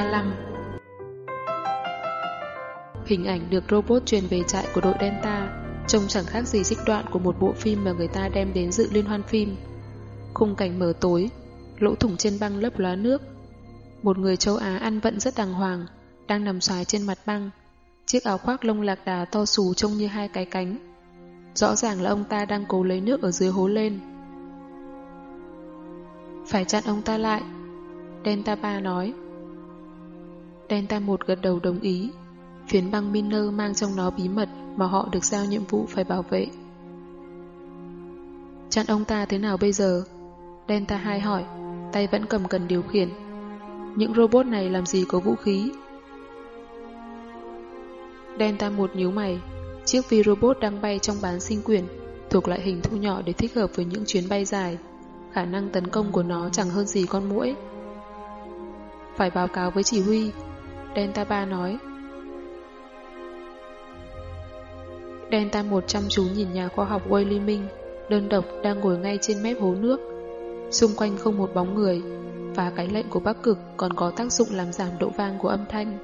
35 Hình ảnh được robot truyền về trại của đội Delta trông chẳng khác gì trích đoạn của một bộ phim mà người ta đem đến dự liên hoan phim. Khung cảnh mờ tối, lỗ thủng trên băng lấp lóa nước. Một người châu Á ăn vận rất đàng hoàng, đang nằm xoài trên mặt băng. Chiếc áo khoác lông lạc đà to xù trông như hai cái cánh. Rõ ràng là ông ta đang cố lấy nước ở dưới hố lên. Phải chặn ông ta lại. Delta 3 nói. Delta 1 gật đầu đồng ý. Phiến băng Miner mang trong nó bí mật mà họ được giao nhiệm vụ phải bảo vệ. Chặn ông ta thế nào bây giờ? Delta 2 hỏi, tay vẫn cầm cần điều khiển. Những robot này làm gì có vũ khí? Delta 1 nhíu mày, chiếc vi robot đang bay trong bán sinh quyển, thuộc loại hình thu nhỏ để thích hợp với những chuyến bay dài. Khả năng tấn công của nó chẳng hơn gì con muỗi. Phải báo cáo với chỉ huy, Delta 3 nói. Delta 1 chăm chú nhìn nhà khoa học Wei Minh, đơn độc đang ngồi ngay trên mép hố nước. Xung quanh không một bóng người, và cái lệnh của Bắc Cực còn có tác dụng làm giảm độ vang của âm thanh.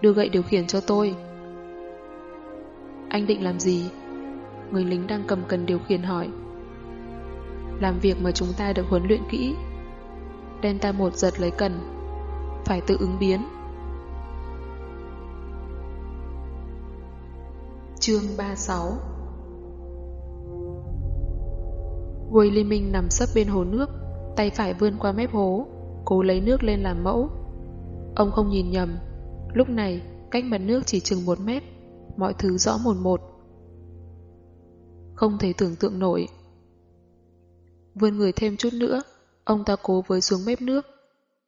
Đưa gậy điều khiển cho tôi. Anh định làm gì? Người lính đang cầm cần điều khiển hỏi. Làm việc mà chúng ta được huấn luyện kỹ. Delta 1 giật lấy cần. Phải tự ứng biến. Chương 36 Quầy Liên Minh nằm sấp bên hồ nước, tay phải vươn qua mép hố, cố lấy nước lên làm mẫu. Ông không nhìn nhầm, lúc này cách mặt nước chỉ chừng một mét, mọi thứ rõ một một. Không thể tưởng tượng nổi. Vươn người thêm chút nữa, ông ta cố với xuống mép nước,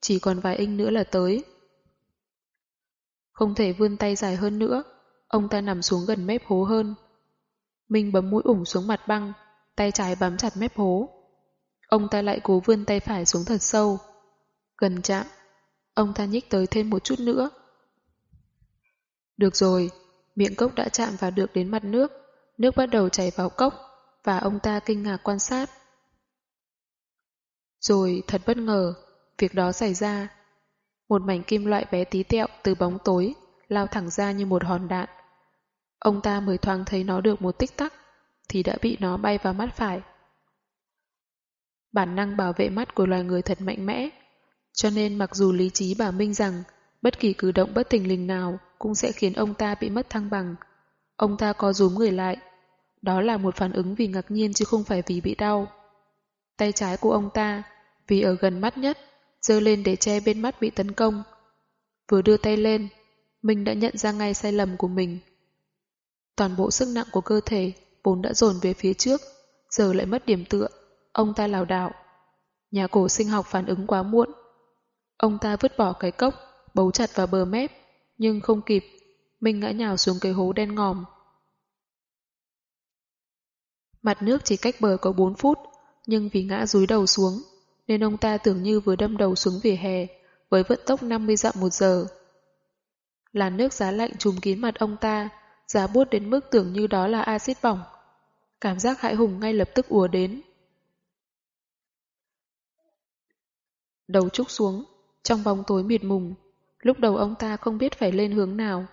chỉ còn vài inch nữa là tới. Không thể vươn tay dài hơn nữa, Ông ta nằm xuống gần mép hố hơn. Minh bấm mũi ủng xuống mặt băng, tay trái bám chặt mép hố. Ông ta lại cố vươn tay phải xuống thật sâu. Gần chạm, ông ta nhích tới thêm một chút nữa. Được rồi, miệng cốc đã chạm vào được đến mặt nước, nước bắt đầu chảy vào cốc, và ông ta kinh ngạc quan sát. Rồi, thật bất ngờ, việc đó xảy ra. Một mảnh kim loại bé tí tẹo từ bóng tối lao thẳng ra như một hòn đạn. Ông ta mới thoáng thấy nó được một tích tắc, thì đã bị nó bay vào mắt phải. Bản năng bảo vệ mắt của loài người thật mạnh mẽ, cho nên mặc dù lý trí bảo minh rằng bất kỳ cử động bất tình lình nào cũng sẽ khiến ông ta bị mất thăng bằng. Ông ta có rúm người lại. Đó là một phản ứng vì ngạc nhiên chứ không phải vì bị đau. Tay trái của ông ta, vì ở gần mắt nhất, dơ lên để che bên mắt bị tấn công. Vừa đưa tay lên, mình đã nhận ra ngay sai lầm của mình. Toàn bộ sức nặng của cơ thể vốn đã dồn về phía trước, giờ lại mất điểm tựa. Ông ta lảo đảo. Nhà cổ sinh học phản ứng quá muộn. Ông ta vứt bỏ cái cốc, bấu chặt vào bờ mép, nhưng không kịp. Mình ngã nhào xuống cái hố đen ngòm. Mặt nước chỉ cách bờ có 4 phút, nhưng vì ngã rúi đầu xuống, nên ông ta tưởng như vừa đâm đầu xuống vỉa hè, với vận tốc 50 dặm một giờ. Làn nước giá lạnh trùm kín mặt ông ta, giá buốt đến mức tưởng như đó là axit bỏng. Cảm giác hãi hùng ngay lập tức ùa đến. Đầu trúc xuống, trong bóng tối mịt mùng, lúc đầu ông ta không biết phải lên hướng nào.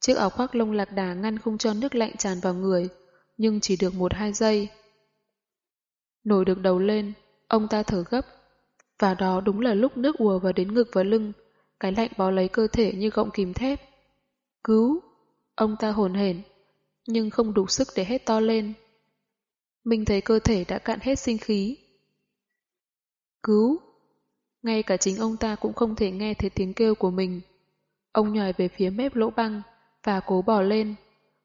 Chiếc áo khoác lông lạc đà ngăn không cho nước lạnh tràn vào người, nhưng chỉ được một hai giây. Nổi được đầu lên, ông ta thở gấp. Và đó đúng là lúc nước ùa vào đến ngực và lưng, cái lạnh bó lấy cơ thể như gọng kìm thép. Cứu! Ông ta hồn hển, nhưng không đủ sức để hét to lên. Mình thấy cơ thể đã cạn hết sinh khí. Cứu! Ngay cả chính ông ta cũng không thể nghe thấy tiếng kêu của mình. Ông nhòi về phía mép lỗ băng và cố bỏ lên,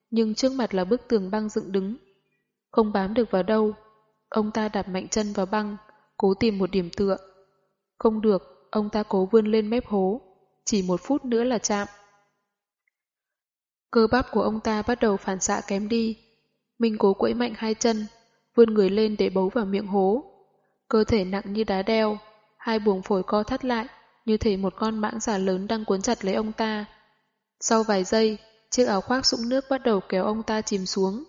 nhưng trước mặt là bức tường băng dựng đứng. Không bám được vào đâu, ông ta đạp mạnh chân vào băng, cố tìm một điểm tựa. Không được, ông ta cố vươn lên mép hố, chỉ một phút nữa là chạm. Cơ bắp của ông ta bắt đầu phản xạ kém đi. Minh cố quẫy mạnh hai chân, vươn người lên để bấu vào miệng hố. Cơ thể nặng như đá đeo, hai buồng phổi co thắt lại, như thể một con mãng xà lớn đang cuốn chặt lấy ông ta. Sau vài giây, chiếc áo khoác sũng nước bắt đầu kéo ông ta chìm xuống.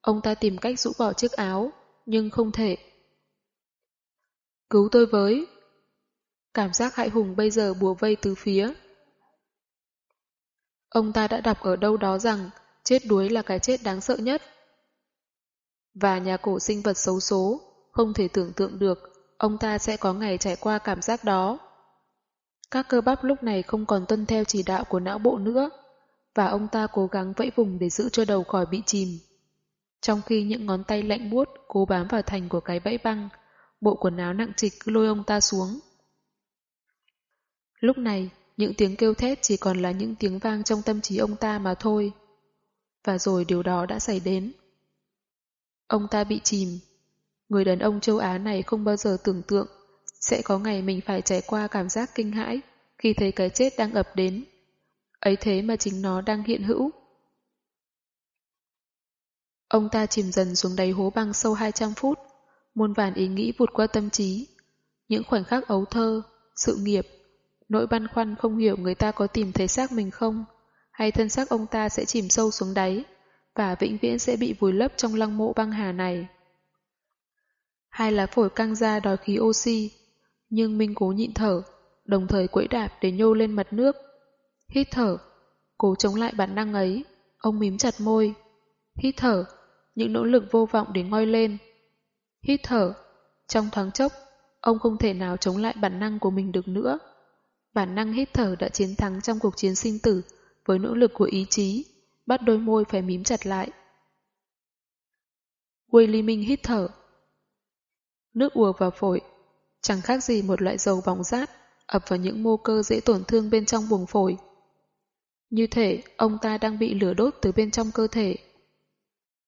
Ông ta tìm cách rũ bỏ chiếc áo, nhưng không thể. Cứu tôi với! Cảm giác hại hùng bây giờ bùa vây từ phía. Ông ta đã đọc ở đâu đó rằng chết đuối là cái chết đáng sợ nhất. Và nhà cổ sinh vật xấu số, không thể tưởng tượng được ông ta sẽ có ngày trải qua cảm giác đó. Các cơ bắp lúc này không còn tuân theo chỉ đạo của não bộ nữa, và ông ta cố gắng vẫy vùng để giữ cho đầu khỏi bị chìm. Trong khi những ngón tay lạnh buốt cố bám vào thành của cái bẫy băng, bộ quần áo nặng trịch cứ lôi ông ta xuống. Lúc này, những tiếng kêu thét chỉ còn là những tiếng vang trong tâm trí ông ta mà thôi. Và rồi điều đó đã xảy đến. Ông ta bị chìm. Người đàn ông châu Á này không bao giờ tưởng tượng sẽ có ngày mình phải trải qua cảm giác kinh hãi khi thấy cái chết đang ập đến. Ấy thế mà chính nó đang hiện hữu. Ông ta chìm dần xuống đáy hố băng sâu 200 phút, muôn vàn ý nghĩ vụt qua tâm trí. Những khoảnh khắc ấu thơ, sự nghiệp, nỗi băn khoăn không hiểu người ta có tìm thấy xác mình không, hay thân xác ông ta sẽ chìm sâu xuống đáy, và vĩnh viễn sẽ bị vùi lấp trong lăng mộ băng hà này. Hai lá phổi căng ra đòi khí oxy, nhưng Minh cố nhịn thở, đồng thời quẫy đạp để nhô lên mặt nước. Hít thở, cố chống lại bản năng ấy, ông mím chặt môi. Hít thở, những nỗ lực vô vọng để ngoi lên. Hít thở, trong thoáng chốc, ông không thể nào chống lại bản năng của mình được nữa. Bản năng hít thở đã chiến thắng trong cuộc chiến sinh tử với nỗ lực của ý chí, bắt đôi môi phải mím chặt lại. Willy Minh hít thở. Nước ùa vào phổi, chẳng khác gì một loại dầu bóng rát ập vào những mô cơ dễ tổn thương bên trong buồng phổi. Như thể ông ta đang bị lửa đốt từ bên trong cơ thể.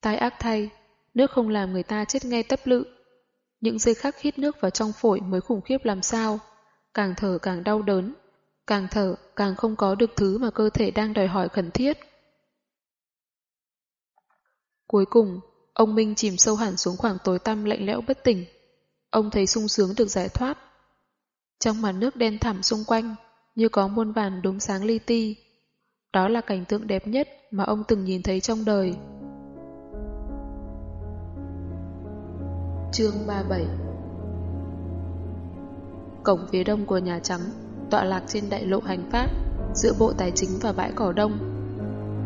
Tai ác thay, nước không làm người ta chết ngay tấp lự. Những giây khắc hít nước vào trong phổi mới khủng khiếp làm sao. Càng thở càng đau đớn, càng thở càng không có được thứ mà cơ thể đang đòi hỏi khẩn thiết. Cuối cùng, ông Minh chìm sâu hẳn xuống khoảng tối tăm lạnh lẽo bất tỉnh. Ông thấy sung sướng được giải thoát. Trong màn nước đen thẳm xung quanh, như có muôn vàn đốm sáng li ti. Đó là cảnh tượng đẹp nhất mà ông từng nhìn thấy trong đời. Chương 37 Cổng phía đông của Nhà Trắng tọa lạc trên đại lộ hành pháp giữa Bộ Tài chính và bãi cỏ đông.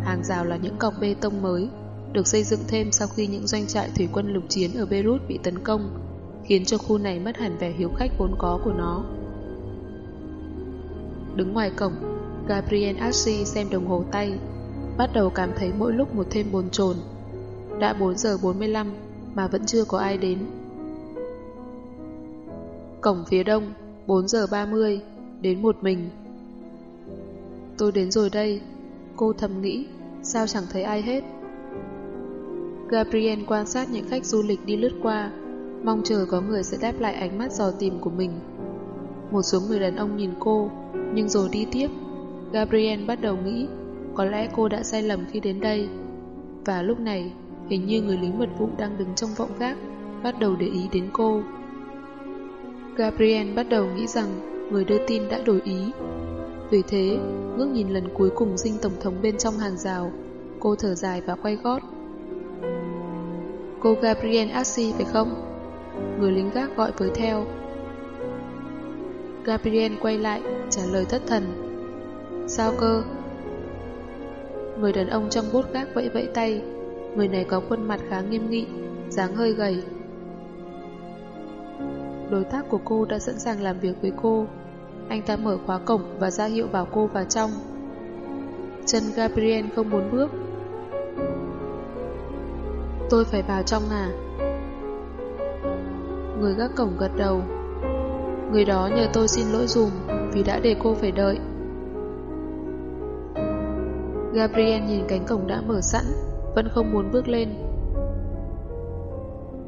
Hàng rào là những cọc bê tông mới được xây dựng thêm sau khi những doanh trại thủy quân lục chiến ở Beirut bị tấn công khiến cho khu này mất hẳn vẻ hiếu khách vốn có của nó. Đứng ngoài cổng, Gabriel Assi xem đồng hồ tay, bắt đầu cảm thấy mỗi lúc một thêm bồn chồn. Đã 4 giờ 45 mà vẫn chưa có ai đến. Cổng phía đông, 4 giờ 30, đến một mình. Tôi đến rồi đây, cô thầm nghĩ, sao chẳng thấy ai hết. Gabriel quan sát những khách du lịch đi lướt qua, mong chờ có người sẽ đáp lại ánh mắt dò tìm của mình. Một số người đàn ông nhìn cô, nhưng rồi đi tiếp. Gabriel bắt đầu nghĩ có lẽ cô đã sai lầm khi đến đây. Và lúc này, hình như người lính mật vụ đang đứng trong vọng gác, bắt đầu để ý đến cô. Gabriel bắt đầu nghĩ rằng người đưa tin đã đổi ý. Vì thế, ngước nhìn lần cuối cùng dinh tổng thống bên trong hàng rào, cô thở dài và quay gót. Cô Gabriel Assi phải không? Người lính gác gọi với theo. Gabriel quay lại, trả lời thất thần. Sao cơ? Người đàn ông trong bốt gác vẫy vẫy tay. Người này có khuôn mặt khá nghiêm nghị, dáng hơi gầy. Đối tác của cô đã sẵn sàng làm việc với cô. Anh ta mở khóa cổng và ra hiệu bảo cô vào trong. Chân Gabriel không muốn bước. Tôi phải vào trong à? Người gác cổng gật đầu. Người đó nhờ tôi xin lỗi dùm vì đã để cô phải đợi. Gabriel nhìn cánh cổng đã mở sẵn, vẫn không muốn bước lên.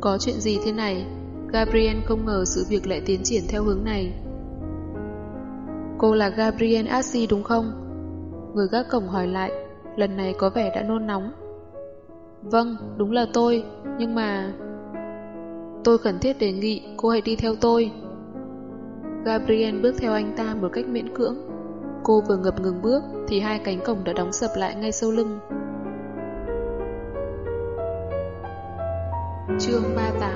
Có chuyện gì thế này? Gabriel không ngờ sự việc lại tiến triển theo hướng này. Cô là Gabriel Assi đúng không? Người gác cổng hỏi lại, lần này có vẻ đã nôn nóng. Vâng, đúng là tôi, nhưng mà... Tôi khẩn thiết đề nghị cô hãy đi theo tôi. Gabriel bước theo anh ta một cách miễn cưỡng. Cô vừa ngập ngừng bước thì hai cánh cổng đã đóng sập lại ngay sau lưng. Chương 38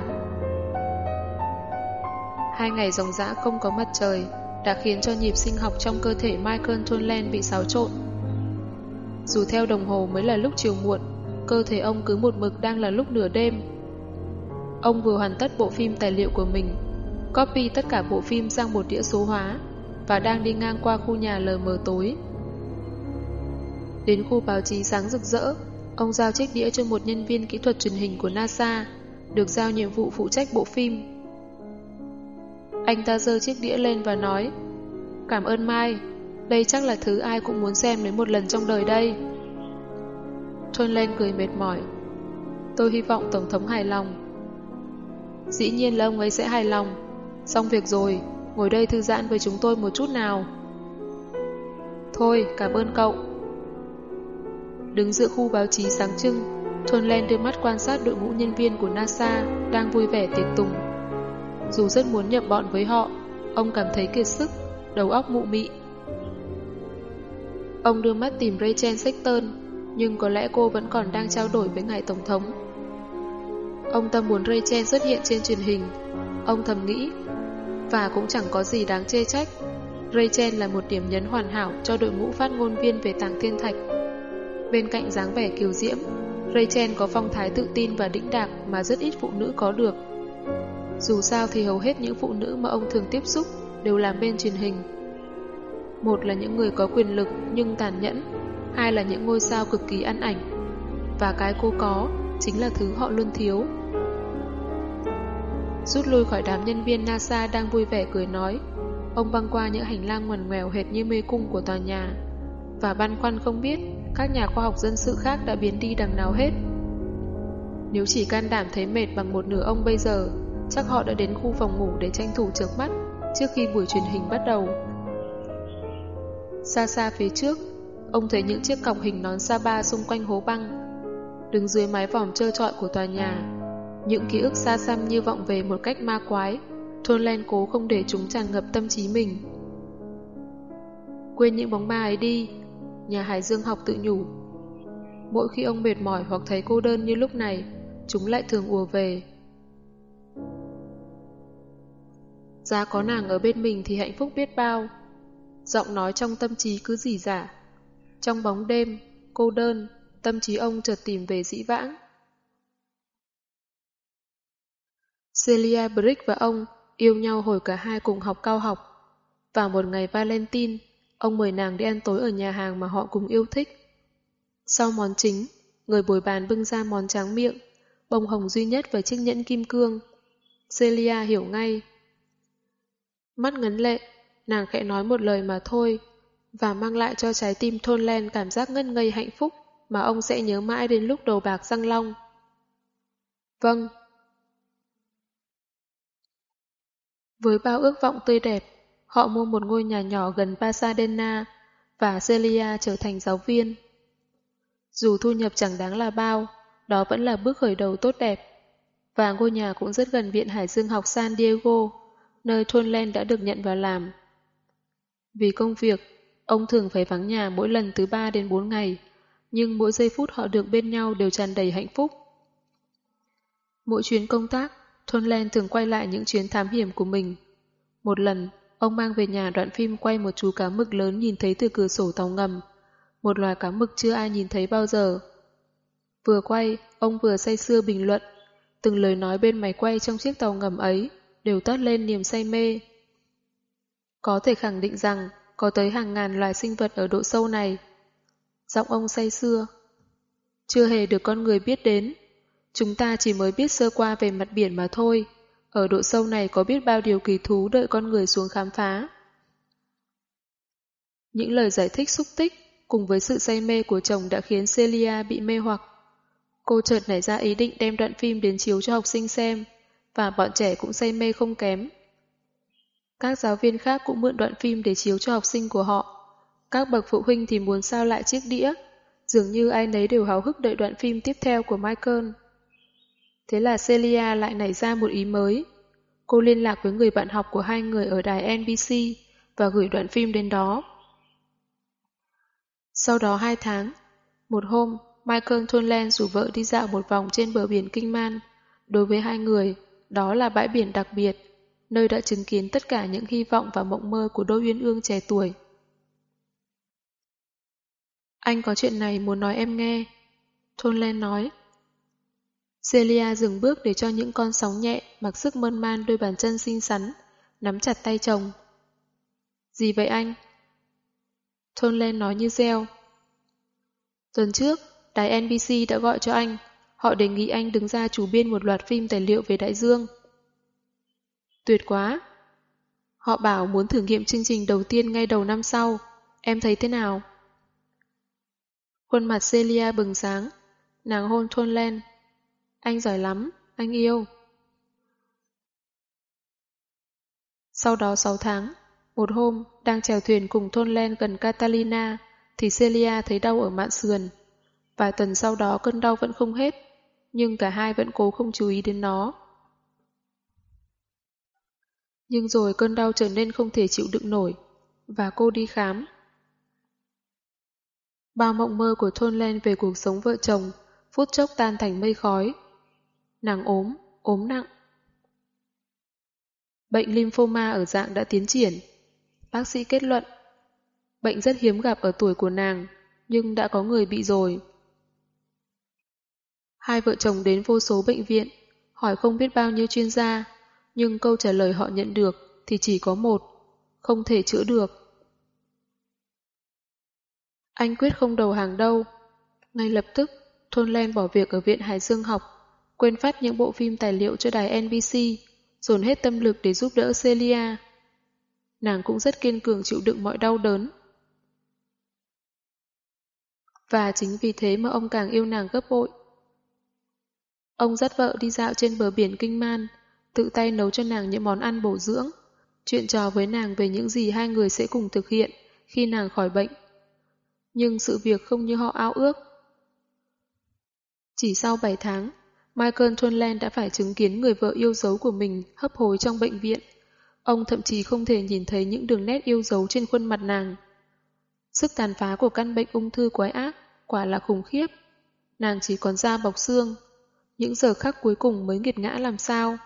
Hai ngày ròng rã không có mặt trời đã khiến cho nhịp sinh học trong cơ thể Michael Thunlen bị xáo trộn. Dù theo đồng hồ mới là lúc chiều muộn, cơ thể ông cứ một mực đang là lúc nửa đêm. Ông vừa hoàn tất bộ phim tài liệu của mình, copy tất cả bộ phim sang một đĩa số hóa và đang đi ngang qua khu nhà lờ mờ tối. Đến khu báo chí sáng rực rỡ, ông giao chiếc đĩa cho một nhân viên kỹ thuật truyền hình của NASA, được giao nhiệm vụ phụ trách bộ phim. Anh ta giơ chiếc đĩa lên và nói Cảm ơn Mai, đây chắc là thứ ai cũng muốn xem đến một lần trong đời đây. Trôn lên cười mệt mỏi. Tôi hy vọng Tổng thống hài lòng. Dĩ nhiên là ông ấy sẽ hài lòng. Xong việc rồi, ngồi đây thư giãn với chúng tôi một chút nào. Thôi, cảm ơn cậu. Đứng giữa khu báo chí sáng trưng, Len đưa mắt quan sát đội ngũ nhân viên của NASA đang vui vẻ tiệc tùng. Dù rất muốn nhập bọn với họ, ông cảm thấy kiệt sức, đầu óc mụ mị. Ông đưa mắt tìm Rachel Sexton, nhưng có lẽ cô vẫn còn đang trao đổi với ngài Tổng thống. Ông tâm muốn Rachel xuất hiện trên truyền hình. Ông thầm nghĩ, và cũng chẳng có gì đáng chê trách. Rachel là một điểm nhấn hoàn hảo cho đội ngũ phát ngôn viên về tàng thiên thạch. Bên cạnh dáng vẻ kiều diễm, Rachel có phong thái tự tin và đĩnh đạc mà rất ít phụ nữ có được. Dù sao thì hầu hết những phụ nữ mà ông thường tiếp xúc đều làm bên truyền hình. Một là những người có quyền lực nhưng tàn nhẫn, hai là những ngôi sao cực kỳ ăn ảnh. Và cái cô có chính là thứ họ luôn thiếu. Rút lui khỏi đám nhân viên NASA đang vui vẻ cười nói, ông băng qua những hành lang ngoằn ngoèo hệt như mê cung của tòa nhà, và băn khoăn không biết các nhà khoa học dân sự khác đã biến đi đằng nào hết. Nếu chỉ can đảm thấy mệt bằng một nửa ông bây giờ, chắc họ đã đến khu phòng ngủ để tranh thủ trước mắt trước khi buổi truyền hình bắt đầu. Xa xa phía trước, ông thấy những chiếc cọc hình nón sa ba xung quanh hố băng. Đứng dưới mái vòm trơ trọi của tòa nhà, những ký ức xa xăm như vọng về một cách ma quái, Thôn Len cố không để chúng tràn ngập tâm trí mình. Quên những bóng ma ấy đi, nhà Hải Dương học tự nhủ. Mỗi khi ông mệt mỏi hoặc thấy cô đơn như lúc này, chúng lại thường ùa về. Giá có nàng ở bên mình thì hạnh phúc biết bao. Giọng nói trong tâm trí cứ dỉ giả. Trong bóng đêm, cô đơn, tâm trí ông chợt tìm về dĩ vãng. Celia Brick và ông yêu nhau hồi cả hai cùng học cao học. Vào một ngày Valentine, ông mời nàng đi ăn tối ở nhà hàng mà họ cùng yêu thích. Sau món chính, người bồi bàn bưng ra món tráng miệng, bông hồng duy nhất và chiếc nhẫn kim cương. Celia hiểu ngay. Mắt ngấn lệ, nàng khẽ nói một lời mà thôi, và mang lại cho trái tim thôn len cảm giác ngân ngây hạnh phúc mà ông sẽ nhớ mãi đến lúc đầu bạc răng long. Vâng, Với bao ước vọng tươi đẹp, họ mua một ngôi nhà nhỏ gần Pasadena và Celia trở thành giáo viên. Dù thu nhập chẳng đáng là bao, đó vẫn là bước khởi đầu tốt đẹp. Và ngôi nhà cũng rất gần Viện Hải Dương học San Diego, nơi Thôn đã được nhận vào làm. Vì công việc, ông thường phải vắng nhà mỗi lần từ 3 đến 4 ngày, nhưng mỗi giây phút họ được bên nhau đều tràn đầy hạnh phúc. Mỗi chuyến công tác, Thôn Len thường quay lại những chuyến thám hiểm của mình. Một lần, ông mang về nhà đoạn phim quay một chú cá mực lớn nhìn thấy từ cửa sổ tàu ngầm. Một loài cá mực chưa ai nhìn thấy bao giờ. Vừa quay, ông vừa say sưa bình luận. Từng lời nói bên máy quay trong chiếc tàu ngầm ấy đều toát lên niềm say mê. Có thể khẳng định rằng có tới hàng ngàn loài sinh vật ở độ sâu này. Giọng ông say sưa. Chưa hề được con người biết đến. Chúng ta chỉ mới biết sơ qua về mặt biển mà thôi. Ở độ sâu này có biết bao điều kỳ thú đợi con người xuống khám phá. Những lời giải thích xúc tích cùng với sự say mê của chồng đã khiến Celia bị mê hoặc. Cô chợt nảy ra ý định đem đoạn phim đến chiếu cho học sinh xem, và bọn trẻ cũng say mê không kém. Các giáo viên khác cũng mượn đoạn phim để chiếu cho học sinh của họ. Các bậc phụ huynh thì muốn sao lại chiếc đĩa, dường như ai nấy đều háo hức đợi đoạn phim tiếp theo của Michael. Thế là Celia lại nảy ra một ý mới. Cô liên lạc với người bạn học của hai người ở đài NBC và gửi đoạn phim đến đó. Sau đó hai tháng, một hôm, Michael Thunlen rủ vợ đi dạo một vòng trên bờ biển Kinh Man. Đối với hai người, đó là bãi biển đặc biệt. nơi đã chứng kiến tất cả những hy vọng và mộng mơ của đôi uyên ương trẻ tuổi. Anh có chuyện này muốn nói em nghe. Thôn Len nói. Celia dừng bước để cho những con sóng nhẹ mặc sức mơn man đôi bàn chân xinh xắn, nắm chặt tay chồng. Gì vậy anh? Thôn Len nói như reo. Tuần trước, đài NBC đã gọi cho anh. Họ đề nghị anh đứng ra chủ biên một loạt phim tài liệu về đại dương. Tuyệt quá! Họ bảo muốn thử nghiệm chương trình đầu tiên ngay đầu năm sau. Em thấy thế nào? Khuôn mặt Celia bừng sáng. Nàng hôn Thôn Len. Anh giỏi lắm, anh yêu. Sau đó 6 tháng, một hôm, đang chèo thuyền cùng Thôn Len gần Catalina, thì Celia thấy đau ở mạn sườn. Vài tuần sau đó cơn đau vẫn không hết, nhưng cả hai vẫn cố không chú ý đến nó. Nhưng rồi cơn đau trở nên không thể chịu đựng nổi, và cô đi khám. Bao mộng mơ của Thôn Len về cuộc sống vợ chồng, phút chốc tan thành mây khói. Nàng ốm, ốm nặng. Bệnh lymphoma ở dạng đã tiến triển. Bác sĩ kết luận, bệnh rất hiếm gặp ở tuổi của nàng, nhưng đã có người bị rồi. Hai vợ chồng đến vô số bệnh viện, hỏi không biết bao nhiêu chuyên gia, nhưng câu trả lời họ nhận được thì chỉ có một, không thể chữa được. Anh quyết không đầu hàng đâu. Ngay lập tức, Thôn Len bỏ việc ở Viện Hải Dương học, quên phát những bộ phim tài liệu cho đài NBC, dồn hết tâm lực để giúp đỡ Celia. Nàng cũng rất kiên cường chịu đựng mọi đau đớn. Và chính vì thế mà ông càng yêu nàng gấp bội. Ông dắt vợ đi dạo trên bờ biển Kinh Man, tự tay nấu cho nàng những món ăn bổ dưỡng, chuyện trò với nàng về những gì hai người sẽ cùng thực hiện khi nàng khỏi bệnh. Nhưng sự việc không như họ ao ước. Chỉ sau 7 tháng, Michael Thunland đã phải chứng kiến người vợ yêu dấu của mình hấp hối trong bệnh viện. Ông thậm chí không thể nhìn thấy những đường nét yêu dấu trên khuôn mặt nàng. Sức tàn phá của căn bệnh ung thư quái ác quả là khủng khiếp. Nàng chỉ còn da bọc xương. Những giờ khắc cuối cùng mới nghiệt ngã làm sao.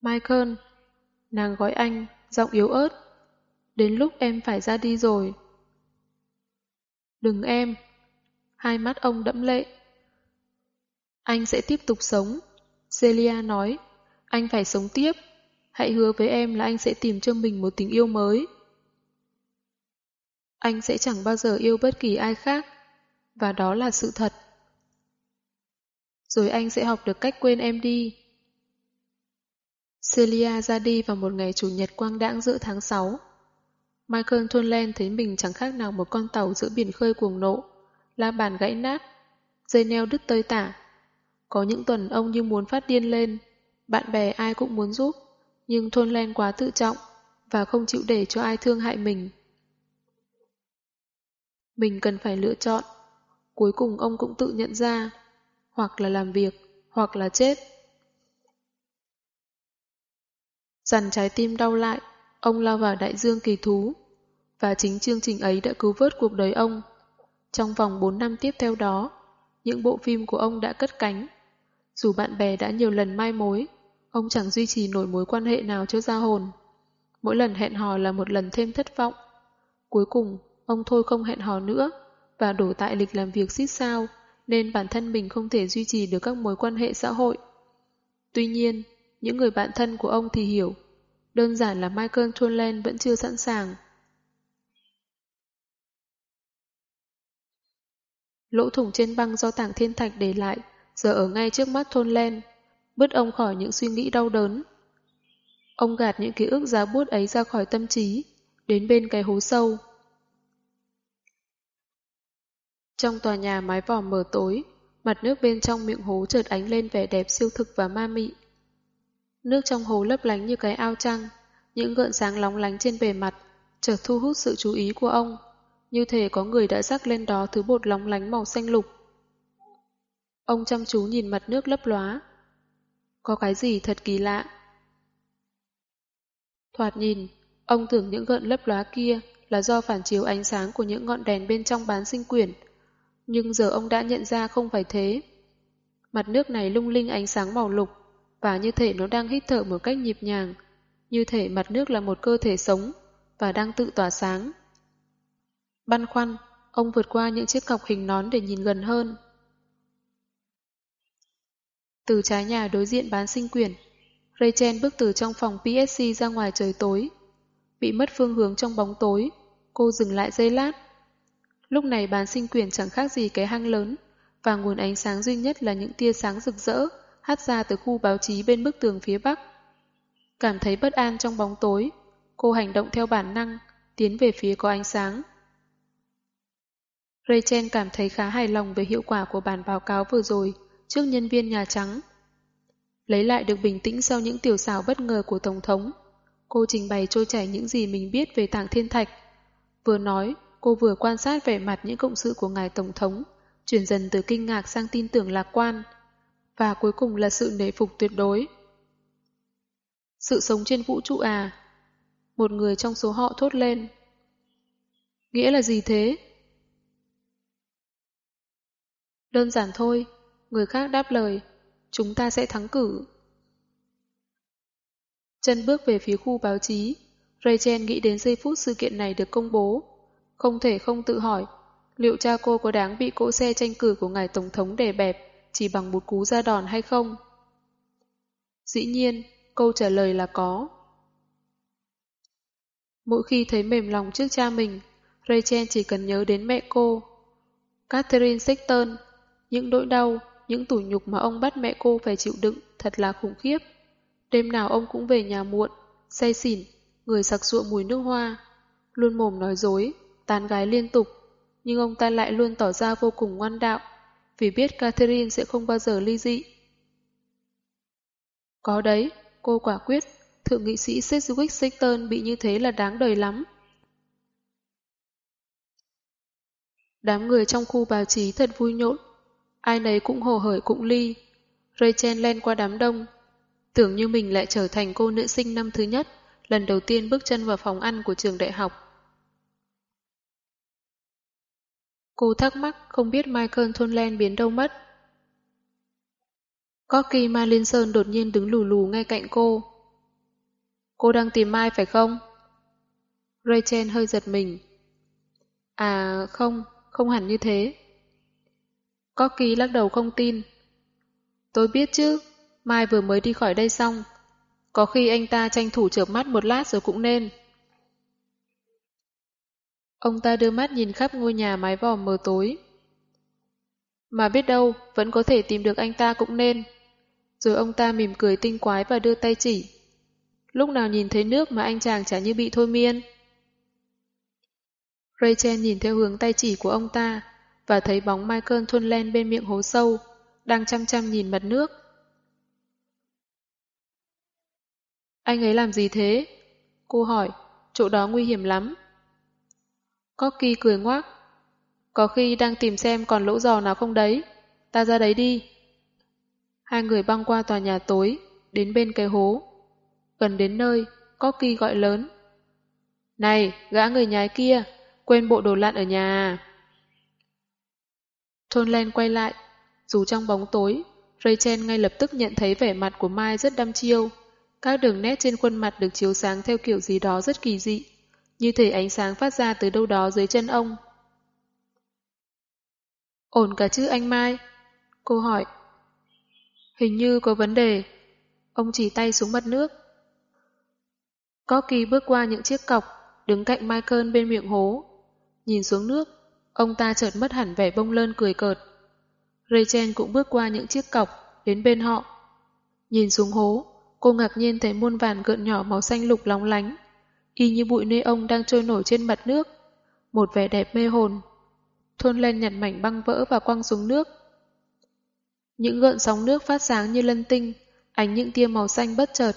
Michael, nàng gói anh, giọng yếu ớt. Đến lúc em phải ra đi rồi. Đừng em, Hai mắt ông đẫm lệ. Anh sẽ tiếp tục sống. Celia nói, anh phải sống tiếp. Hãy hứa với em là anh sẽ tìm cho mình một tình yêu mới. Anh sẽ chẳng bao giờ yêu bất kỳ ai khác. Và đó là sự thật. Rồi anh sẽ học được cách quên em đi. Celia ra đi vào một ngày chủ nhật quang đãng giữa tháng 6. Michael Thunlen thấy mình chẳng khác nào một con tàu giữa biển khơi cuồng nộ la bàn gãy nát, dây neo đứt tơi tả. Có những tuần ông như muốn phát điên lên, bạn bè ai cũng muốn giúp, nhưng thôn len quá tự trọng và không chịu để cho ai thương hại mình. Mình cần phải lựa chọn. Cuối cùng ông cũng tự nhận ra, hoặc là làm việc, hoặc là chết. Dằn trái tim đau lại, ông lao vào đại dương kỳ thú, và chính chương trình ấy đã cứu vớt cuộc đời ông. Trong vòng 4 năm tiếp theo đó, những bộ phim của ông đã cất cánh. Dù bạn bè đã nhiều lần mai mối, ông chẳng duy trì nổi mối quan hệ nào cho ra hồn. Mỗi lần hẹn hò là một lần thêm thất vọng. Cuối cùng, ông thôi không hẹn hò nữa và đổ tại lịch làm việc xít sao nên bản thân mình không thể duy trì được các mối quan hệ xã hội. Tuy nhiên, những người bạn thân của ông thì hiểu, đơn giản là Michael Trollen vẫn chưa sẵn sàng. Lỗ thủng trên băng do tảng thiên thạch để lại, giờ ở ngay trước mắt thôn len, bứt ông khỏi những suy nghĩ đau đớn. Ông gạt những ký ức giá bút ấy ra khỏi tâm trí, đến bên cái hố sâu. Trong tòa nhà mái vòm mờ tối, mặt nước bên trong miệng hố chợt ánh lên vẻ đẹp siêu thực và ma mị. Nước trong hố lấp lánh như cái ao trăng, những gợn sáng lóng lánh trên bề mặt, chợt thu hút sự chú ý của ông như thể có người đã rắc lên đó thứ bột lóng lánh màu xanh lục. Ông chăm chú nhìn mặt nước lấp lóa. Có cái gì thật kỳ lạ. Thoạt nhìn, ông tưởng những gợn lấp lóa kia là do phản chiếu ánh sáng của những ngọn đèn bên trong bán sinh quyển. Nhưng giờ ông đã nhận ra không phải thế. Mặt nước này lung linh ánh sáng màu lục, và như thể nó đang hít thở một cách nhịp nhàng, như thể mặt nước là một cơ thể sống và đang tự tỏa sáng. Băn khoăn, ông vượt qua những chiếc cọc hình nón để nhìn gần hơn. Từ trái nhà đối diện bán sinh quyển, Rachel bước từ trong phòng PSC ra ngoài trời tối. Bị mất phương hướng trong bóng tối, cô dừng lại giây lát. Lúc này bán sinh quyển chẳng khác gì cái hang lớn, và nguồn ánh sáng duy nhất là những tia sáng rực rỡ hắt ra từ khu báo chí bên bức tường phía bắc. Cảm thấy bất an trong bóng tối, cô hành động theo bản năng, tiến về phía có ánh sáng. Rachel cảm thấy khá hài lòng về hiệu quả của bản báo cáo vừa rồi trước nhân viên Nhà Trắng. Lấy lại được bình tĩnh sau những tiểu xảo bất ngờ của Tổng thống, cô trình bày trôi chảy những gì mình biết về tảng thiên thạch. Vừa nói, cô vừa quan sát vẻ mặt những cộng sự của ngài Tổng thống, chuyển dần từ kinh ngạc sang tin tưởng lạc quan, và cuối cùng là sự nể phục tuyệt đối. Sự sống trên vũ trụ à? Một người trong số họ thốt lên. Nghĩa là gì thế? Đơn giản thôi, người khác đáp lời, chúng ta sẽ thắng cử. Chân bước về phía khu báo chí, Rachel nghĩ đến giây phút sự kiện này được công bố. Không thể không tự hỏi, liệu cha cô có đáng bị cỗ xe tranh cử của ngài Tổng thống đè bẹp chỉ bằng một cú ra đòn hay không? Dĩ nhiên, câu trả lời là có. Mỗi khi thấy mềm lòng trước cha mình, Rachel chỉ cần nhớ đến mẹ cô. Catherine Sexton, những nỗi đau, những tủi nhục mà ông bắt mẹ cô phải chịu đựng thật là khủng khiếp. Đêm nào ông cũng về nhà muộn, say xỉn, người sặc sụa mùi nước hoa, luôn mồm nói dối, tán gái liên tục, nhưng ông ta lại luôn tỏ ra vô cùng ngoan đạo, vì biết Catherine sẽ không bao giờ ly dị. Có đấy, cô quả quyết, thượng nghị sĩ Sedgwick Sexton bị như thế là đáng đời lắm. Đám người trong khu báo chí thật vui nhộn, ai nấy cũng hồ hởi cũng ly. Rachel len qua đám đông, tưởng như mình lại trở thành cô nữ sinh năm thứ nhất, lần đầu tiên bước chân vào phòng ăn của trường đại học. Cô thắc mắc không biết Michael Thunlen biến đâu mất. Corky Malinson đột nhiên đứng lù lù ngay cạnh cô. Cô đang tìm Mai phải không? Rachel hơi giật mình. À không, không hẳn như thế. Có kỳ lắc đầu không tin. Tôi biết chứ, Mai vừa mới đi khỏi đây xong. Có khi anh ta tranh thủ chợp mắt một lát rồi cũng nên. Ông ta đưa mắt nhìn khắp ngôi nhà mái vòm mờ tối. Mà biết đâu, vẫn có thể tìm được anh ta cũng nên. Rồi ông ta mỉm cười tinh quái và đưa tay chỉ. Lúc nào nhìn thấy nước mà anh chàng chả như bị thôi miên. Rachel nhìn theo hướng tay chỉ của ông ta và thấy bóng Michael thuôn len bên miệng hố sâu, đang chăm chăm nhìn mặt nước. Anh ấy làm gì thế? Cô hỏi, chỗ đó nguy hiểm lắm. Corky cười ngoác. Có khi đang tìm xem còn lỗ giò nào không đấy. Ta ra đấy đi. Hai người băng qua tòa nhà tối, đến bên cái hố. Gần đến nơi, Corky gọi lớn. Này, gã người nhái kia, quên bộ đồ lặn ở nhà à? Thôn Len quay lại, dù trong bóng tối, Rachel ngay lập tức nhận thấy vẻ mặt của Mai rất đăm chiêu. Các đường nét trên khuôn mặt được chiếu sáng theo kiểu gì đó rất kỳ dị như thể ánh sáng phát ra từ đâu đó dưới chân ông. Ổn cả chứ anh Mai? Cô hỏi. Hình như có vấn đề. Ông chỉ tay xuống mặt nước. Có kỳ bước qua những chiếc cọc, đứng cạnh Michael bên miệng hố. Nhìn xuống nước, ông ta chợt mất hẳn vẻ bông lơn cười cợt. Rachel cũng bước qua những chiếc cọc, đến bên họ. Nhìn xuống hố, cô ngạc nhiên thấy muôn vàn gợn nhỏ màu xanh lục lóng lánh y như bụi nê ông đang trôi nổi trên mặt nước. Một vẻ đẹp mê hồn. Thôn lên nhặt mảnh băng vỡ và quăng xuống nước. Những gợn sóng nước phát sáng như lân tinh, ánh những tia màu xanh bất chợt.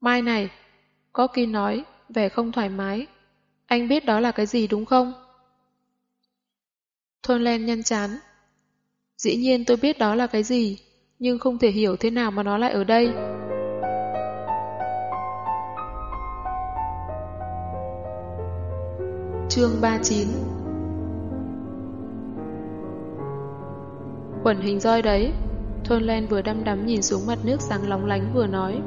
Mai này, có kỳ nói, vẻ không thoải mái. Anh biết đó là cái gì đúng không? Thôn len nhăn chán. Dĩ nhiên tôi biết đó là cái gì, nhưng không thể hiểu thế nào mà nó lại ở đây. Chương 39 Quẩn hình roi đấy Thôn Len vừa đăm đắm nhìn xuống mặt nước sáng lóng lánh vừa nói.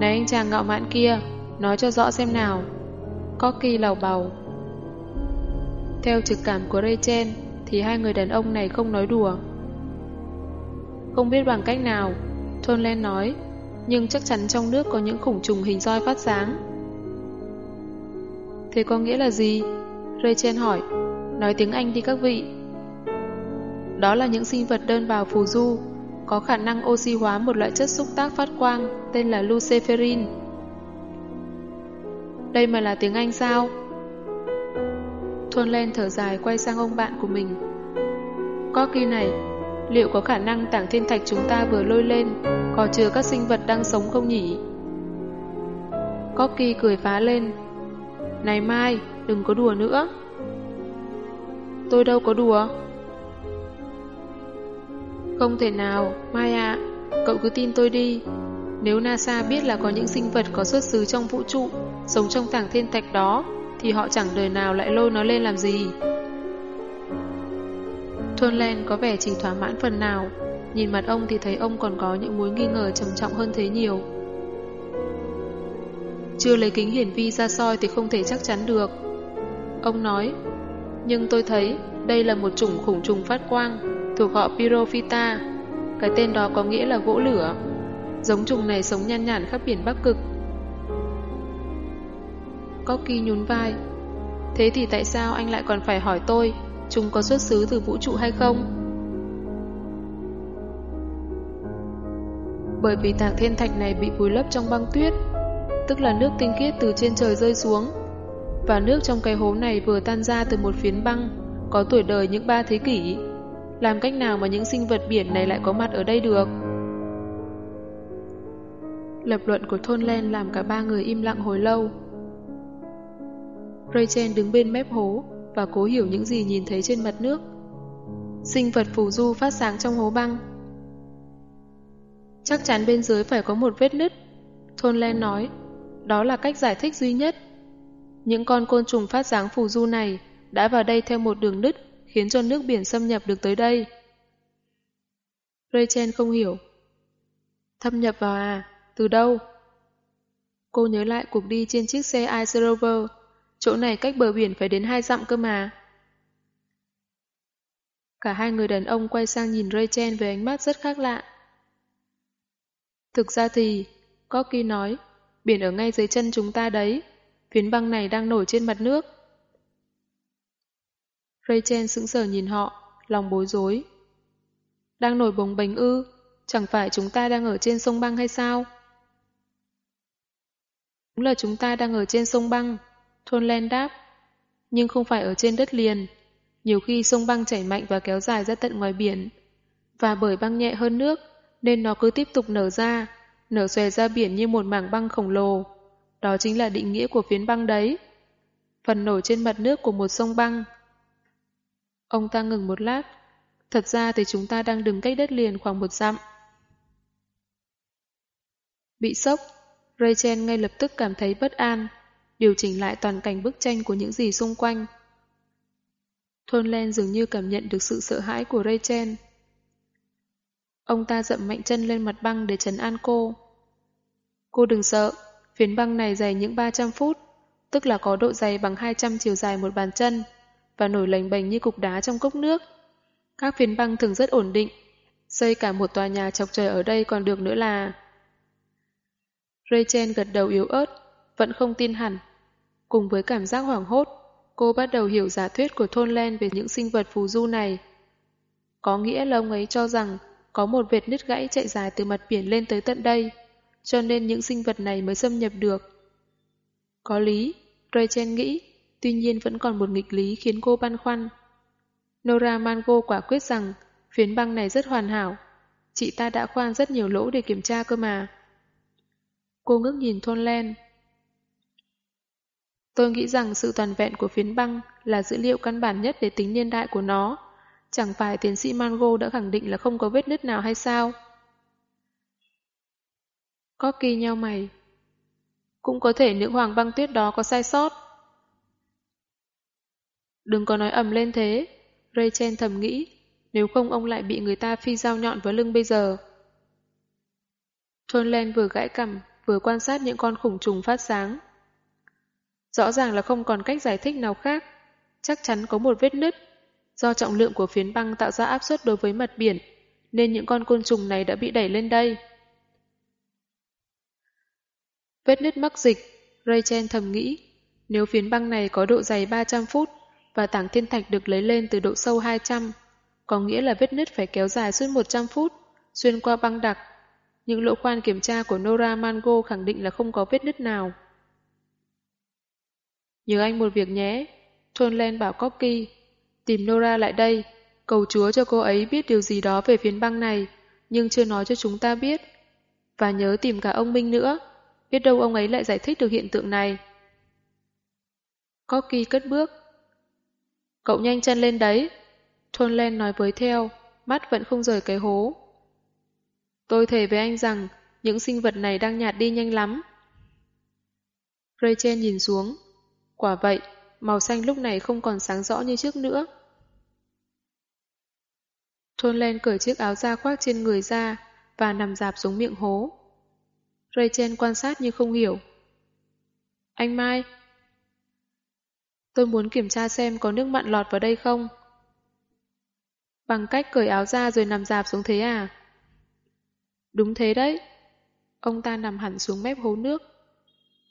Này anh chàng ngạo mạn kia, nói cho rõ xem nào. có kỳ lầu bầu. Theo trực cảm của Rachel, thì hai người đàn ông này không nói đùa. Không biết bằng cách nào, Thôn Len nói, nhưng chắc chắn trong nước có những khủng trùng hình roi phát sáng. Thế có nghĩa là gì? Rachel hỏi, nói tiếng Anh đi các vị. Đó là những sinh vật đơn bào phù du, có khả năng oxy hóa một loại chất xúc tác phát quang tên là luciferin. Đây mà là tiếng Anh sao? Thôn Len thở dài quay sang ông bạn của mình. Có kỳ này, liệu có khả năng tảng thiên thạch chúng ta vừa lôi lên có chứa các sinh vật đang sống không nhỉ? Corky cười phá lên. Này Mai, đừng có đùa nữa. Tôi đâu có đùa. Không thể nào, Mai ạ, cậu cứ tin tôi đi. Nếu NASA biết là có những sinh vật có xuất xứ trong vũ trụ, sống trong tảng thiên thạch đó, thì họ chẳng đời nào lại lôi nó lên làm gì. Thôn Len có vẻ chỉ thỏa mãn phần nào, nhìn mặt ông thì thấy ông còn có những mối nghi ngờ trầm trọng hơn thế nhiều. Chưa lấy kính hiển vi ra soi thì không thể chắc chắn được. Ông nói, nhưng tôi thấy đây là một chủng khủng trùng phát quang thuộc họ Pyrophyta. Cái tên đó có nghĩa là gỗ lửa. Giống trùng này sống nhan nhản khắp biển Bắc Cực. Corky nhún vai. Thế thì tại sao anh lại còn phải hỏi tôi chúng có xuất xứ từ vũ trụ hay không? Bởi vì tảng thiên thạch này bị vùi lấp trong băng tuyết, tức là nước tinh khiết từ trên trời rơi xuống, và nước trong cái hố này vừa tan ra từ một phiến băng có tuổi đời những ba thế kỷ. Làm cách nào mà những sinh vật biển này lại có mặt ở đây được? Lập luận của thôn Len làm cả ba người im lặng hồi lâu. Rachel đứng bên mép hố và cố hiểu những gì nhìn thấy trên mặt nước. Sinh vật phù du phát sáng trong hố băng. Chắc chắn bên dưới phải có một vết nứt. Thôn Len nói, đó là cách giải thích duy nhất. Những con côn trùng phát sáng phù du này đã vào đây theo một đường nứt khiến cho nước biển xâm nhập được tới đây. Rachel không hiểu. Thâm nhập vào à? Từ đâu? Cô nhớ lại cuộc đi trên chiếc xe Ice Rover. Chỗ này cách bờ biển phải đến hai dặm cơ mà. Cả hai người đàn ông quay sang nhìn Rachel với ánh mắt rất khác lạ. Thực ra thì, Corky nói, biển ở ngay dưới chân chúng ta đấy. Phiến băng này đang nổi trên mặt nước. Rachel sững sờ nhìn họ, lòng bối rối. Đang nổi bồng bềnh ư, chẳng phải chúng ta đang ở trên sông băng hay sao? Đúng là chúng ta đang ở trên sông băng, Thôn Len đáp. Nhưng không phải ở trên đất liền. Nhiều khi sông băng chảy mạnh và kéo dài ra tận ngoài biển. Và bởi băng nhẹ hơn nước, nên nó cứ tiếp tục nở ra, nở xòe ra biển như một mảng băng khổng lồ. Đó chính là định nghĩa của phiến băng đấy. Phần nổi trên mặt nước của một sông băng. Ông ta ngừng một lát. Thật ra thì chúng ta đang đứng cách đất liền khoảng một dặm. Bị sốc, Rachel ngay lập tức cảm thấy bất an, điều chỉnh lại toàn cảnh bức tranh của những gì xung quanh. Thôn Len dường như cảm nhận được sự sợ hãi của Rachel. Ông ta dậm mạnh chân lên mặt băng để trấn an cô. Cô đừng sợ, phiến băng này dày những 300 phút, tức là có độ dày bằng 200 chiều dài một bàn chân, và nổi lềnh bềnh như cục đá trong cốc nước. Các phiến băng thường rất ổn định, xây cả một tòa nhà chọc trời ở đây còn được nữa là... Rachel gật đầu yếu ớt, vẫn không tin hẳn. Cùng với cảm giác hoảng hốt, cô bắt đầu hiểu giả thuyết của thôn Len về những sinh vật phù du này. Có nghĩa là ông ấy cho rằng có một vệt nứt gãy chạy dài từ mặt biển lên tới tận đây, cho nên những sinh vật này mới xâm nhập được. Có lý, Rachel nghĩ, tuy nhiên vẫn còn một nghịch lý khiến cô băn khoăn. Nora Mango quả quyết rằng phiến băng này rất hoàn hảo. Chị ta đã khoan rất nhiều lỗ để kiểm tra cơ mà. Cô ngước nhìn thôn len. Tôi nghĩ rằng sự toàn vẹn của phiến băng là dữ liệu căn bản nhất để tính niên đại của nó. Chẳng phải tiến sĩ Mango đã khẳng định là không có vết nứt nào hay sao? Có kỳ nhau mày. Cũng có thể nữ hoàng băng tuyết đó có sai sót. Đừng có nói ầm lên thế, Rachel thầm nghĩ. Nếu không ông lại bị người ta phi dao nhọn vào lưng bây giờ. Thôn Len vừa gãi cằm, vừa quan sát những con khủng trùng phát sáng. Rõ ràng là không còn cách giải thích nào khác. Chắc chắn có một vết nứt. Do trọng lượng của phiến băng tạo ra áp suất đối với mặt biển, nên những con côn trùng này đã bị đẩy lên đây. Vết nứt mắc dịch, Rachel thầm nghĩ, nếu phiến băng này có độ dày 300 phút và tảng thiên thạch được lấy lên từ độ sâu 200, có nghĩa là vết nứt phải kéo dài suốt 100 phút, xuyên qua băng đặc. Những lỗ khoan kiểm tra của Nora Mango khẳng định là không có vết nứt nào. Nhớ anh một việc nhé, Trôn Len bảo Corky, tìm Nora lại đây, cầu chúa cho cô ấy biết điều gì đó về phiến băng này, nhưng chưa nói cho chúng ta biết. Và nhớ tìm cả ông Minh nữa, biết đâu ông ấy lại giải thích được hiện tượng này. Corky cất bước. Cậu nhanh chân lên đấy, Trôn Len nói với theo, mắt vẫn không rời cái hố. Tôi thề với anh rằng những sinh vật này đang nhạt đi nhanh lắm. Rachel nhìn xuống. Quả vậy, màu xanh lúc này không còn sáng rõ như trước nữa. Thôn Len cởi chiếc áo da khoác trên người ra và nằm dạp xuống miệng hố. Rachel quan sát như không hiểu. Anh Mai, tôi muốn kiểm tra xem có nước mặn lọt vào đây không. Bằng cách cởi áo ra rồi nằm dạp xuống thế à? Đúng thế đấy. Ông ta nằm hẳn xuống mép hố nước.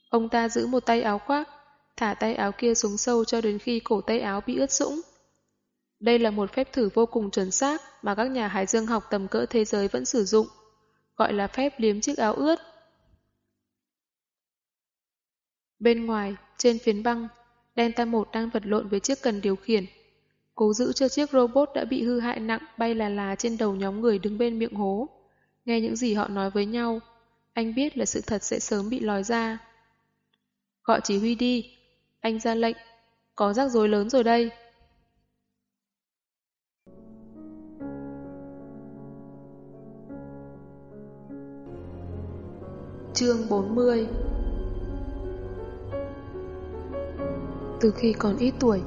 Ông ta giữ một tay áo khoác, thả tay áo kia xuống sâu cho đến khi cổ tay áo bị ướt sũng. Đây là một phép thử vô cùng chuẩn xác mà các nhà hải dương học tầm cỡ thế giới vẫn sử dụng, gọi là phép liếm chiếc áo ướt. Bên ngoài, trên phiến băng, Delta 1 đang vật lộn với chiếc cần điều khiển cố giữ cho chiếc robot đã bị hư hại nặng bay là là trên đầu nhóm người đứng bên miệng hố. Nghe những gì họ nói với nhau, anh biết là sự thật sẽ sớm bị lòi ra. Gọi chỉ huy đi, anh ra lệnh, có rắc rối lớn rồi đây. Chương 40 Từ khi còn ít tuổi,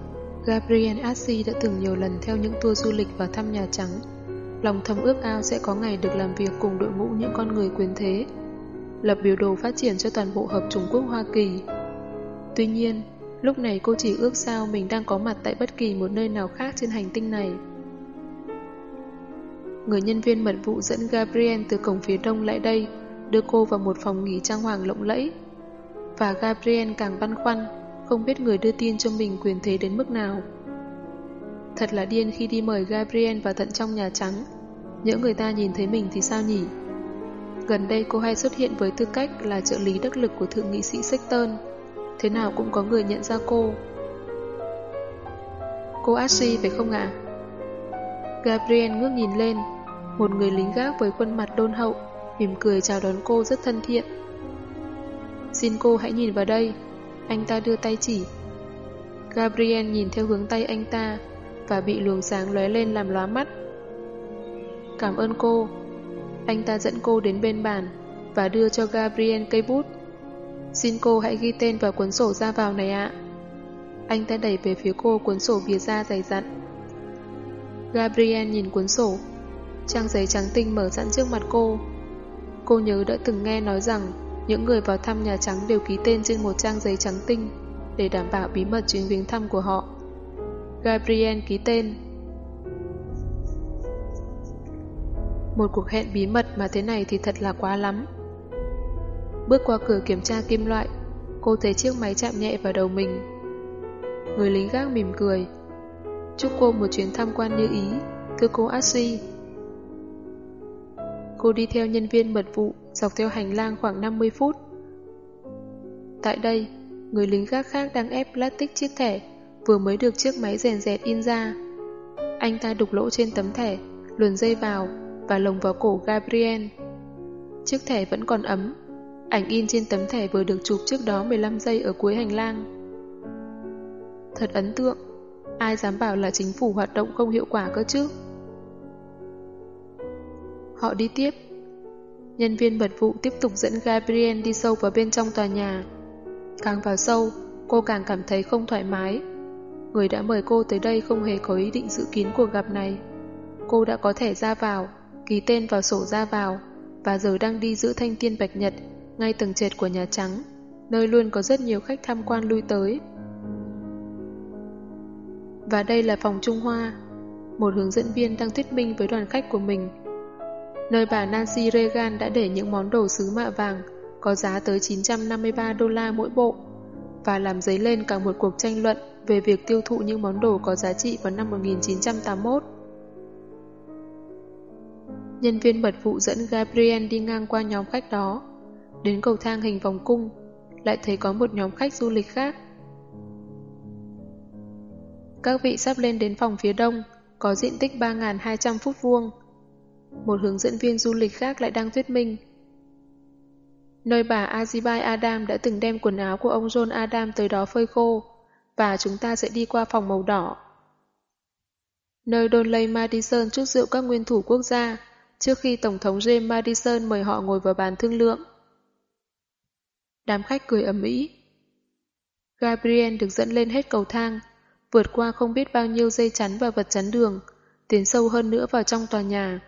Gabriel Assi đã từng nhiều lần theo những tour du lịch và thăm Nhà Trắng. Lòng thầm ước ao sẽ có ngày được làm việc cùng đội ngũ những con người quyền thế, lập biểu đồ phát triển cho toàn bộ hợp Trung Quốc Hoa Kỳ. Tuy nhiên, lúc này cô chỉ ước sao mình đang có mặt tại bất kỳ một nơi nào khác trên hành tinh này. Người nhân viên mật vụ dẫn Gabriel từ cổng phía đông lại đây, đưa cô vào một phòng nghỉ trang hoàng lộng lẫy. Và Gabriel càng băn khoăn không biết người đưa tin cho mình quyền thế đến mức nào. Thật là điên khi đi mời Gabriel vào tận trong Nhà Trắng. Nhỡ người ta nhìn thấy mình thì sao nhỉ? Gần đây cô hay xuất hiện với tư cách là trợ lý đắc lực của thượng nghị sĩ Sexton. Thế nào cũng có người nhận ra cô. Cô Ashley phải không ạ? Gabriel ngước nhìn lên, một người lính gác với khuôn mặt đôn hậu, mỉm cười chào đón cô rất thân thiện. Xin cô hãy nhìn vào đây, anh ta đưa tay chỉ. Gabriel nhìn theo hướng tay anh ta và bị luồng sáng lóe lên làm lóa mắt. Cảm ơn cô. Anh ta dẫn cô đến bên bàn và đưa cho Gabriel cây bút. Xin cô hãy ghi tên vào cuốn sổ ra vào này ạ. Anh ta đẩy về phía cô cuốn sổ bìa da dày dặn. Gabriel nhìn cuốn sổ. Trang giấy trắng tinh mở sẵn trước mặt cô. Cô nhớ đã từng nghe nói rằng những người vào thăm Nhà Trắng đều ký tên trên một trang giấy trắng tinh để đảm bảo bí mật chuyến viếng thăm của họ. Gabriel ký tên. Một cuộc hẹn bí mật mà thế này thì thật là quá lắm. Bước qua cửa kiểm tra kim loại, cô thấy chiếc máy chạm nhẹ vào đầu mình. Người lính gác mỉm cười. Chúc cô một chuyến tham quan như ý, thưa cô Ashley. Cô đi theo nhân viên mật vụ dọc theo hành lang khoảng 50 phút. Tại đây, người lính gác khác đang ép plastic chiếc thẻ vừa mới được chiếc máy rèn rẹt in ra. Anh ta đục lỗ trên tấm thẻ, luồn dây vào và lồng vào cổ Gabriel. Chiếc thẻ vẫn còn ấm. Ảnh in trên tấm thẻ vừa được chụp trước đó 15 giây ở cuối hành lang. Thật ấn tượng. Ai dám bảo là chính phủ hoạt động không hiệu quả cơ chứ? Họ đi tiếp. Nhân viên mật vụ tiếp tục dẫn Gabriel đi sâu vào bên trong tòa nhà. Càng vào sâu, cô càng cảm thấy không thoải mái. Người đã mời cô tới đây không hề có ý định dự kiến cuộc gặp này. Cô đã có thể ra vào, ký tên vào sổ ra vào, và giờ đang đi giữ thanh tiên bạch nhật, ngay tầng trệt của Nhà Trắng, nơi luôn có rất nhiều khách tham quan lui tới. Và đây là phòng Trung Hoa, một hướng dẫn viên đang thuyết minh với đoàn khách của mình. Nơi bà Nancy Reagan đã để những món đồ sứ mạ vàng có giá tới 953 đô la mỗi bộ và làm dấy lên cả một cuộc tranh luận về việc tiêu thụ những món đồ có giá trị vào năm 1981. Nhân viên mật vụ dẫn Gabriel đi ngang qua nhóm khách đó, đến cầu thang hình vòng cung, lại thấy có một nhóm khách du lịch khác. Các vị sắp lên đến phòng phía đông, có diện tích 3.200 phút vuông. Một hướng dẫn viên du lịch khác lại đang thuyết minh. Nơi bà Azibai Adam đã từng đem quần áo của ông John Adam tới đó phơi khô, và chúng ta sẽ đi qua phòng màu đỏ. Nơi Donley Madison trước rượu các nguyên thủ quốc gia, trước khi Tổng thống James Madison mời họ ngồi vào bàn thương lượng. Đám khách cười ầm ĩ. Gabriel được dẫn lên hết cầu thang, vượt qua không biết bao nhiêu dây chắn và vật chắn đường, tiến sâu hơn nữa vào trong tòa nhà.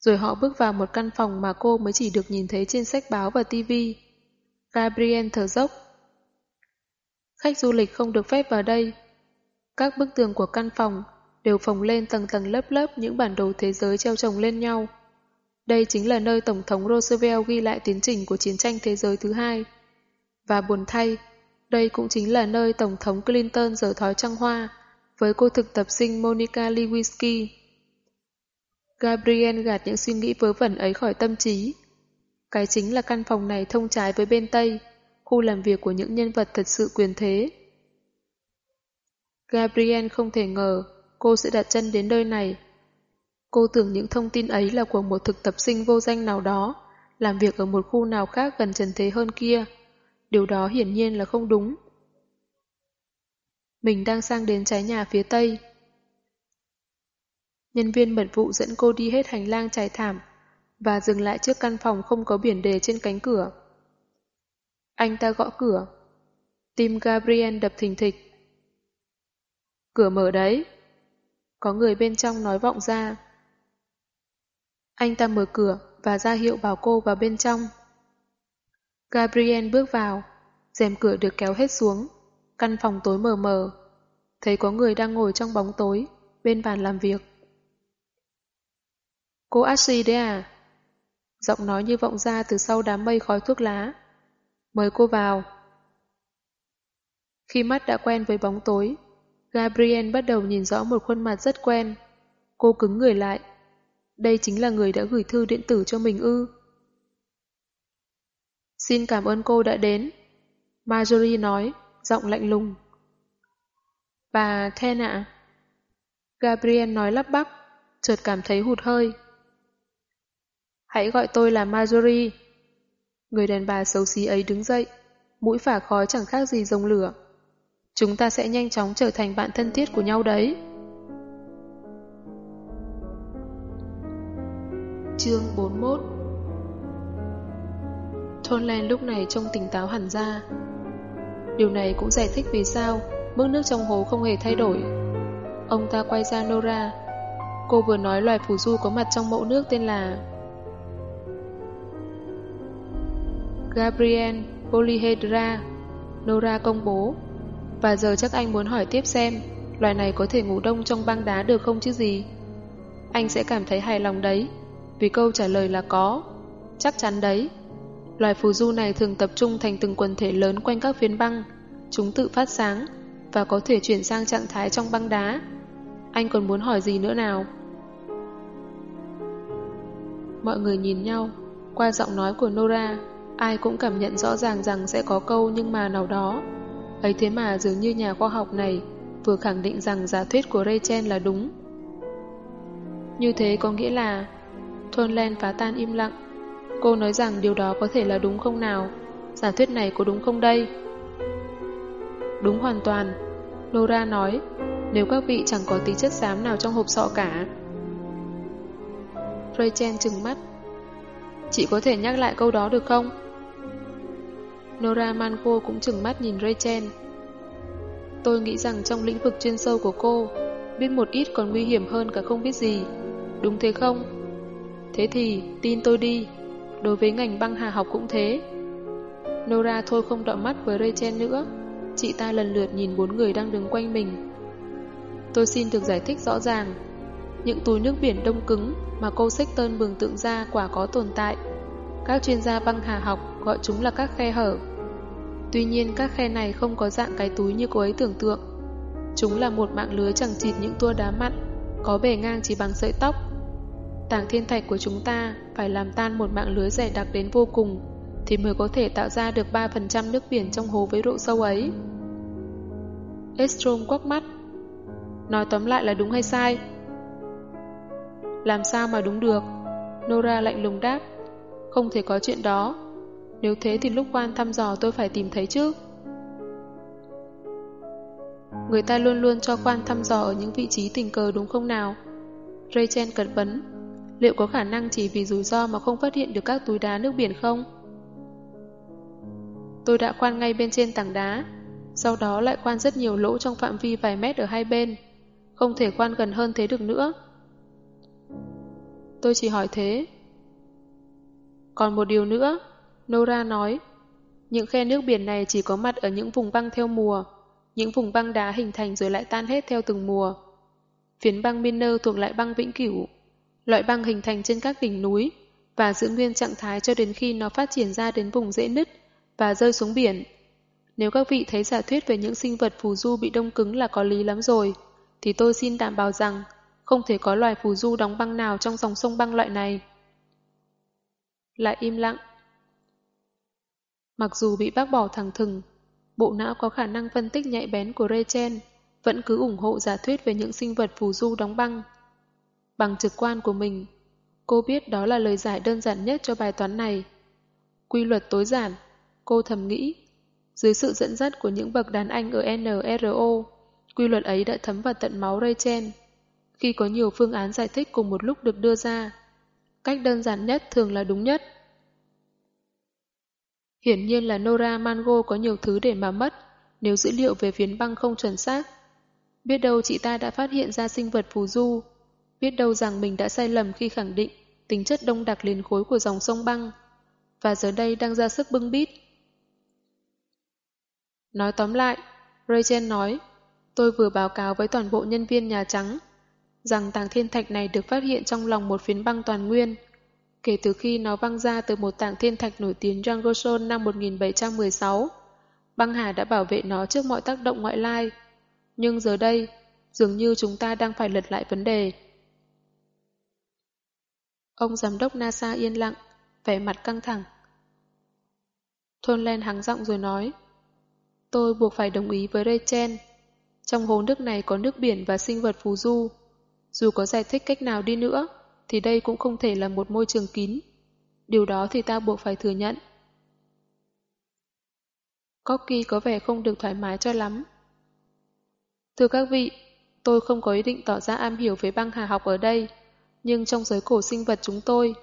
Rồi họ bước vào một căn phòng mà cô mới chỉ được nhìn thấy trên sách báo và tivi. Gabriel thở dốc. Khách du lịch không được phép vào đây. Các bức tường của căn phòng đều phồng lên tầng tầng lớp lớp những bản đồ thế giới treo chồng lên nhau. Đây chính là nơi Tổng thống Roosevelt ghi lại tiến trình của chiến tranh thế giới thứ hai. Và buồn thay, đây cũng chính là nơi Tổng thống Clinton dở thói trăng hoa với cô thực tập sinh Monica Lewinsky. Gabriel gạt những suy nghĩ vớ vẩn ấy khỏi tâm trí. Cái chính là căn phòng này thông trái với bên Tây, khu làm việc của những nhân vật thật sự quyền thế. Gabriel không thể ngờ cô sẽ đặt chân đến nơi này. Cô tưởng những thông tin ấy là của một thực tập sinh vô danh nào đó, làm việc ở một khu nào khác gần trần thế hơn kia. Điều đó hiển nhiên là không đúng. Mình đang sang đến trái nhà phía tây. Nhân viên mật vụ dẫn cô đi hết hành lang trải thảm và dừng lại trước căn phòng không có biển đề trên cánh cửa. Anh ta gõ cửa. Tim Gabriel đập thình thịch. Cửa mở đấy. Có người bên trong nói vọng ra. Anh ta mở cửa và ra hiệu bảo cô vào bên trong. Gabriel bước vào, rèm cửa được kéo hết xuống, căn phòng tối mờ mờ. Thấy có người đang ngồi trong bóng tối, bên bàn làm việc. Cô Ashley đấy à? Giọng nói như vọng ra từ sau đám mây khói thuốc lá. Mời cô vào. Khi mắt đã quen với bóng tối, Gabriel bắt đầu nhìn rõ một khuôn mặt rất quen. Cô cứng người lại. Đây chính là người đã gửi thư điện tử cho mình ư. Xin cảm ơn cô đã đến. Marjorie nói, giọng lạnh lùng. Bà Ken ạ. Gabriel nói lắp bắp, chợt cảm thấy hụt hơi. Hãy gọi tôi là Marjorie. Người đàn bà xấu xí ấy đứng dậy, mũi phả khói chẳng khác gì rồng lửa. Chúng ta sẽ nhanh chóng trở thành bạn thân thiết của nhau đấy. Chương 41 Thôn lúc này trông tỉnh táo hẳn ra. Điều này cũng giải thích vì sao mức nước trong hố không hề thay đổi. Ông ta quay ra Nora. Cô vừa nói loài phù du có mặt trong mẫu nước tên là Gabriel Polyhedra, Nora công bố. Và giờ chắc anh muốn hỏi tiếp xem loài này có thể ngủ đông trong băng đá được không chứ gì? Anh sẽ cảm thấy hài lòng đấy, vì câu trả lời là có. Chắc chắn đấy. Loài phù du này thường tập trung thành từng quần thể lớn quanh các phiến băng. Chúng tự phát sáng và có thể chuyển sang trạng thái trong băng đá. Anh còn muốn hỏi gì nữa nào? Mọi người nhìn nhau, qua giọng nói của Nora, Ai cũng cảm nhận rõ ràng rằng sẽ có câu nhưng mà nào đó. Ấy thế mà dường như nhà khoa học này vừa khẳng định rằng giả thuyết của Rachel là đúng. Như thế có nghĩa là Thôn Len phá tan im lặng. Cô nói rằng điều đó có thể là đúng không nào? Giả thuyết này có đúng không đây? Đúng hoàn toàn. Nora nói, nếu các vị chẳng có tí chất xám nào trong hộp sọ cả. Rachel trừng mắt. Chị có thể nhắc lại câu đó được không? Nora Manco cũng chừng mắt nhìn Rachel. Tôi nghĩ rằng trong lĩnh vực chuyên sâu của cô, biết một ít còn nguy hiểm hơn cả không biết gì. Đúng thế không? Thế thì, tin tôi đi. Đối với ngành băng hà học cũng thế. Nora thôi không đọ mắt với Rachel nữa. Chị ta lần lượt nhìn bốn người đang đứng quanh mình. Tôi xin được giải thích rõ ràng. Những túi nước biển đông cứng mà cô Sexton mường tượng ra quả có tồn tại. Các chuyên gia băng hà học gọi chúng là các khe hở. Tuy nhiên các khe này không có dạng cái túi như cô ấy tưởng tượng. Chúng là một mạng lưới chẳng chịt những tua đá mặn, có bề ngang chỉ bằng sợi tóc. Tàng thiên thạch của chúng ta phải làm tan một mạng lưới dày đặc đến vô cùng thì mới có thể tạo ra được 3% nước biển trong hố với độ sâu ấy. Estrom quắc mắt. Nói tóm lại là đúng hay sai? Làm sao mà đúng được? Nora lạnh lùng đáp. Không thể có chuyện đó. Nếu thế thì lúc quan thăm dò tôi phải tìm thấy chứ. Người ta luôn luôn cho quan thăm dò ở những vị trí tình cờ đúng không nào? Rachel cật vấn. Liệu có khả năng chỉ vì rủi ro mà không phát hiện được các túi đá nước biển không? Tôi đã khoan ngay bên trên tảng đá, sau đó lại khoan rất nhiều lỗ trong phạm vi vài mét ở hai bên. Không thể khoan gần hơn thế được nữa. Tôi chỉ hỏi thế. Còn một điều nữa, Nora nói, những khe nước biển này chỉ có mặt ở những vùng băng theo mùa, những vùng băng đá hình thành rồi lại tan hết theo từng mùa. Phiến băng Miner thuộc lại băng vĩnh cửu, loại băng hình thành trên các đỉnh núi và giữ nguyên trạng thái cho đến khi nó phát triển ra đến vùng dễ nứt và rơi xuống biển. Nếu các vị thấy giả thuyết về những sinh vật phù du bị đông cứng là có lý lắm rồi, thì tôi xin đảm bảo rằng không thể có loài phù du đóng băng nào trong dòng sông băng loại này. Lại im lặng. Mặc dù bị bác bỏ thẳng thừng, bộ não có khả năng phân tích nhạy bén của Rachel vẫn cứ ủng hộ giả thuyết về những sinh vật phù du đóng băng. Bằng trực quan của mình, cô biết đó là lời giải đơn giản nhất cho bài toán này. Quy luật tối giản, cô thầm nghĩ. Dưới sự dẫn dắt của những bậc đàn anh ở NRO, quy luật ấy đã thấm vào tận máu Rachel. Khi có nhiều phương án giải thích cùng một lúc được đưa ra, cách đơn giản nhất thường là đúng nhất. Hiển nhiên là Nora Mango có nhiều thứ để mà mất nếu dữ liệu về phiến băng không chuẩn xác. Biết đâu chị ta đã phát hiện ra sinh vật phù du, biết đâu rằng mình đã sai lầm khi khẳng định tính chất đông đặc liền khối của dòng sông băng, và giờ đây đang ra sức bưng bít. Nói tóm lại, Rachel nói, tôi vừa báo cáo với toàn bộ nhân viên Nhà Trắng rằng tảng thiên thạch này được phát hiện trong lòng một phiến băng toàn nguyên, kể từ khi nó văng ra từ một tảng thiên thạch nổi tiếng Jangoson năm 1716. Băng hà đã bảo vệ nó trước mọi tác động ngoại lai. Nhưng giờ đây, dường như chúng ta đang phải lật lại vấn đề. Ông giám đốc NASA yên lặng, vẻ mặt căng thẳng. Thôn Len hắng giọng rồi nói, tôi buộc phải đồng ý với Rachel. Trong hồ nước này có nước biển và sinh vật phù du. Dù có giải thích cách nào đi nữa, thì đây cũng không thể là một môi trường kín. Điều đó thì ta buộc phải thừa nhận. cocky có vẻ không được thoải mái cho lắm. Thưa các vị, tôi không có ý định tỏ ra am hiểu về băng hà học ở đây, nhưng trong giới cổ sinh vật chúng tôi,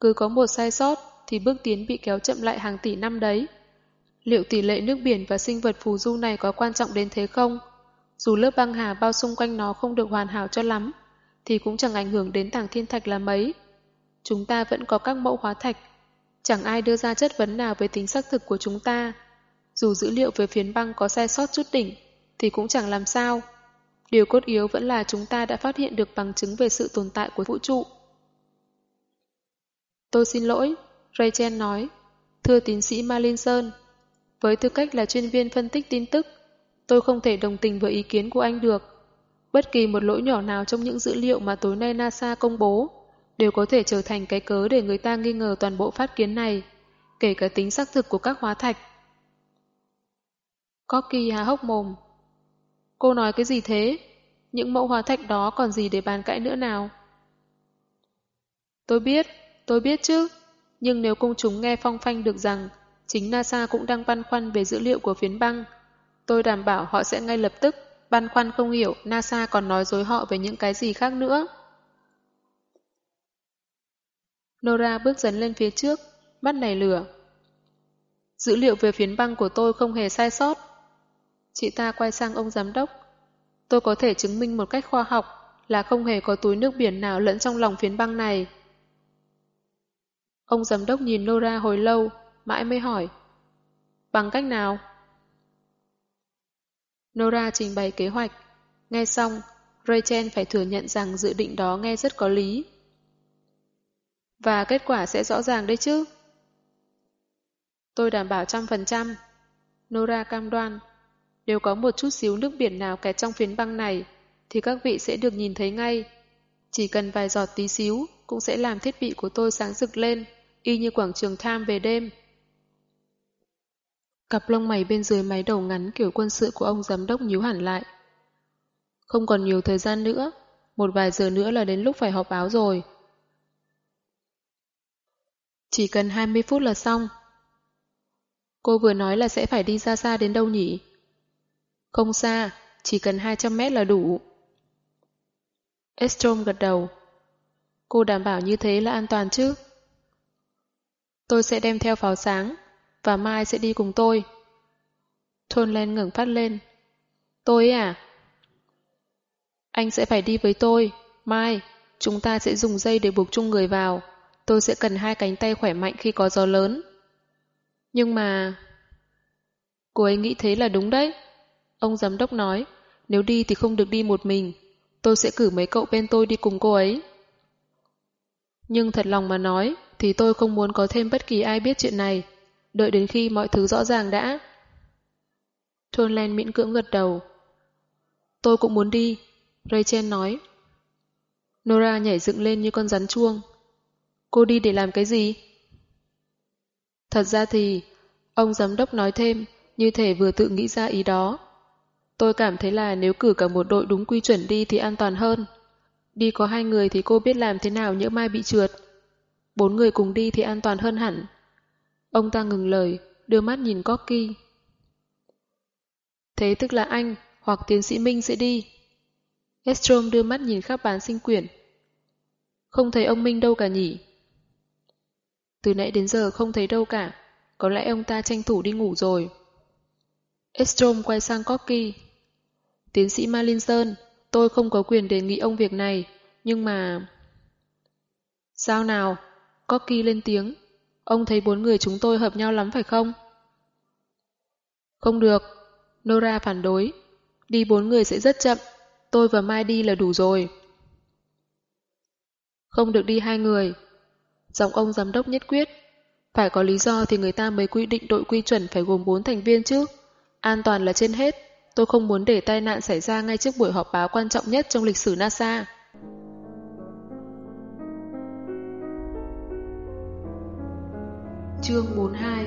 cứ có một sai sót thì bước tiến bị kéo chậm lại hàng tỷ năm đấy. Liệu tỷ lệ nước biển và sinh vật phù du này có quan trọng đến thế không? Dù lớp băng hà bao xung quanh nó không được hoàn hảo cho lắm, thì cũng chẳng ảnh hưởng đến tảng thiên thạch là mấy. Chúng ta vẫn có các mẫu hóa thạch. Chẳng ai đưa ra chất vấn nào về tính xác thực của chúng ta. Dù dữ liệu về phiến băng có sai sót chút đỉnh, thì cũng chẳng làm sao. Điều cốt yếu vẫn là chúng ta đã phát hiện được bằng chứng về sự tồn tại của vũ trụ. Tôi xin lỗi, Rachel nói. Thưa tiến sĩ Malinson, với tư cách là chuyên viên phân tích tin tức, tôi không thể đồng tình với ý kiến của anh được. Bất kỳ một lỗi nhỏ nào trong những dữ liệu mà tối nay NASA công bố đều có thể trở thành cái cớ để người ta nghi ngờ toàn bộ phát kiến này, kể cả tính xác thực của các hóa thạch. Corky há hốc mồm. Cô nói cái gì thế? Những mẫu hóa thạch đó còn gì để bàn cãi nữa nào? Tôi biết, tôi biết chứ. Nhưng nếu công chúng nghe phong phanh được rằng chính NASA cũng đang băn khoăn về dữ liệu của phiến băng, tôi đảm bảo họ sẽ ngay lập tức băn khoăn không hiểu NASA còn nói dối họ về những cái gì khác nữa. Nora bước dần lên phía trước, mắt này lửa. Dữ liệu về phiến băng của tôi không hề sai sót. Chị ta quay sang ông giám đốc. Tôi có thể chứng minh một cách khoa học là không hề có túi nước biển nào lẫn trong lòng phiến băng này. Ông giám đốc nhìn Nora hồi lâu, mãi mới hỏi. Bằng cách nào? Nora trình bày kế hoạch. Nghe xong, Rachel phải thừa nhận rằng dự định đó nghe rất có lý. Và kết quả sẽ rõ ràng đấy chứ. Tôi đảm bảo trăm phần trăm. Nora cam đoan. Nếu có một chút xíu nước biển nào kẹt trong phiến băng này, thì các vị sẽ được nhìn thấy ngay. Chỉ cần vài giọt tí xíu cũng sẽ làm thiết bị của tôi sáng rực lên, y như quảng trường tham về đêm. Cặp lông mày bên dưới máy đầu ngắn kiểu quân sự của ông giám đốc nhíu hẳn lại. Không còn nhiều thời gian nữa, một vài giờ nữa là đến lúc phải họp báo rồi. Chỉ cần 20 phút là xong. Cô vừa nói là sẽ phải đi ra xa đến đâu nhỉ? Không xa, chỉ cần 200 mét là đủ. Estrom gật đầu. Cô đảm bảo như thế là an toàn chứ? Tôi sẽ đem theo pháo sáng, và Mai sẽ đi cùng tôi. Thôn Len ngẩng phát lên. Tôi à? Anh sẽ phải đi với tôi. Mai, chúng ta sẽ dùng dây để buộc chung người vào. Tôi sẽ cần hai cánh tay khỏe mạnh khi có gió lớn. Nhưng mà... Cô ấy nghĩ thế là đúng đấy. Ông giám đốc nói, nếu đi thì không được đi một mình. Tôi sẽ cử mấy cậu bên tôi đi cùng cô ấy. Nhưng thật lòng mà nói, thì tôi không muốn có thêm bất kỳ ai biết chuyện này. Đợi đến khi mọi thứ rõ ràng đã. Thôn Len miễn cưỡng gật đầu. Tôi cũng muốn đi, Rachel nói. Nora nhảy dựng lên như con rắn chuông. Cô đi để làm cái gì? Thật ra thì, ông giám đốc nói thêm, như thể vừa tự nghĩ ra ý đó. Tôi cảm thấy là nếu cử cả một đội đúng quy chuẩn đi thì an toàn hơn. Đi có hai người thì cô biết làm thế nào nhỡ mai bị trượt. Bốn người cùng đi thì an toàn hơn hẳn. Ông ta ngừng lời, đưa mắt nhìn Corky. Thế tức là anh hoặc tiến sĩ Minh sẽ đi. Estrom đưa mắt nhìn khắp bán sinh quyển. Không thấy ông Minh đâu cả nhỉ? Từ nãy đến giờ không thấy đâu cả. Có lẽ ông ta tranh thủ đi ngủ rồi. Estrom quay sang Corky. Tiến sĩ Malinson, tôi không có quyền đề nghị ông việc này, nhưng mà... Sao nào? Corky lên tiếng. Ông thấy bốn người chúng tôi hợp nhau lắm phải không? Không được. Nora phản đối. Đi bốn người sẽ rất chậm. Tôi và Mai đi là đủ rồi. Không được đi hai người. Giọng ông giám đốc nhất quyết. Phải có lý do thì người ta mới quy định đội quy chuẩn phải gồm bốn thành viên chứ. An toàn là trên hết. Tôi không muốn để tai nạn xảy ra ngay trước buổi họp báo quan trọng nhất trong lịch sử NASA. Chương 42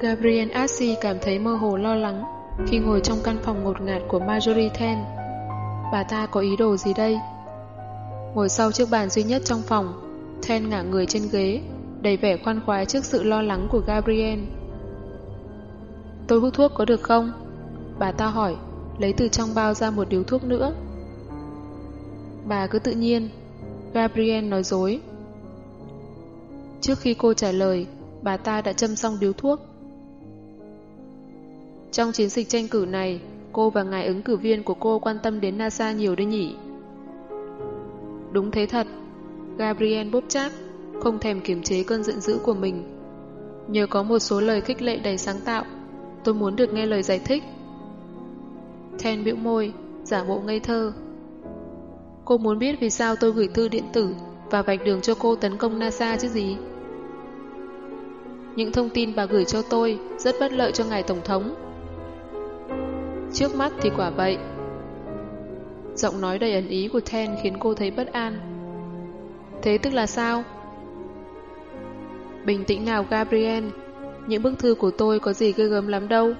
Gabriel Assi cảm thấy mơ hồ lo lắng khi ngồi trong căn phòng ngột ngạt của Marjorie Ten. Bà ta có ý đồ gì đây? Ngồi sau chiếc bàn duy nhất trong phòng, Ten ngả người trên ghế, đầy vẻ khoan khoái trước sự lo lắng của Gabriel. Tôi hút thuốc có được không? Bà ta hỏi, lấy từ trong bao ra một điếu thuốc nữa. Bà cứ tự nhiên. Gabriel nói dối. Trước khi cô trả lời, bà ta đã châm xong điếu thuốc. Trong chiến dịch tranh cử này, cô và ngài ứng cử viên của cô quan tâm đến NASA nhiều đấy nhỉ? Đúng thế thật. Gabriel bốp chát, không thèm kiềm chế cơn giận dữ của mình. Nhờ có một số lời khích lệ đầy sáng tạo, tôi muốn được nghe lời giải thích. Ten bĩu môi, giả bộ ngây thơ. Cô muốn biết vì sao tôi gửi thư điện tử và vạch đường cho cô tấn công NASA chứ gì? Những thông tin bà gửi cho tôi rất bất lợi cho ngài Tổng thống. Trước mắt thì quả vậy. Giọng nói đầy ẩn ý của Ten khiến cô thấy bất an. Thế tức là sao? Bình tĩnh nào Gabriel, những bức thư của tôi có gì ghê gớm lắm đâu.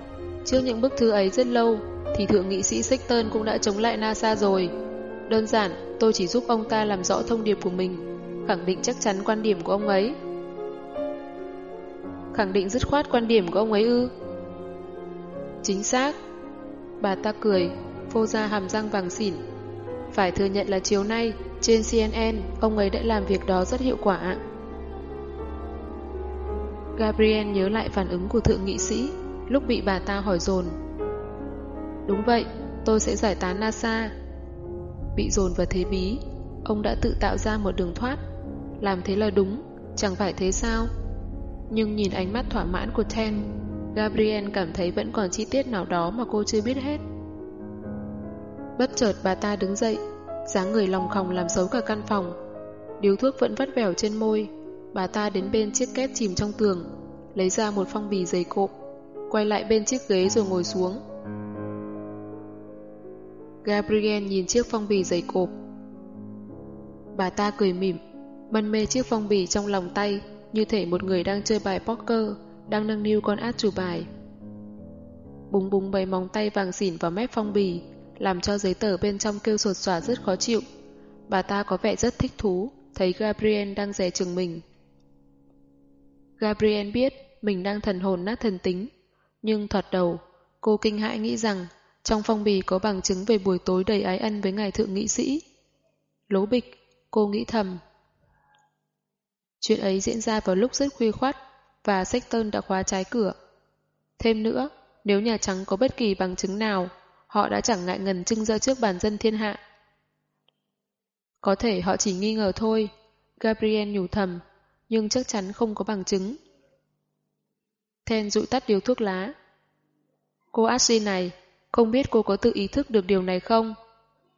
Trước những bức thư ấy rất lâu, thì thượng nghị sĩ Sexton cũng đã chống lại NASA rồi. Đơn giản, tôi chỉ giúp ông ta làm rõ thông điệp của mình, khẳng định chắc chắn quan điểm của ông ấy. Khẳng định dứt khoát quan điểm của ông ấy ư? Chính xác. Bà ta cười, phô ra hàm răng vàng xỉn. Phải thừa nhận là chiều nay, trên CNN, ông ấy đã làm việc đó rất hiệu quả. Gabriel nhớ lại phản ứng của thượng nghị sĩ lúc bị bà ta hỏi dồn. Đúng vậy, tôi sẽ giải tán NASA. Bị dồn vào thế bí, ông đã tự tạo ra một đường thoát. Làm thế là đúng, chẳng phải thế sao? Nhưng nhìn ánh mắt thỏa mãn của Ten, Gabriel cảm thấy vẫn còn chi tiết nào đó mà cô chưa biết hết. Bất chợt bà ta đứng dậy, dáng người lòng khòng làm xấu cả căn phòng. Điếu thuốc vẫn vắt vẻo trên môi, bà ta đến bên chiếc két chìm trong tường, lấy ra một phong bì dày cộm, quay lại bên chiếc ghế rồi ngồi xuống. Gabriel nhìn chiếc phong bì dày cộp. Bà ta cười mỉm, mân mê chiếc phong bì trong lòng tay, như thể một người đang chơi bài poker, đang nâng niu con át chủ bài. Búng búng bầy móng tay vàng xỉn vào mép phong bì, làm cho giấy tờ bên trong kêu sột xòa rất khó chịu. Bà ta có vẻ rất thích thú, thấy Gabriel đang dè chừng mình. Gabriel biết mình đang thần hồn nát thần tính, nhưng thoạt đầu, cô kinh hãi nghĩ rằng trong phong bì có bằng chứng về buổi tối đầy ái ân với ngài thượng nghị sĩ. Lố bịch, cô nghĩ thầm. Chuyện ấy diễn ra vào lúc rất khuya khoát và Sexton đã khóa trái cửa. Thêm nữa, nếu Nhà Trắng có bất kỳ bằng chứng nào, họ đã chẳng ngại ngần trưng ra trước bàn dân thiên hạ. Có thể họ chỉ nghi ngờ thôi, Gabriel nhủ thầm, nhưng chắc chắn không có bằng chứng. Then dụi tắt điếu thuốc lá. Cô Ashley này, không biết cô có tự ý thức được điều này không?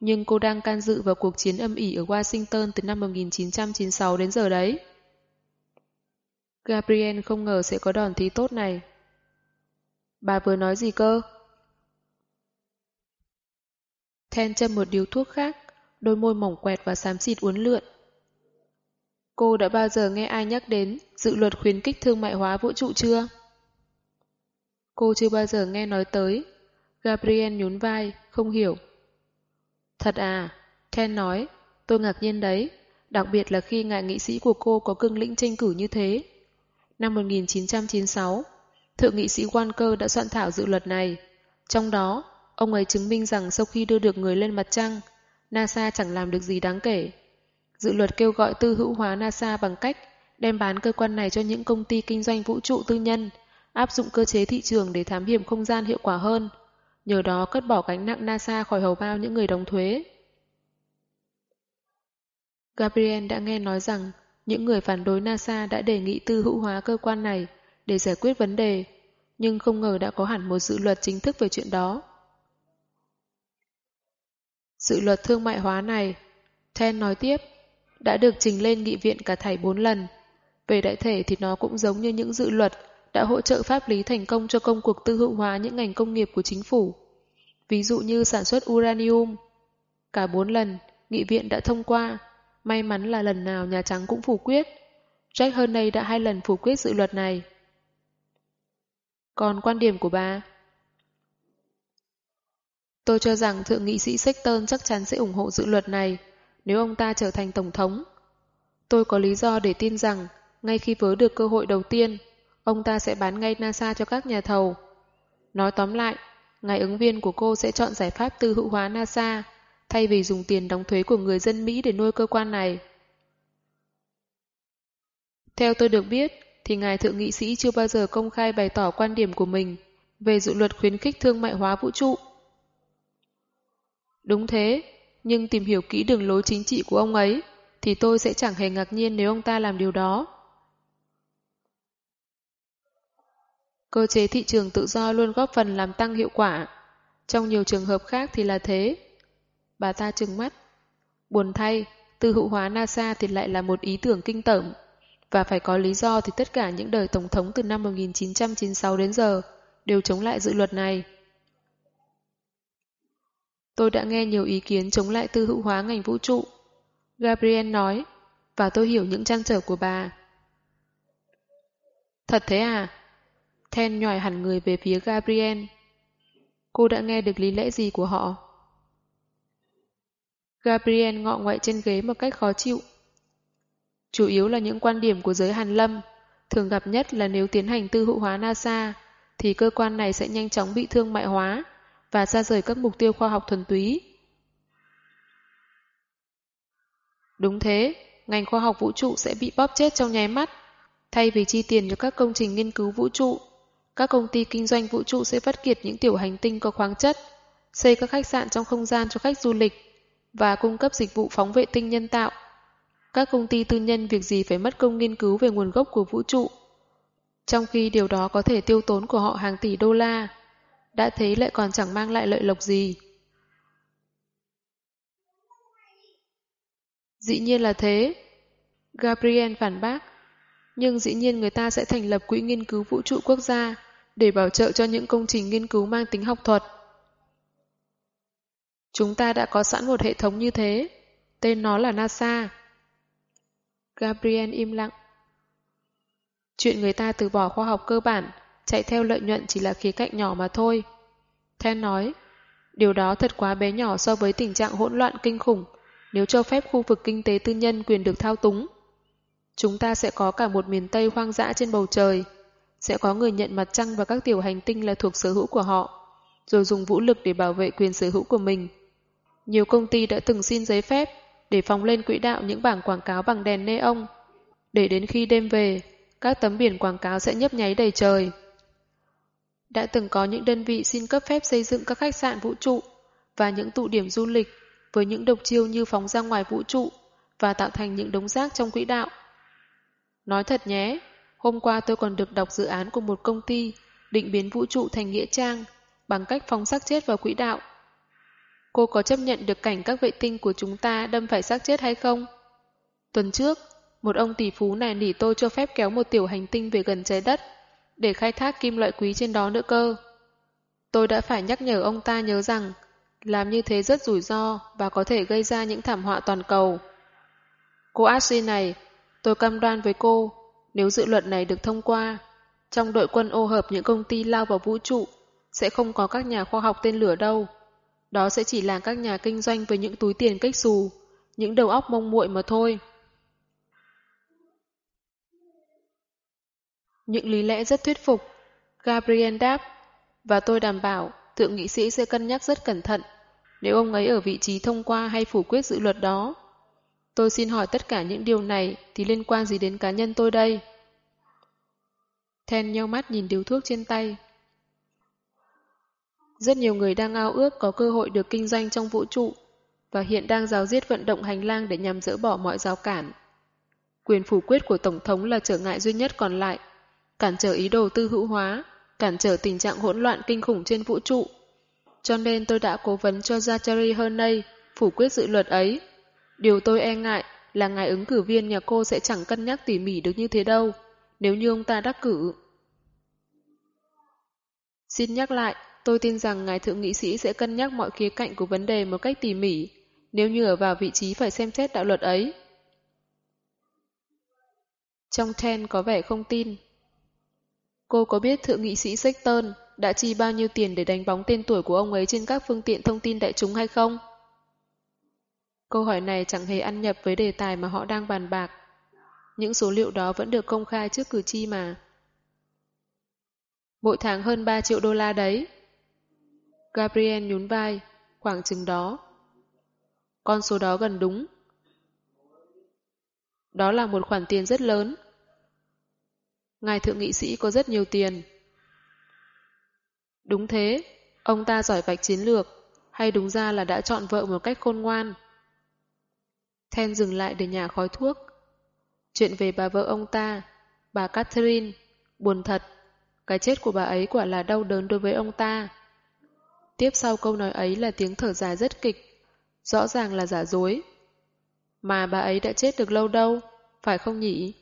Nhưng cô đang can dự vào cuộc chiến âm ỉ ở Washington từ năm 1996 đến giờ đấy. Gabriel không ngờ sẽ có đòn thi tốt này. Bà vừa nói gì cơ? Then châm một điếu thuốc khác, đôi môi mỏng quẹt và xám xịt uốn lượn. Cô đã bao giờ nghe ai nhắc đến dự luật khuyến kích thương mại hóa vũ trụ chưa? Cô chưa bao giờ nghe nói tới. Gabriel nhún vai, không hiểu. Thật à, Ken nói, tôi ngạc nhiên đấy, đặc biệt là khi ngài nghị sĩ của cô có cương lĩnh tranh cử như thế. Năm 1996, Thượng nghị sĩ Walker đã soạn thảo dự luật này. Trong đó, ông ấy chứng minh rằng sau khi đưa được người lên mặt trăng, NASA chẳng làm được gì đáng kể. Dự luật kêu gọi tư hữu hóa NASA bằng cách đem bán cơ quan này cho những công ty kinh doanh vũ trụ tư nhân, áp dụng cơ chế thị trường để thám hiểm không gian hiệu quả hơn, nhờ đó cất bỏ gánh nặng NASA khỏi hầu bao những người đóng thuế. Gabriel đã nghe nói rằng những người phản đối NASA đã đề nghị tư hữu hóa cơ quan này để giải quyết vấn đề, nhưng không ngờ đã có hẳn một dự luật chính thức về chuyện đó. Dự luật thương mại hóa này, Ten nói tiếp, đã được trình lên nghị viện cả thảy bốn lần. Về đại thể thì nó cũng giống như những dự luật đã hỗ trợ pháp lý thành công cho công cuộc tư hữu hóa những ngành công nghiệp của chính phủ. Ví dụ như sản xuất uranium. Cả bốn lần, nghị viện đã thông qua. May mắn là lần nào Nhà Trắng cũng phủ quyết. Jack Hernay đã hai lần phủ quyết dự luật này. Còn quan điểm của bà? Tôi cho rằng Thượng nghị sĩ Sexton chắc chắn sẽ ủng hộ dự luật này nếu ông ta trở thành Tổng thống. Tôi có lý do để tin rằng ngay khi vớ được cơ hội đầu tiên, ông ta sẽ bán ngay NASA cho các nhà thầu. Nói tóm lại, ngài ứng viên của cô sẽ chọn giải pháp tư hữu hóa NASA thay vì dùng tiền đóng thuế của người dân Mỹ để nuôi cơ quan này. Theo tôi được biết, thì ngài thượng nghị sĩ chưa bao giờ công khai bày tỏ quan điểm của mình về dự luật khuyến khích thương mại hóa vũ trụ. Đúng thế, nhưng tìm hiểu kỹ đường lối chính trị của ông ấy, thì tôi sẽ chẳng hề ngạc nhiên nếu ông ta làm điều đó. Cơ chế thị trường tự do luôn góp phần làm tăng hiệu quả. Trong nhiều trường hợp khác thì là thế. Bà ta trừng mắt. Buồn thay, tư hữu hóa NASA thì lại là một ý tưởng kinh tởm. Và phải có lý do thì tất cả những đời Tổng thống từ năm 1996 đến giờ đều chống lại dự luật này. Tôi đã nghe nhiều ý kiến chống lại tư hữu hóa ngành vũ trụ. Gabriel nói, và tôi hiểu những trăn trở của bà. Thật thế à? Then nhòi hẳn người về phía Gabriel. Cô đã nghe được lý lẽ gì của họ? Gabriel ngọ ngoại trên ghế một cách khó chịu. Chủ yếu là những quan điểm của giới hàn lâm, thường gặp nhất là nếu tiến hành tư hữu hóa NASA, thì cơ quan này sẽ nhanh chóng bị thương mại hóa và xa rời các mục tiêu khoa học thuần túy. Đúng thế, ngành khoa học vũ trụ sẽ bị bóp chết trong nháy mắt. Thay vì chi tiền cho các công trình nghiên cứu vũ trụ, các công ty kinh doanh vũ trụ sẽ phát kiệt những tiểu hành tinh có khoáng chất, xây các khách sạn trong không gian cho khách du lịch và cung cấp dịch vụ phóng vệ tinh nhân tạo. Các công ty tư nhân việc gì phải mất công nghiên cứu về nguồn gốc của vũ trụ, trong khi điều đó có thể tiêu tốn của họ hàng tỷ đô la. Đã thế lại còn chẳng mang lại lợi lộc gì. Dĩ nhiên là thế. Gabriel phản bác. Nhưng dĩ nhiên người ta sẽ thành lập quỹ nghiên cứu vũ trụ quốc gia để bảo trợ cho những công trình nghiên cứu mang tính học thuật. Chúng ta đã có sẵn một hệ thống như thế. Tên nó là NASA. Gabriel im lặng. Chuyện người ta từ bỏ khoa học cơ bản, chạy theo lợi nhuận chỉ là khía cạnh nhỏ mà thôi. Then nói, điều đó thật quá bé nhỏ so với tình trạng hỗn loạn kinh khủng nếu cho phép khu vực kinh tế tư nhân quyền được thao túng. Chúng ta sẽ có cả một miền Tây hoang dã trên bầu trời, sẽ có người nhận mặt trăng và các tiểu hành tinh là thuộc sở hữu của họ, rồi dùng vũ lực để bảo vệ quyền sở hữu của mình. Nhiều công ty đã từng xin giấy phép để phóng lên quỹ đạo những bảng quảng cáo bằng đèn neon, để đến khi đêm về, các tấm biển quảng cáo sẽ nhấp nháy đầy trời. Đã từng có những đơn vị xin cấp phép xây dựng các khách sạn vũ trụ và những tụ điểm du lịch với những độc chiêu như phóng ra ngoài vũ trụ và tạo thành những đống rác trong quỹ đạo. Nói thật nhé, hôm qua tôi còn được đọc dự án của một công ty định biến vũ trụ thành nghĩa trang bằng cách phóng xác chết vào quỹ đạo. Cô có chấp nhận được cảnh các vệ tinh của chúng ta đâm phải xác chết hay không? Tuần trước, một ông tỷ phú này nỉ tôi cho phép kéo một tiểu hành tinh về gần trái đất để khai thác kim loại quý trên đó nữa cơ. Tôi đã phải nhắc nhở ông ta nhớ rằng làm như thế rất rủi ro và có thể gây ra những thảm họa toàn cầu. Cô Ashley này, tôi cam đoan với cô, nếu dự luật này được thông qua, trong đội quân ô hợp những công ty lao vào vũ trụ, sẽ không có các nhà khoa học tên lửa đâu. Đó sẽ chỉ là các nhà kinh doanh với những túi tiền cách xù, những đầu óc mông muội mà thôi. Những lý lẽ rất thuyết phục. Gabriel đáp, và tôi đảm bảo thượng nghị sĩ sẽ cân nhắc rất cẩn thận nếu ông ấy ở vị trí thông qua hay phủ quyết dự luật đó. Tôi xin hỏi tất cả những điều này thì liên quan gì đến cá nhân tôi đây? Then nhau mắt nhìn điếu thuốc trên tay. Rất nhiều người đang ao ước có cơ hội được kinh doanh trong vũ trụ và hiện đang giáo diết vận động hành lang để nhằm dỡ bỏ mọi rào cản. Quyền phủ quyết của Tổng thống là trở ngại duy nhất còn lại, cản trở ý đồ tư hữu hóa, cản trở tình trạng hỗn loạn kinh khủng trên vũ trụ. Cho nên tôi đã cố vấn cho Zachary Hernay phủ quyết dự luật ấy. Điều tôi e ngại là ngài ứng cử viên nhà cô sẽ chẳng cân nhắc tỉ mỉ được như thế đâu, nếu như ông ta đắc cử. Xin nhắc lại, tôi tin rằng ngài thượng nghị sĩ sẽ cân nhắc mọi khía cạnh của vấn đề một cách tỉ mỉ, nếu như ở vào vị trí phải xem xét đạo luật ấy. Trong Ten có vẻ không tin. Cô có biết thượng nghị sĩ Sexton đã chi bao nhiêu tiền để đánh bóng tên tuổi của ông ấy trên các phương tiện thông tin đại chúng hay không? Câu hỏi này chẳng hề ăn nhập với đề tài mà họ đang bàn bạc. Những số liệu đó vẫn được công khai trước cử tri mà. Mỗi tháng hơn 3 triệu đô la đấy. Gabriel nhún vai, khoảng chừng đó. Con số đó gần đúng. Đó là một khoản tiền rất lớn. Ngài thượng nghị sĩ có rất nhiều tiền. Đúng thế, ông ta giỏi vạch chiến lược, hay đúng ra là đã chọn vợ một cách khôn ngoan. Then dừng lại để nhả khói thuốc. Chuyện về bà vợ ông ta, bà Catherine, buồn thật. Cái chết của bà ấy quả là đau đớn đối với ông ta. Tiếp sau câu nói ấy là tiếng thở dài rất kịch, rõ ràng là giả dối. Mà bà ấy đã chết được lâu đâu, phải không nhỉ?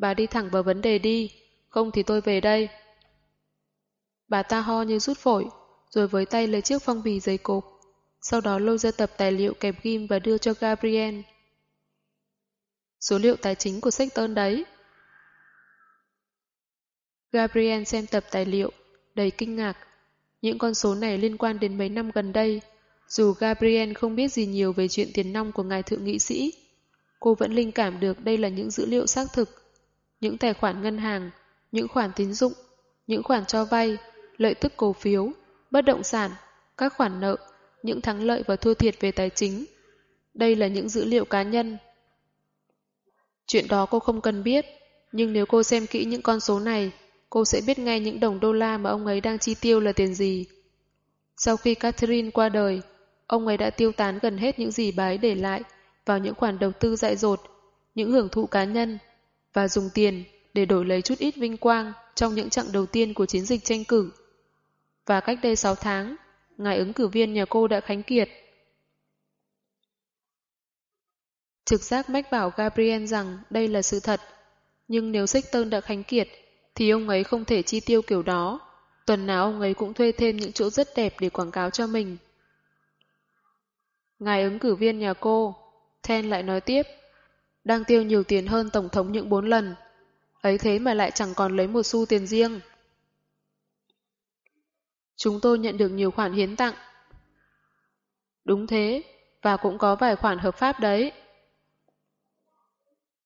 Bà đi thẳng vào vấn đề đi, không thì tôi về đây. Bà ta ho như rút phổi, rồi với tay lấy chiếc phong bì giấy cộp, sau đó lôi ra tập tài liệu kẹp ghim và đưa cho Gabriel. Số liệu tài chính của Sexton đấy. Gabriel xem tập tài liệu, đầy kinh ngạc. Những con số này liên quan đến mấy năm gần đây. Dù Gabriel không biết gì nhiều về chuyện tiền nong của ngài thượng nghị sĩ, cô vẫn linh cảm được đây là những dữ liệu xác thực. Những tài khoản ngân hàng, những khoản tín dụng, những khoản cho vay, lợi tức cổ phiếu, bất động sản, các khoản nợ, những thắng lợi và thua thiệt về tài chính. Đây là những dữ liệu cá nhân. Chuyện đó cô không cần biết, nhưng nếu cô xem kỹ những con số này, cô sẽ biết ngay những đồng đô la mà ông ấy đang chi tiêu là tiền gì. Sau khi Catherine qua đời, ông ấy đã tiêu tán gần hết những gì bà ấy để lại vào những khoản đầu tư dại dột, những hưởng thụ cá nhân và dùng tiền để đổi lấy chút ít vinh quang trong những chặng đầu tiên của chiến dịch tranh cử. Và cách đây 6 tháng, ngài ứng cử viên nhà cô đã khánh kiệt. Trực giác mách bảo Gabriel rằng đây là sự thật, nhưng nếu Sexton đã khánh kiệt, thì ông ấy không thể chi tiêu kiểu đó. Tuần nào ông ấy cũng thuê thêm những chỗ rất đẹp để quảng cáo cho mình. Ngài ứng cử viên nhà cô, Ten lại nói tiếp, đang tiêu nhiều tiền hơn Tổng thống những bốn lần. Ấy thế mà lại chẳng còn lấy một xu tiền riêng. Chúng tôi nhận được nhiều khoản hiến tặng. Đúng thế, và cũng có vài khoản hợp pháp đấy.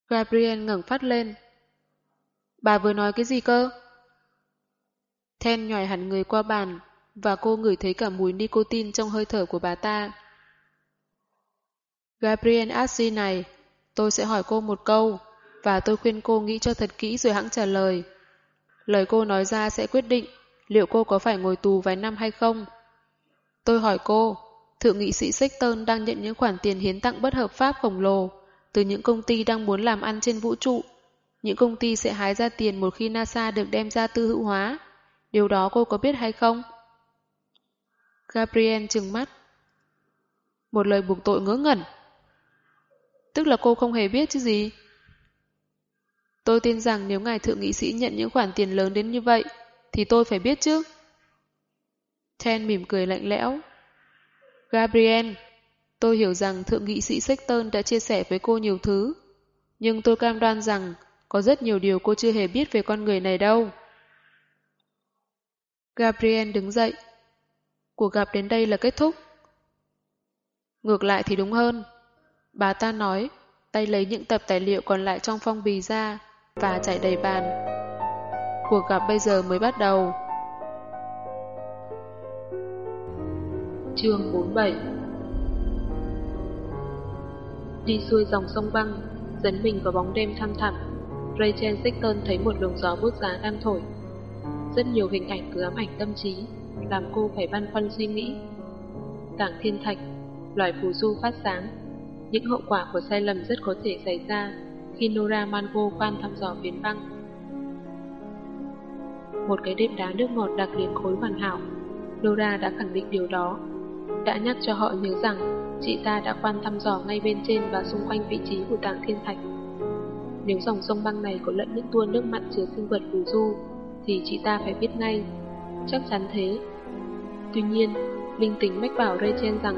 Gabriel ngẩng phát lên. Bà vừa nói cái gì cơ? Then nhòi hẳn người qua bàn, và cô ngửi thấy cả mùi nicotine trong hơi thở của bà ta. Gabriel Assi này, tôi sẽ hỏi cô một câu, và tôi khuyên cô nghĩ cho thật kỹ rồi hãng trả lời. Lời cô nói ra sẽ quyết định liệu cô có phải ngồi tù vài năm hay không. Tôi hỏi cô, Thượng nghị sĩ Sexton đang nhận những khoản tiền hiến tặng bất hợp pháp khổng lồ từ những công ty đang muốn làm ăn trên vũ trụ. Những công ty sẽ hái ra tiền một khi NASA được đem ra tư hữu hóa. Điều đó cô có biết hay không? Gabriel trừng mắt. Một lời buộc tội ngớ ngẩn. Tức là cô không hề biết chứ gì? Tôi tin rằng nếu ngài thượng nghị sĩ nhận những khoản tiền lớn đến như vậy, thì tôi phải biết chứ. Ten mỉm cười lạnh lẽo. Gabriel, tôi hiểu rằng thượng nghị sĩ Sexton đã chia sẻ với cô nhiều thứ, nhưng tôi cam đoan rằng có rất nhiều điều cô chưa hề biết về con người này đâu. Gabriel đứng dậy. Cuộc gặp đến đây là kết thúc. Ngược lại thì đúng hơn. Bà ta nói, tay lấy những tập tài liệu còn lại trong phong bì ra và trải đầy bàn. Cuộc gặp bây giờ mới bắt đầu. Chương 47 Đi xuôi dòng sông băng, dẫn mình vào bóng đêm thăm thẳm, Rachel Sexton thấy một luồng gió bút giá đang thổi. Rất nhiều hình ảnh cứ ám ảnh tâm trí, làm cô phải băn khoăn suy nghĩ. cảng thiên thạch, loài phù du phát sáng, những hậu quả của sai lầm rất có thể xảy ra khi Nora Mango khoan thăm dò phiến băng. Một cái đệm đá nước ngọt đặc liền khối hoàn hảo, Nora đã khẳng định điều đó, đã nhắc cho họ nhớ rằng chị ta đã khoan thăm dò ngay bên trên và xung quanh vị trí của tảng thiên thạch. Nếu dòng sông băng này có lẫn những tua nước mặn chứa sinh vật phù du, thì chị ta phải biết ngay. Chắc chắn thế. Tuy nhiên, linh tính mách bảo Rachel rằng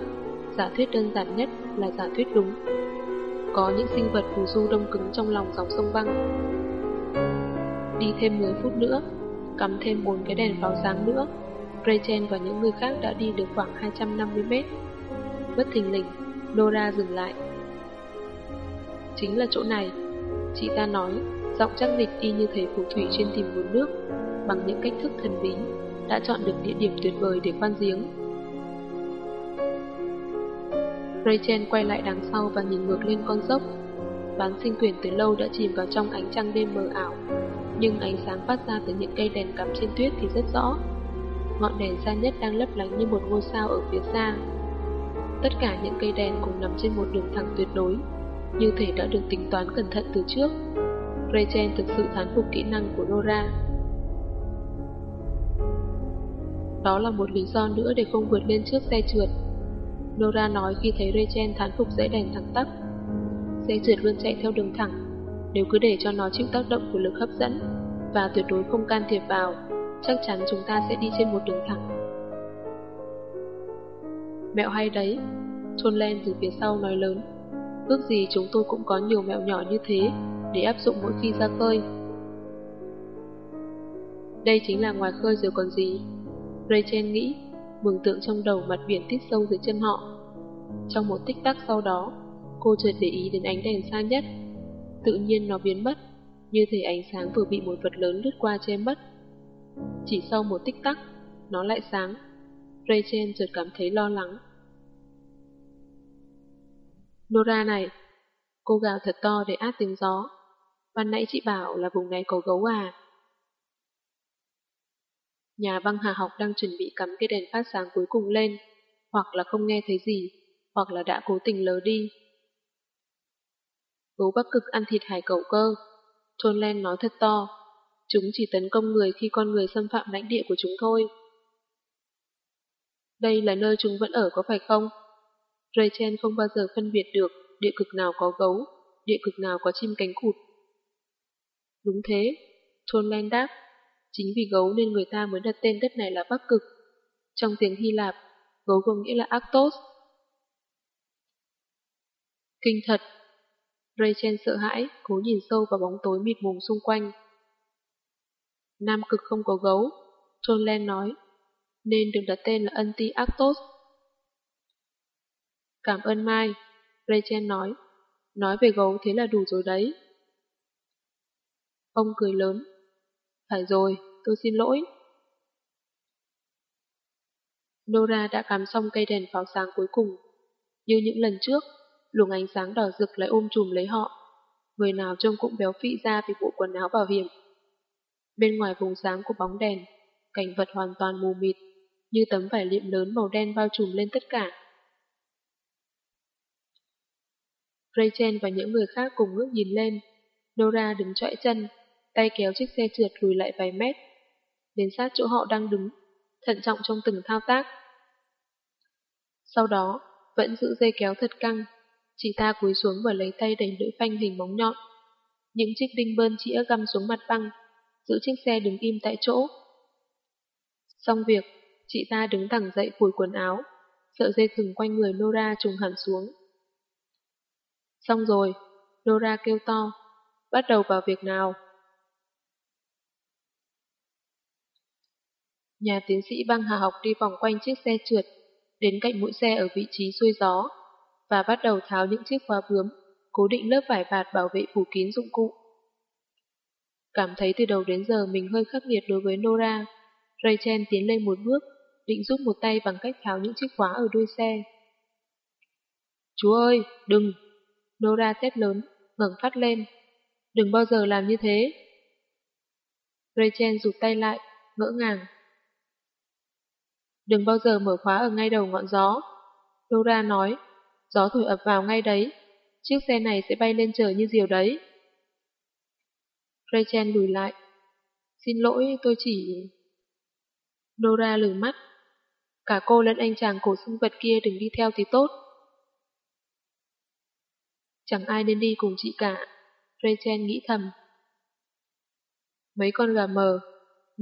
giả thuyết đơn giản nhất là giả thuyết đúng. Có những sinh vật phù du đông cứng trong lòng dòng sông băng. Đi thêm 10 phút nữa, cắm thêm 4 cái đèn pháo sáng nữa, Rachel và những người khác đã đi được khoảng 250 mét. Bất thình lình, Nora dừng lại. Chính là chỗ này, chị ta nói, giọng chắc dịch y như thể phù thủy trên tìm nguồn nước, bằng những cách thức thần bí, đã chọn được địa điểm tuyệt vời để khoan giếng. Rachel quay lại đằng sau và nhìn ngược lên con dốc. Bán sinh quyển từ lâu đã chìm vào trong ánh trăng đêm mờ ảo, nhưng ánh sáng phát ra từ những cây đèn cắm trên tuyết thì rất rõ. Ngọn đèn xa nhất đang lấp lánh như một ngôi sao ở phía xa. Tất cả những cây đèn cùng nằm trên một đường thẳng tuyệt đối, như thể đã được tính toán cẩn thận từ trước. Rachel thực sự thán phục kỹ năng của Nora. Đó là một lý do nữa để không vượt lên trước xe trượt. Nora nói khi thấy Rachel thán phục dãy đèn thẳng tắp. Xe trượt luôn chạy theo đường thẳng, nếu cứ để cho nó chịu tác động của lực hấp dẫn và tuyệt đối không can thiệp vào, chắc chắn chúng ta sẽ đi trên một đường thẳng. Mẹo hay đấy, Trôn Len từ phía sau nói lớn. Ước gì chúng tôi cũng có nhiều mẹo nhỏ như thế để áp dụng mỗi khi ra khơi. Đây chính là ngoài khơi rồi còn gì. Rachel nghĩ, mường tượng trong đầu mặt biển tít sâu dưới chân họ. Trong một tích tắc sau đó, cô chợt để ý đến ánh đèn xa nhất. Tự nhiên nó biến mất, như thể ánh sáng vừa bị một vật lớn lướt qua che mất. Chỉ sau một tích tắc, nó lại sáng. Rachel chợt cảm thấy lo lắng. Nora này, cô gào thật to để át tiếng gió. Ban nãy chị bảo là vùng này có gấu à. Nhà văn hà học đang chuẩn bị cắm cái đèn phát sáng cuối cùng lên, hoặc là không nghe thấy gì, hoặc là đã cố tình lờ đi. Gấu bắc cực ăn thịt hải cẩu cơ. Trôn Len nói thật to. Chúng chỉ tấn công người khi con người xâm phạm lãnh địa của chúng thôi. Đây là nơi chúng vẫn ở có phải không? Rachel không bao giờ phân biệt được địa cực nào có gấu, địa cực nào có chim cánh cụt. Đúng thế, Trôn Len đáp. Chính vì gấu nên người ta mới đặt tên đất này là Bắc Cực. Trong tiếng Hy Lạp, gấu có nghĩa là Actos. Kinh thật, Rachel sợ hãi, cố nhìn sâu vào bóng tối mịt mùng xung quanh. Nam cực không có gấu, John Len nói, nên được đặt tên là Anti Arctos. Cảm ơn Mai, Rachel nói, nói về gấu thế là đủ rồi đấy. Ông cười lớn, phải rồi, tôi xin lỗi. Nora đã cắm xong cây đèn pháo sáng cuối cùng. Như những lần trước, luồng ánh sáng đỏ rực lại ôm chùm lấy họ. Người nào trông cũng béo phị ra vì bộ quần áo bảo hiểm. Bên ngoài vùng sáng của bóng đèn, cảnh vật hoàn toàn mù mịt, như tấm vải liệm lớn màu đen bao trùm lên tất cả. Rachel và những người khác cùng ngước nhìn lên. Nora đứng trọi chân, tay kéo chiếc xe trượt lùi lại vài mét. Đến sát chỗ họ đang đứng, thận trọng trong từng thao tác. Sau đó, vẫn giữ dây kéo thật căng, Chị ta cúi xuống và lấy tay đẩy lưỡi phanh hình móng nhọn. Những chiếc đinh bơn chĩa găm xuống mặt băng, giữ chiếc xe đứng im tại chỗ. Xong việc, chị ta đứng thẳng dậy phủi quần áo, sợ dây thừng quanh người Nora trùng hẳn xuống. Xong rồi, Nora kêu to, bắt đầu vào việc nào. Nhà tiến sĩ băng hà học đi vòng quanh chiếc xe trượt, đến cạnh mũi xe ở vị trí xuôi gió và bắt đầu tháo những chiếc khóa bướm, cố định lớp vải bạt bảo vệ phủ kín dụng cụ. Cảm thấy từ đầu đến giờ mình hơi khắc nghiệt đối với Nora, Rachel tiến lên một bước, định giúp một tay bằng cách tháo những chiếc khóa ở đuôi xe. Chú ơi, đừng! Nora tét lớn, ngẩng phát lên. Đừng bao giờ làm như thế. Rachel rụt tay lại, ngỡ ngàng. Đừng bao giờ mở khóa ở ngay đầu ngọn gió. Dora nói, gió thổi ập vào ngay đấy. Chiếc xe này sẽ bay lên trời như diều đấy. Rachel lùi lại. Xin lỗi, tôi chỉ... Dora lửng mắt. Cả cô lẫn anh chàng cổ sinh vật kia đừng đi theo thì tốt. Chẳng ai nên đi cùng chị cả. Rachel nghĩ thầm. Mấy con gà mờ.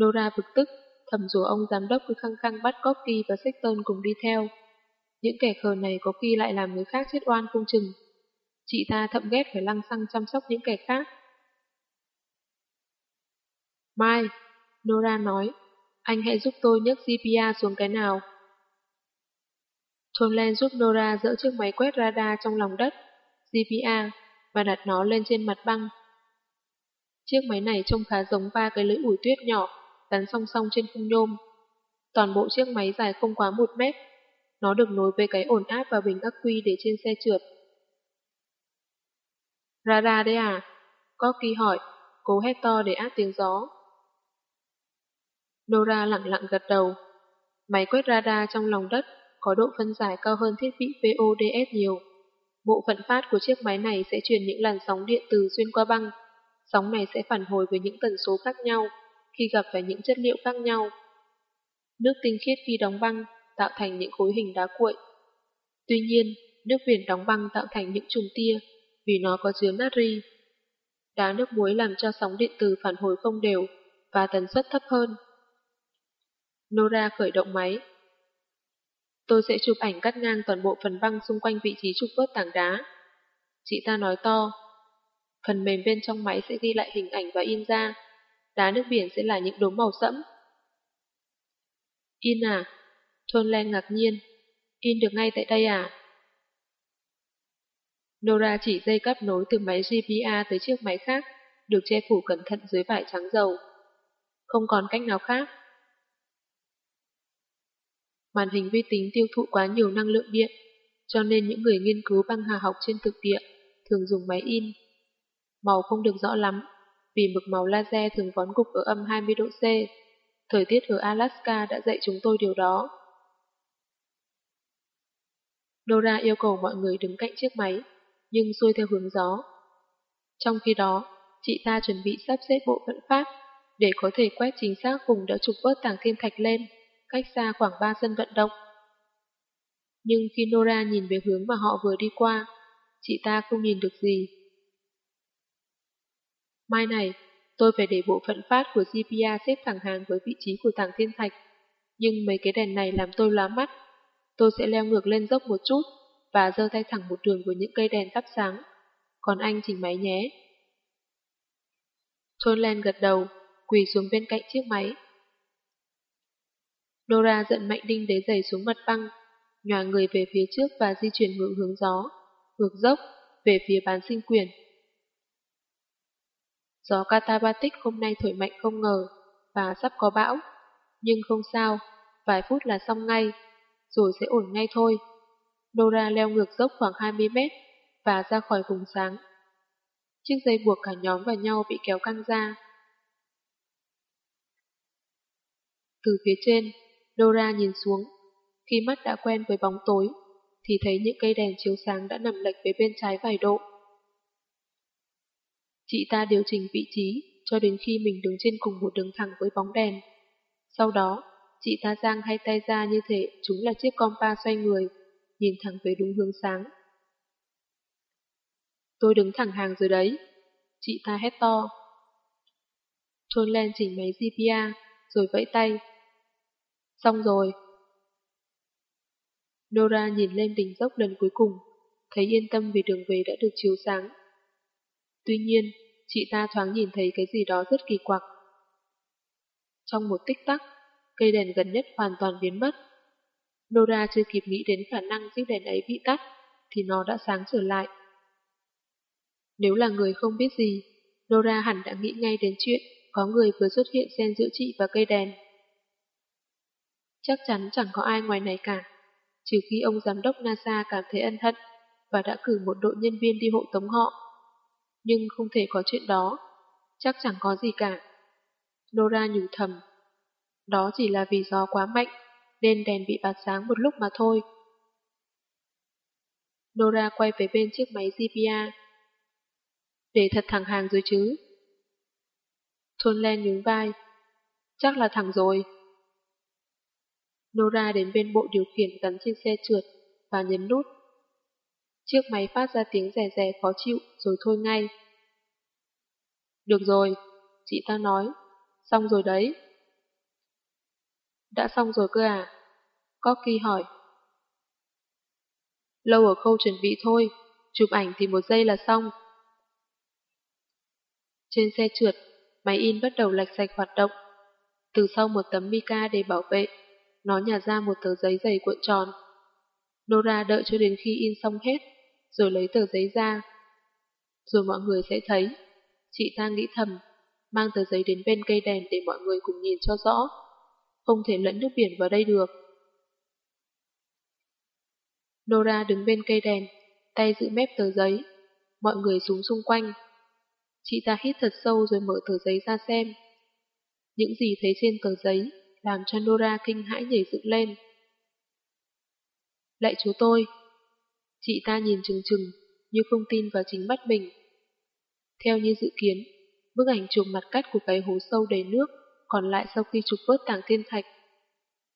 Nora bực tức, thầm dù ông giám đốc cứ khăng khăng bắt Corky và Sexton cùng đi theo. Những kẻ khờ này có khi lại làm người khác chết oan không chừng. Chị ta thậm ghét phải lăng xăng chăm sóc những kẻ khác. Mai, Nora nói, anh hãy giúp tôi nhấc GPR xuống cái nào. John Len giúp Nora dỡ chiếc máy quét radar trong lòng đất, GPR, và đặt nó lên trên mặt băng. Chiếc máy này trông khá giống ba cái lưỡi ủi tuyết nhỏ, gắn song song trên khung nhôm. Toàn bộ chiếc máy dài không quá một mét, nó được nối với cái ổn áp và bình ắc quy để trên xe trượt. Radar đấy à? Corky hỏi, cố hét to để áp tiếng gió. Nora lặng lặng gật đầu. Máy quét radar trong lòng đất có độ phân giải cao hơn thiết bị VODS nhiều. Bộ phận phát của chiếc máy này sẽ truyền những làn sóng điện từ xuyên qua băng. Sóng này sẽ phản hồi với những tần số khác nhau khi gặp phải những chất liệu khác nhau. Nước tinh khiết khi đóng băng tạo thành những khối hình đá cuội. Tuy nhiên, nước biển đóng băng tạo thành những trùng tia vì nó có chứa natri. Đá nước muối làm cho sóng điện từ phản hồi không đều và tần suất thấp hơn. Nora khởi động máy. Tôi sẽ chụp ảnh cắt ngang toàn bộ phần băng xung quanh vị trí trục vớt tảng đá. Chị ta nói to. Phần mềm bên trong máy sẽ ghi lại hình ảnh và in ra. Đá nước biển sẽ là những đốm màu sẫm. In à? Thôn Len ngạc nhiên. In được ngay tại đây à? Nora chỉ dây cáp nối từ máy GPA tới chiếc máy khác, được che phủ cẩn thận dưới vải trắng dầu. Không còn cách nào khác. Màn hình vi tính tiêu thụ quá nhiều năng lượng điện, cho nên những người nghiên cứu băng hà học trên thực địa thường dùng máy in. Màu không được rõ lắm, vì mực màu laser thường vón cục ở âm 20 độ C. Thời tiết ở Alaska đã dạy chúng tôi điều đó. Nora yêu cầu mọi người đứng cạnh chiếc máy, nhưng xuôi theo hướng gió. Trong khi đó, chị ta chuẩn bị sắp xếp bộ phận pháp để có thể quét chính xác vùng đã trục vớt tảng thiên thạch lên, cách xa khoảng 3 sân vận động. Nhưng khi Nora nhìn về hướng mà họ vừa đi qua, chị ta không nhìn được gì. Mai này, tôi phải để bộ phận phát của GPA xếp thẳng hàng với vị trí của thằng thiên thạch, nhưng mấy cái đèn này làm tôi lóa mắt. Tôi sẽ leo ngược lên dốc một chút và giơ tay thẳng một đường với những cây đèn thắp sáng. Còn anh chỉnh máy nhé. John Len gật đầu, quỳ xuống bên cạnh chiếc máy. Dora giận mạnh đinh đế giày xuống mặt băng, nhòa người về phía trước và di chuyển ngược hướng gió, ngược dốc, về phía bán sinh quyền. Gió Katabatic hôm nay thổi mạnh không ngờ, và sắp có bão. Nhưng không sao, vài phút là xong ngay, rồi sẽ ổn ngay thôi. Dora leo ngược dốc khoảng 20 mét và ra khỏi vùng sáng. Chiếc dây buộc cả nhóm vào nhau bị kéo căng ra. Từ phía trên, Dora nhìn xuống. Khi mắt đã quen với bóng tối, thì thấy những cây đèn chiếu sáng đã nằm lệch về bên trái vài độ. Chị ta điều chỉnh vị trí cho đến khi mình đứng trên cùng một đường thẳng với bóng đèn. Sau đó, chị ta giang hai tay ra như thể chúng là chiếc compa xoay người, nhìn thẳng về đúng hướng sáng. Tôi đứng thẳng hàng rồi đấy. Chị ta hét to. Trôn lên chỉnh máy GPA, rồi vẫy tay. Xong rồi. Nora nhìn lên đỉnh dốc lần cuối cùng, thấy yên tâm vì đường về đã được chiếu sáng. Tuy nhiên, chị ta thoáng nhìn thấy cái gì đó rất kỳ quặc. Trong một tích tắc, cây đèn gần nhất hoàn toàn biến mất. Nora chưa kịp nghĩ đến khả năng chiếc đèn ấy bị tắt, thì nó đã sáng trở lại. Nếu là người không biết gì, Nora hẳn đã nghĩ ngay đến chuyện có người vừa xuất hiện xen giữa chị và cây đèn. Chắc chắn chẳng có ai ngoài này cả, trừ khi ông giám đốc NASA cảm thấy ân hận và đã cử một đội nhân viên đi hộ tống họ. Nhưng không thể có chuyện đó, chắc chẳng có gì cả. Nora nhủ thầm. Đó chỉ là vì gió quá mạnh, nên đèn bị bạt sáng một lúc mà thôi. Nora quay về bên chiếc máy GPA để thật thẳng hàng rồi chứ. Thôn Len nhún vai. Chắc là thẳng rồi. Nora đến bên bộ điều khiển gắn trên xe trượt và nhấn nút. Chiếc máy phát ra tiếng rè rè khó chịu rồi thôi ngay. Được rồi, chị ta nói. Xong rồi đấy. Đã xong rồi cơ à? Corky hỏi. Lâu ở khâu chuẩn bị thôi, chụp ảnh thì một giây là xong. Trên xe trượt, máy in bắt đầu lạch sạch hoạt động. Từ sau một tấm mica để bảo vệ, nó nhả ra một tờ giấy dày cuộn tròn. Nora đợi cho đến khi in xong hết, rồi lấy tờ giấy ra. Rồi mọi người sẽ thấy. Chị ta nghĩ thầm, mang tờ giấy đến bên cây đèn để mọi người cùng nhìn cho rõ. Không thể lẫn nước biển vào đây được. Nora đứng bên cây đèn, tay giữ mép tờ giấy. Mọi người xuống xung quanh, Chị ta hít thật sâu rồi mở tờ giấy ra xem. Những gì thấy trên tờ giấy làm cho Nora kinh hãi nhảy dựng lên. Lạy chú tôi! Chị ta nhìn chừng chừng như không tin vào chính mắt mình. Theo như dự kiến, bức ảnh chụp mặt cắt của cái hố sâu đầy nước còn lại sau khi trục vớt tảng thiên thạch.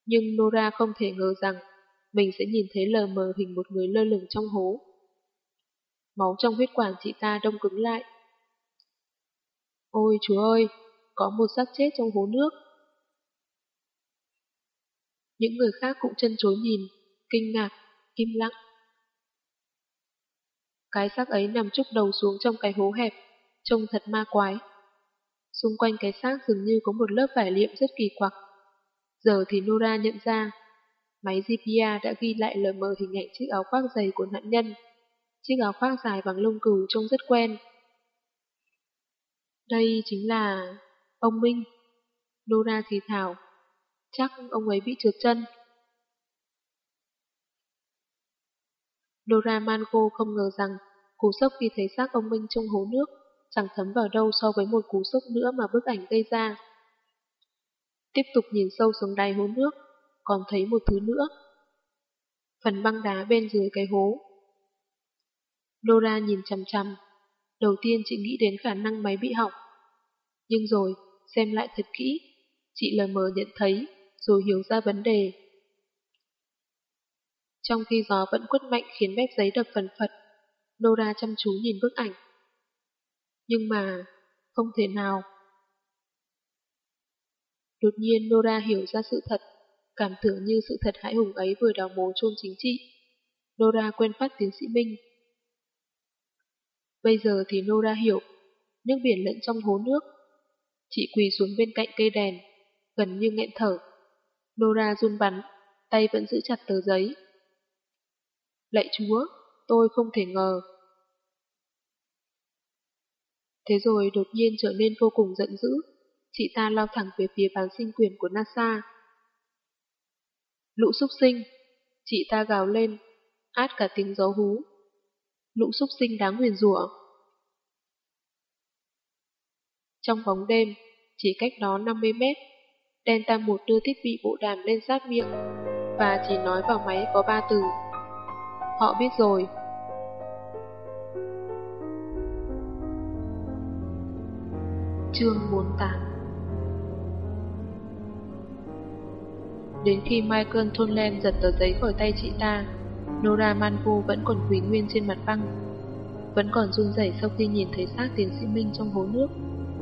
Nhưng Nora không thể ngờ rằng mình sẽ nhìn thấy lờ mờ hình một người lơ lửng trong hố. Máu trong huyết quản chị ta đông cứng lại. Ôi Chúa ơi, có một xác chết trong hố nước. Những người khác cũng chân chối nhìn, kinh ngạc, im lặng. Cái xác ấy nằm trúc đầu xuống trong cái hố hẹp, trông thật ma quái. Xung quanh cái xác dường như có một lớp vải liệm rất kỳ quặc. Giờ thì Nora nhận ra, máy GPA đã ghi lại lờ mờ hình ảnh chiếc áo khoác dày của nạn nhân. Chiếc áo khoác dài bằng lông cừu trông rất quen. Đây chính là... ông Minh. Nora thì thảo. Chắc ông ấy bị trượt chân. Dora Mango không ngờ rằng cú sốc khi thấy xác ông Minh trong hố nước chẳng thấm vào đâu so với một cú sốc nữa mà bức ảnh gây ra. tiếp tục nhìn sâu xuống đáy hố nước, còn thấy một thứ nữa. Phần băng đá bên dưới cái hố. Dora nhìn chằm chằm. Đầu tiên chị nghĩ đến khả năng máy bị hỏng. Nhưng rồi, xem lại thật kỹ, chị lờ mờ nhận thấy, rồi hiểu ra vấn đề. Trong khi gió vẫn quất mạnh khiến mép giấy đập phần phật, Nora chăm chú nhìn bức ảnh. Nhưng mà, không thể nào. Đột nhiên Nora hiểu ra sự thật, cảm tưởng như sự thật hãi hùng ấy vừa đào mố chôn chính trị. Nora quên phát tiến sĩ Minh. Bây giờ thì Nora hiểu, nước biển lẫn trong hố nước. Chị quỳ xuống bên cạnh cây đèn, gần như nghẹn thở. Nora run bắn, tay vẫn giữ chặt tờ giấy. Lạy chúa, tôi không thể ngờ. Thế rồi đột nhiên trở nên vô cùng giận dữ, chị ta lao thẳng về phía bán sinh quyền của NASA. Lũ súc sinh, chị ta gào lên, át cả tiếng gió hú. Lũ súc sinh đáng huyền rủa. Trong bóng đêm, chỉ cách đó 50 mét, Delta 1 đưa thiết bị bộ đàm lên sát miệng và chỉ nói vào máy có ba từ. Họ biết rồi. Chương 48 Đến khi Michael Thunlen giật tờ giấy khỏi tay chị ta, Nora Manvu vẫn còn quỳ nguyên trên mặt băng. Vẫn còn run rẩy sau khi nhìn thấy xác tiến sĩ Minh trong hố nước.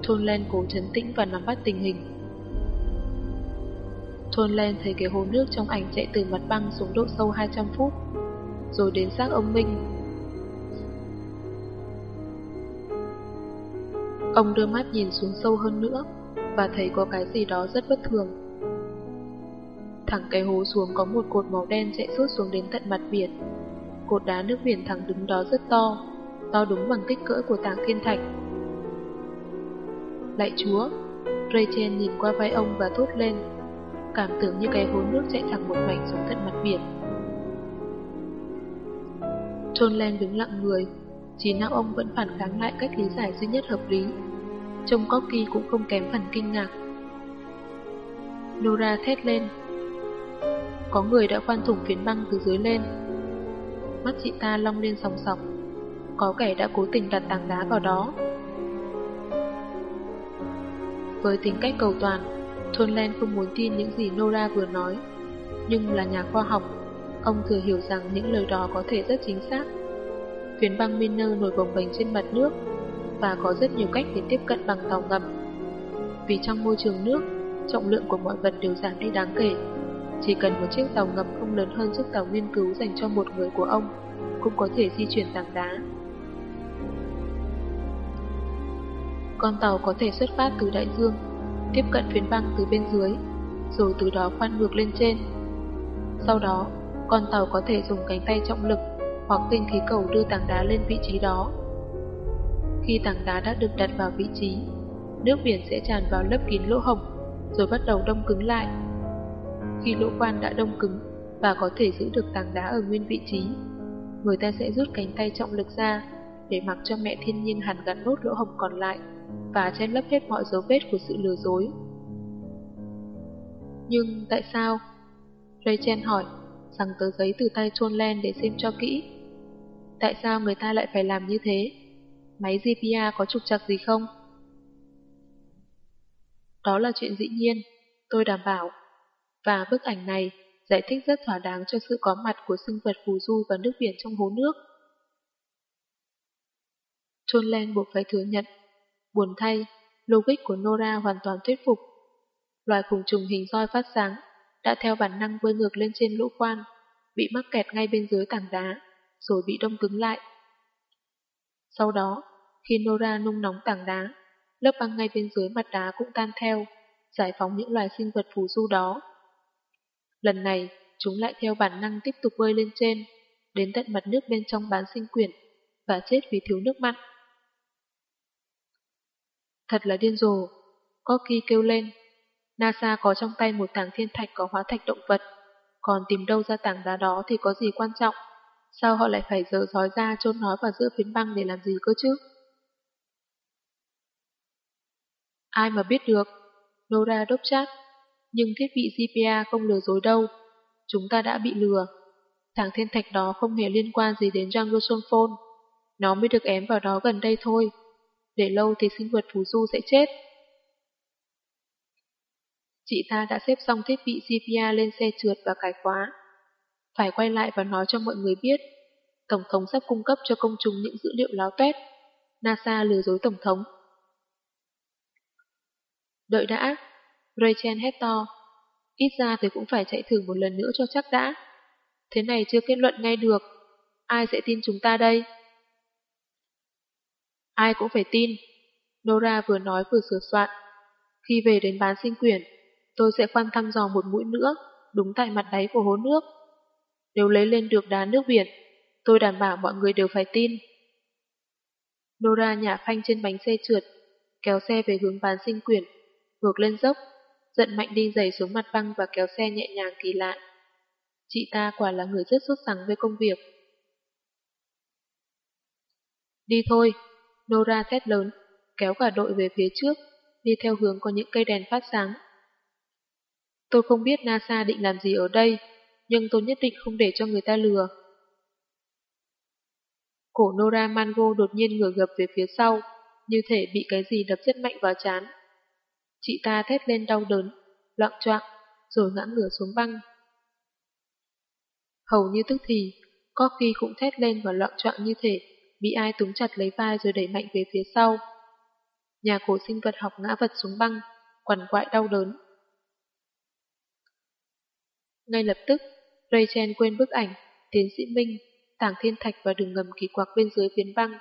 Thunlen cố chấn tĩnh và nắm bắt tình hình. Thunlen thấy cái hố nước trong ảnh chạy từ mặt băng xuống độ sâu 200 phút rồi đến xác ông Minh. Ông đưa mắt nhìn xuống sâu hơn nữa và thấy có cái gì đó rất bất thường. Thẳng cái hố xuống có một cột màu đen chạy suốt xuống đến tận mặt biển. Cột đá nước biển thẳng đứng đó rất to, to đúng bằng kích cỡ của tảng thiên thạch. Lạy chúa, Rachel nhìn qua vai ông và thốt lên, cảm tưởng như cái hố nước chạy thẳng một mạch xuống tận mặt biển. John Len đứng lặng người, trí não ông vẫn phản kháng lại cách lý giải duy nhất hợp lý. Trông Corky cũng không kém phần kinh ngạc. Nora thét lên. Có người đã khoan thủng phiến băng từ dưới lên. Mắt chị ta long lên sòng sọc. Có kẻ đã cố tình đặt tảng đá vào đó. Với tính cách cầu toàn, Thôn Len không muốn tin những gì Nora vừa nói. Nhưng là nhà khoa học, Ông thừa hiểu rằng những lời đó có thể rất chính xác. Phiến băng Miner nổi bồng bềnh trên mặt nước và có rất nhiều cách để tiếp cận bằng tàu ngầm. Vì trong môi trường nước, trọng lượng của mọi vật đều giảm đi đáng kể. Chỉ cần một chiếc tàu ngầm không lớn hơn chiếc tàu nghiên cứu dành cho một người của ông, cũng có thể di chuyển tảng đá. Con tàu có thể xuất phát từ đại dương, tiếp cận phiến băng từ bên dưới, rồi từ đó khoan ngược lên trên. Sau đó, con tàu có thể dùng cánh tay trọng lực hoặc kinh khí cầu đưa tảng đá lên vị trí đó. Khi tảng đá đã được đặt vào vị trí, nước biển sẽ tràn vào lớp kín lỗ hổng, rồi bắt đầu đông cứng lại. Khi lỗ quan đã đông cứng và có thể giữ được tảng đá ở nguyên vị trí, người ta sẽ rút cánh tay trọng lực ra để mặc cho mẹ thiên nhiên hàn gắn nốt lỗ hổng còn lại và che lấp hết mọi dấu vết của sự lừa dối. Nhưng tại sao? Rachel hỏi rằng tờ giấy từ tay chôn Len để xem cho kỹ. Tại sao người ta lại phải làm như thế? Máy GPA có trục trặc gì không? Đó là chuyện dĩ nhiên, tôi đảm bảo. Và bức ảnh này giải thích rất thỏa đáng cho sự có mặt của sinh vật phù du và nước biển trong hố nước. Chôn Len buộc phải thừa nhận. Buồn thay, logic của Nora hoàn toàn thuyết phục. Loài khủng trùng hình roi phát sáng đã theo bản năng bơi ngược lên trên lỗ quan, bị mắc kẹt ngay bên dưới tảng đá, rồi bị đông cứng lại. Sau đó, khi Nora nung nóng tảng đá, lớp băng ngay bên dưới mặt đá cũng tan theo, giải phóng những loài sinh vật phù du đó. Lần này, chúng lại theo bản năng tiếp tục bơi lên trên, đến tận mặt nước bên trong bán sinh quyển, và chết vì thiếu nước mặn. Thật là điên rồ, Corky kêu lên. NASA có trong tay một tảng thiên thạch có hóa thạch động vật, còn tìm đâu ra tảng đá đó thì có gì quan trọng. Sao họ lại phải dỡ dói ra chôn nói vào giữa phiến băng để làm gì cơ chứ? Ai mà biết được? Nora đốc chát. Nhưng thiết bị GPA không lừa dối đâu. Chúng ta đã bị lừa. Thằng thiên thạch đó không hề liên quan gì đến Jungle Phone. Nó mới được ém vào đó gần đây thôi. Để lâu thì sinh vật phù du sẽ chết. Chị ta đã xếp xong thiết bị GPA lên xe trượt và cài khóa. Phải quay lại và nói cho mọi người biết. Tổng thống sắp cung cấp cho công chúng những dữ liệu láo tuét. NASA lừa dối Tổng thống. Đợi đã, Rachel hét to. Ít ra thì cũng phải chạy thử một lần nữa cho chắc đã. Thế này chưa kết luận ngay được. Ai sẽ tin chúng ta đây? Ai cũng phải tin. Nora vừa nói vừa sửa soạn. Khi về đến bán sinh quyển, tôi sẽ khoan thăm dò một mũi nữa, đúng tại mặt đáy của hố nước. Nếu lấy lên được đá nước biển, tôi đảm bảo mọi người đều phải tin. Nora nhả phanh trên bánh xe trượt, kéo xe về hướng bán sinh quyển, ngược lên dốc, giận mạnh đi giày xuống mặt băng và kéo xe nhẹ nhàng kỳ lạ. Chị ta quả là người rất xuất sắc với công việc. Đi thôi, Nora thét lớn, kéo cả đội về phía trước, đi theo hướng có những cây đèn phát sáng. Tôi không biết NASA định làm gì ở đây, nhưng tôi nhất định không để cho người ta lừa. Cổ Nora Mango đột nhiên ngửa gập về phía sau, như thể bị cái gì đập rất mạnh vào chán. Chị ta thét lên đau đớn, loạn choạng, rồi ngã ngửa xuống băng. Hầu như tức thì, Corky cũng thét lên và loạn choạng như thể bị ai túm chặt lấy vai rồi đẩy mạnh về phía sau. Nhà cổ sinh vật học ngã vật xuống băng, quằn quại đau đớn. Ngay lập tức, Rachel quên bức ảnh, tiến sĩ Minh, tảng thiên thạch và đường ngầm kỳ quặc bên dưới phiến băng.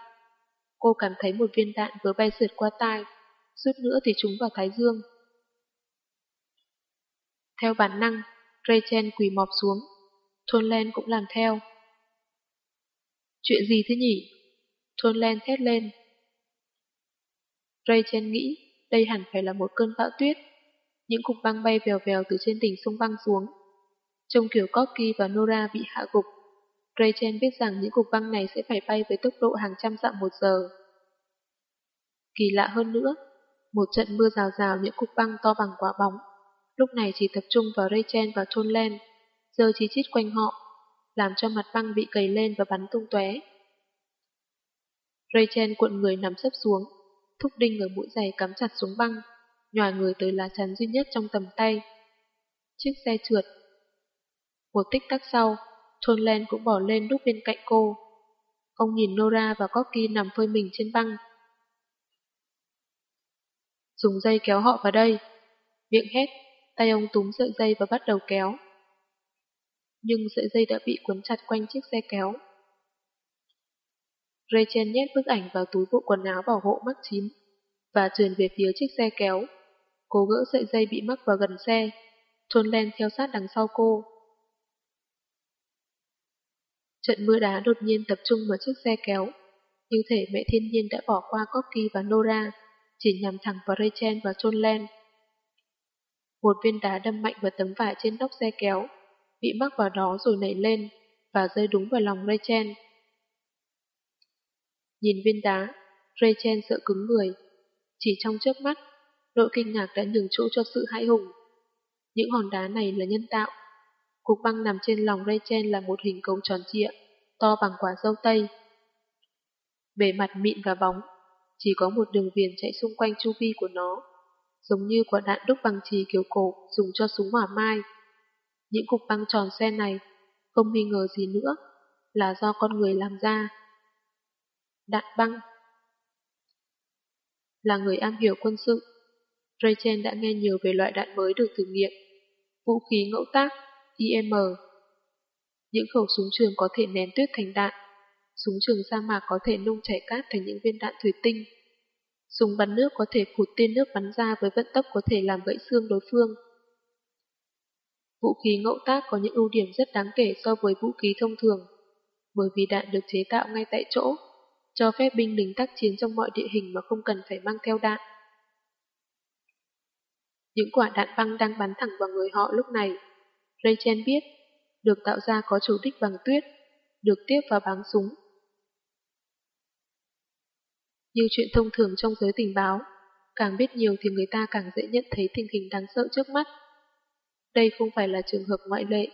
Cô cảm thấy một viên đạn vừa bay sượt qua tai, suốt nữa thì trúng vào thái dương. Theo bản năng, Rachel quỳ mọp xuống. Thôn Len cũng làm theo. Chuyện gì thế nhỉ? Thôn Len thét lên. Rachel nghĩ đây hẳn phải là một cơn bão tuyết. Những cục băng bay vèo vèo từ trên đỉnh sông băng xuống. Trông kiểu Corky và Nora bị hạ gục. Rachel biết rằng những cục băng này sẽ phải bay với tốc độ hàng trăm dặm một giờ. Kỳ lạ hơn nữa, một trận mưa rào rào những cục băng to bằng quả bóng, lúc này chỉ tập trung vào Rachel và Thôn Len, giờ chỉ chít quanh họ, làm cho mặt băng bị cầy lên và bắn tung tóe. Rachel cuộn người nằm sấp xuống, thúc đinh ở mũi giày cắm chặt xuống băng, nhòi người tới lá chắn duy nhất trong tầm tay. Chiếc xe trượt. Một tích tắc sau, Thôn Len cũng bỏ lên đúc bên cạnh cô. Ông nhìn Nora và Corky nằm phơi mình trên băng. Dùng dây kéo họ vào đây. Miệng hét, tay ông túm sợi dây và bắt đầu kéo. Nhưng sợi dây đã bị cuốn chặt quanh chiếc xe kéo. Rachel nhét bức ảnh vào túi bộ quần áo bảo hộ mắc chín và trườn về phía chiếc xe kéo. Cô gỡ sợi dây bị mắc vào gần xe. Thôn Len theo sát đằng sau cô. Trận mưa đá đột nhiên tập trung vào chiếc xe kéo. Như thể mẹ thiên nhiên đã bỏ qua Corky và Nora, chỉ nhằm thẳng vào Rachel và John Len. Một viên đá đâm mạnh vào tấm vải trên nóc xe kéo, bị mắc vào đó rồi nảy lên và rơi đúng vào lòng Rachel. Nhìn viên đá, Rachel sợ cứng người. Chỉ trong chớp mắt, nỗi kinh ngạc đã nhường chỗ cho sự hãi hùng. Những hòn đá này là nhân tạo. Cục băng nằm trên lòng Rachel là một hình cầu tròn trịa, to bằng quả dâu tây. Bề mặt mịn và bóng, chỉ có một đường viền chạy xung quanh chu vi của nó, giống như quả đạn đúc bằng trì kiểu cổ dùng cho súng hỏa mai. Những cục băng tròn xe này, không nghi ngờ gì nữa, là do con người làm ra. Đạn băng Là người am hiểu quân sự, Rachel đã nghe nhiều về loại đạn mới được thử nghiệm. Vũ khí ngẫu tác, IM. Những khẩu súng trường có thể nén tuyết thành đạn. Súng trường sa mạc có thể nung chảy cát thành những viên đạn thủy tinh. Súng bắn nước có thể phụt tiên nước bắn ra với vận tốc có thể làm gãy xương đối phương. Vũ khí ngẫu tác có những ưu điểm rất đáng kể so với vũ khí thông thường, bởi vì đạn được chế tạo ngay tại chỗ, cho phép binh lính tác chiến trong mọi địa hình mà không cần phải mang theo đạn. Những quả đạn băng đang bắn thẳng vào người họ lúc này. Rachel biết, được tạo ra có chủ đích bằng tuyết, được tiếp vào báng súng. Như chuyện thông thường trong giới tình báo, càng biết nhiều thì người ta càng dễ nhận thấy tình hình đáng sợ trước mắt. đây không phải là trường hợp ngoại lệ.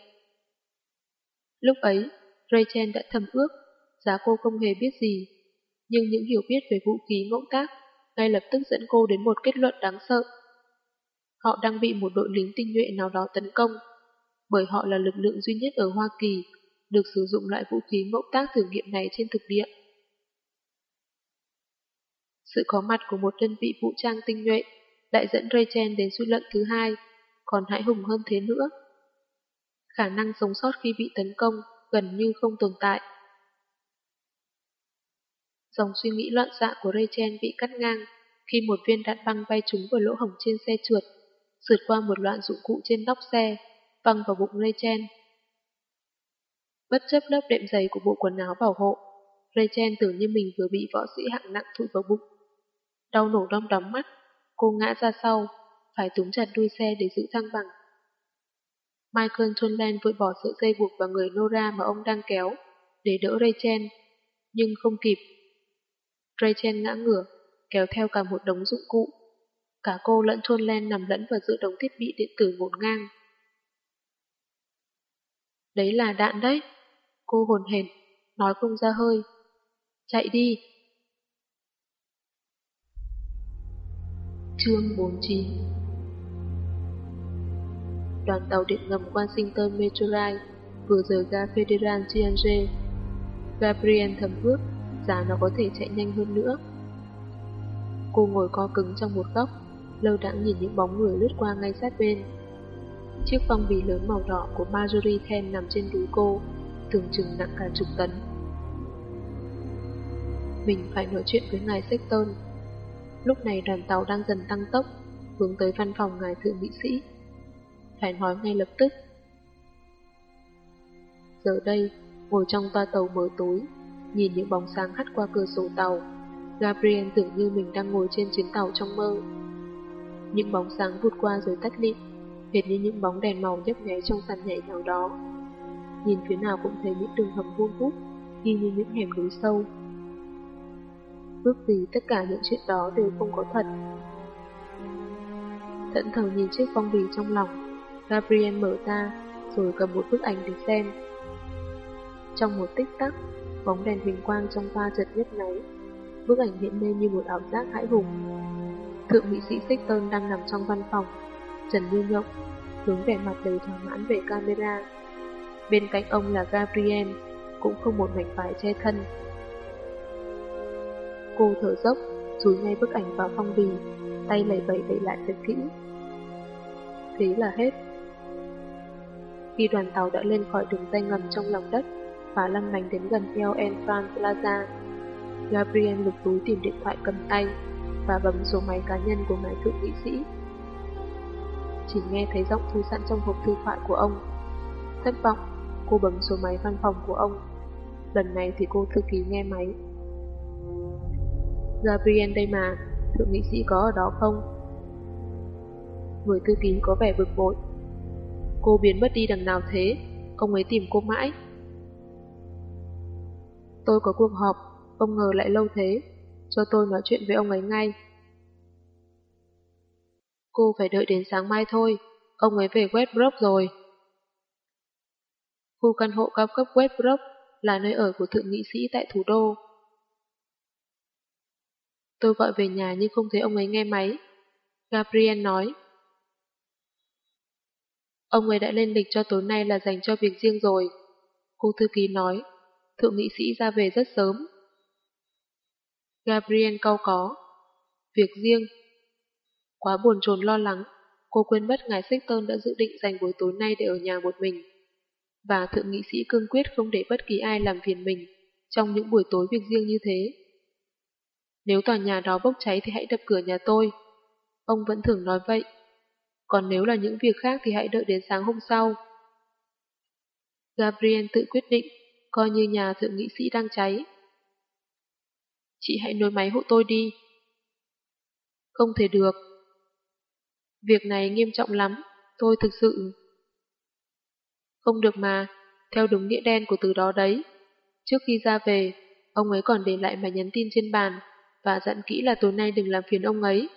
Lúc ấy, Rachel đã thầm ước, giá cô không hề biết gì, nhưng những hiểu biết về vũ khí ngỗng tác ngay lập tức dẫn cô đến một kết luận đáng sợ. Họ đang bị một đội lính tinh nhuệ nào đó tấn công, bởi họ là lực lượng duy nhất ở Hoa Kỳ được sử dụng loại vũ khí mẫu tác thử nghiệm này trên thực địa. Sự có mặt của một đơn vị vũ trang tinh nhuệ lại dẫn Rachel đến suy luận thứ hai, còn hãi hùng hơn thế nữa. Khả năng sống sót khi bị tấn công gần như không tồn tại. Dòng suy nghĩ loạn dạ của Rachel bị cắt ngang khi một viên đạn băng bay trúng vào lỗ hổng trên xe trượt, sượt qua một loạn dụng cụ trên nóc xe, văng vào bụng Rachel. Bất chấp lớp đệm dày của bộ quần áo bảo hộ, Rachel tưởng như mình vừa bị võ sĩ hạng nặng thụi vào bụng. Đau nổ đong đóng mắt, cô ngã ra sau, phải túm chặt đuôi xe để giữ thăng bằng. Michael Tonland vội bỏ sợi dây buộc vào người Nora mà ông đang kéo, để đỡ Rachel, nhưng không kịp. Rachel ngã ngửa, kéo theo cả một đống dụng cụ. Cả cô lẫn Tonland nằm lẫn vào giữa đống thiết bị điện tử ngổn ngang. Đấy là đạn đấy. Cô hồn hển, nói không ra hơi. Chạy đi. Chương 49 Đoàn tàu điện ngầm Washington Metro Line vừa rời ga Federal Triangle. Gabriel thầm bước giá nó có thể chạy nhanh hơn nữa. Cô ngồi co cứng trong một góc, lâu đãng nhìn những bóng người lướt qua ngay sát bên. Chiếc phong bì lớn màu đỏ của Marjorie Ten nằm trên đùi cô, tưởng chừng nặng cả chục tấn. Mình phải nói chuyện với ngài Sexton. Lúc này đoàn tàu đang dần tăng tốc, hướng tới văn phòng ngài thượng nghị sĩ. Phải nói ngay lập tức. Giờ đây, ngồi trong toa tàu mờ tối, nhìn những bóng sáng hắt qua cửa sổ tàu, Gabriel tưởng như mình đang ngồi trên chuyến tàu trong mơ. Những bóng sáng vụt qua rồi tắt lịm, hệt như những bóng đèn màu nhấp nháy trong sàn nhảy nào đó. Nhìn phía nào cũng thấy những đường hầm vuông vút, ghi như những hẻm núi sâu. Ước gì tất cả những chuyện đó đều không có thật. Thẫn thờ nhìn chiếc phong bì trong lòng, Gabriel mở ra, rồi cầm một bức ảnh để xem. Trong một tích tắc, bóng đèn huỳnh quang trong pha chợt nhấp nháy. Bức ảnh hiện lên như một ảo giác hãi hùng. Thượng nghị sĩ Sexton đang nằm trong văn phòng, Trần Như Nhộng, hướng vẻ mặt đầy thỏa mãn về camera. Bên cạnh ông là Gabriel, cũng không một mảnh vải che thân. Cô thở dốc, rúi ngay bức ảnh vào phong bì, tay lầy bẩy đẩy lại thật kỹ. Thế là hết. Khi đoàn tàu đã lên khỏi đường dây ngầm trong lòng đất và lăn bánh đến gần El Enfran Plaza, Gabriel lục túi tìm điện thoại cầm tay và bấm số máy cá nhân của ngài thượng nghị sĩ chỉ nghe thấy giọng thư sẵn trong hộp thư thoại của ông. Thất vọng, cô bấm số máy văn phòng của ông. Lần này thì cô thư ký nghe máy. Gabriel đây mà, thượng nghị sĩ có ở đó không? Người thư ký có vẻ bực bội. Cô biến mất đi đằng nào thế? Ông ấy tìm cô mãi. Tôi có cuộc họp, ông ngờ lại lâu thế. Cho tôi nói chuyện với ông ấy ngay. Cô phải đợi đến sáng mai thôi, ông ấy về Westbrook rồi. Khu căn hộ cao cấp Westbrook là nơi ở của thượng nghị sĩ tại thủ đô. Tôi gọi về nhà nhưng không thấy ông ấy nghe máy. Gabriel nói. Ông ấy đã lên lịch cho tối nay là dành cho việc riêng rồi. Cô thư ký nói, thượng nghị sĩ ra về rất sớm. Gabriel cau có. Việc riêng Quá buồn chồn lo lắng, cô quên mất ngài Sexton đã dự định dành buổi tối nay để ở nhà một mình. Và thượng nghị sĩ cương quyết không để bất kỳ ai làm phiền mình trong những buổi tối việc riêng như thế. Nếu tòa nhà đó bốc cháy thì hãy đập cửa nhà tôi. Ông vẫn thường nói vậy. Còn nếu là những việc khác thì hãy đợi đến sáng hôm sau. Gabriel tự quyết định, coi như nhà thượng nghị sĩ đang cháy. Chị hãy nối máy hộ tôi đi. Không thể được. Việc này nghiêm trọng lắm, tôi thực sự... Không được mà, theo đúng nghĩa đen của từ đó đấy. Trước khi ra về, ông ấy còn để lại bài nhắn tin trên bàn và dặn kỹ là tối nay đừng làm phiền ông ấy.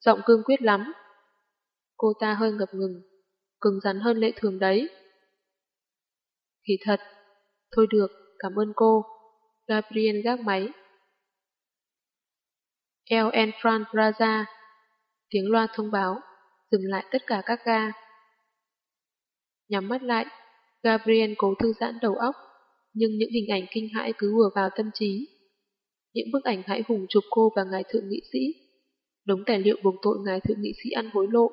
Giọng cương quyết lắm. Cô ta hơi ngập ngừng. cứng rắn hơn lệ thường đấy. thì thật, thôi được, cảm ơn cô. Gabriel gác máy. El Enfran Plaza. Tiếng loa thông báo, dừng lại tất cả các ga. Nhắm mắt lại, Gabriel cố thư giãn đầu óc, nhưng những hình ảnh kinh hãi cứ vừa vào tâm trí. Những bức ảnh hãi hùng chụp cô và ngài thượng nghị sĩ. Đống tài liệu buộc tội ngài thượng nghị sĩ ăn hối lộ.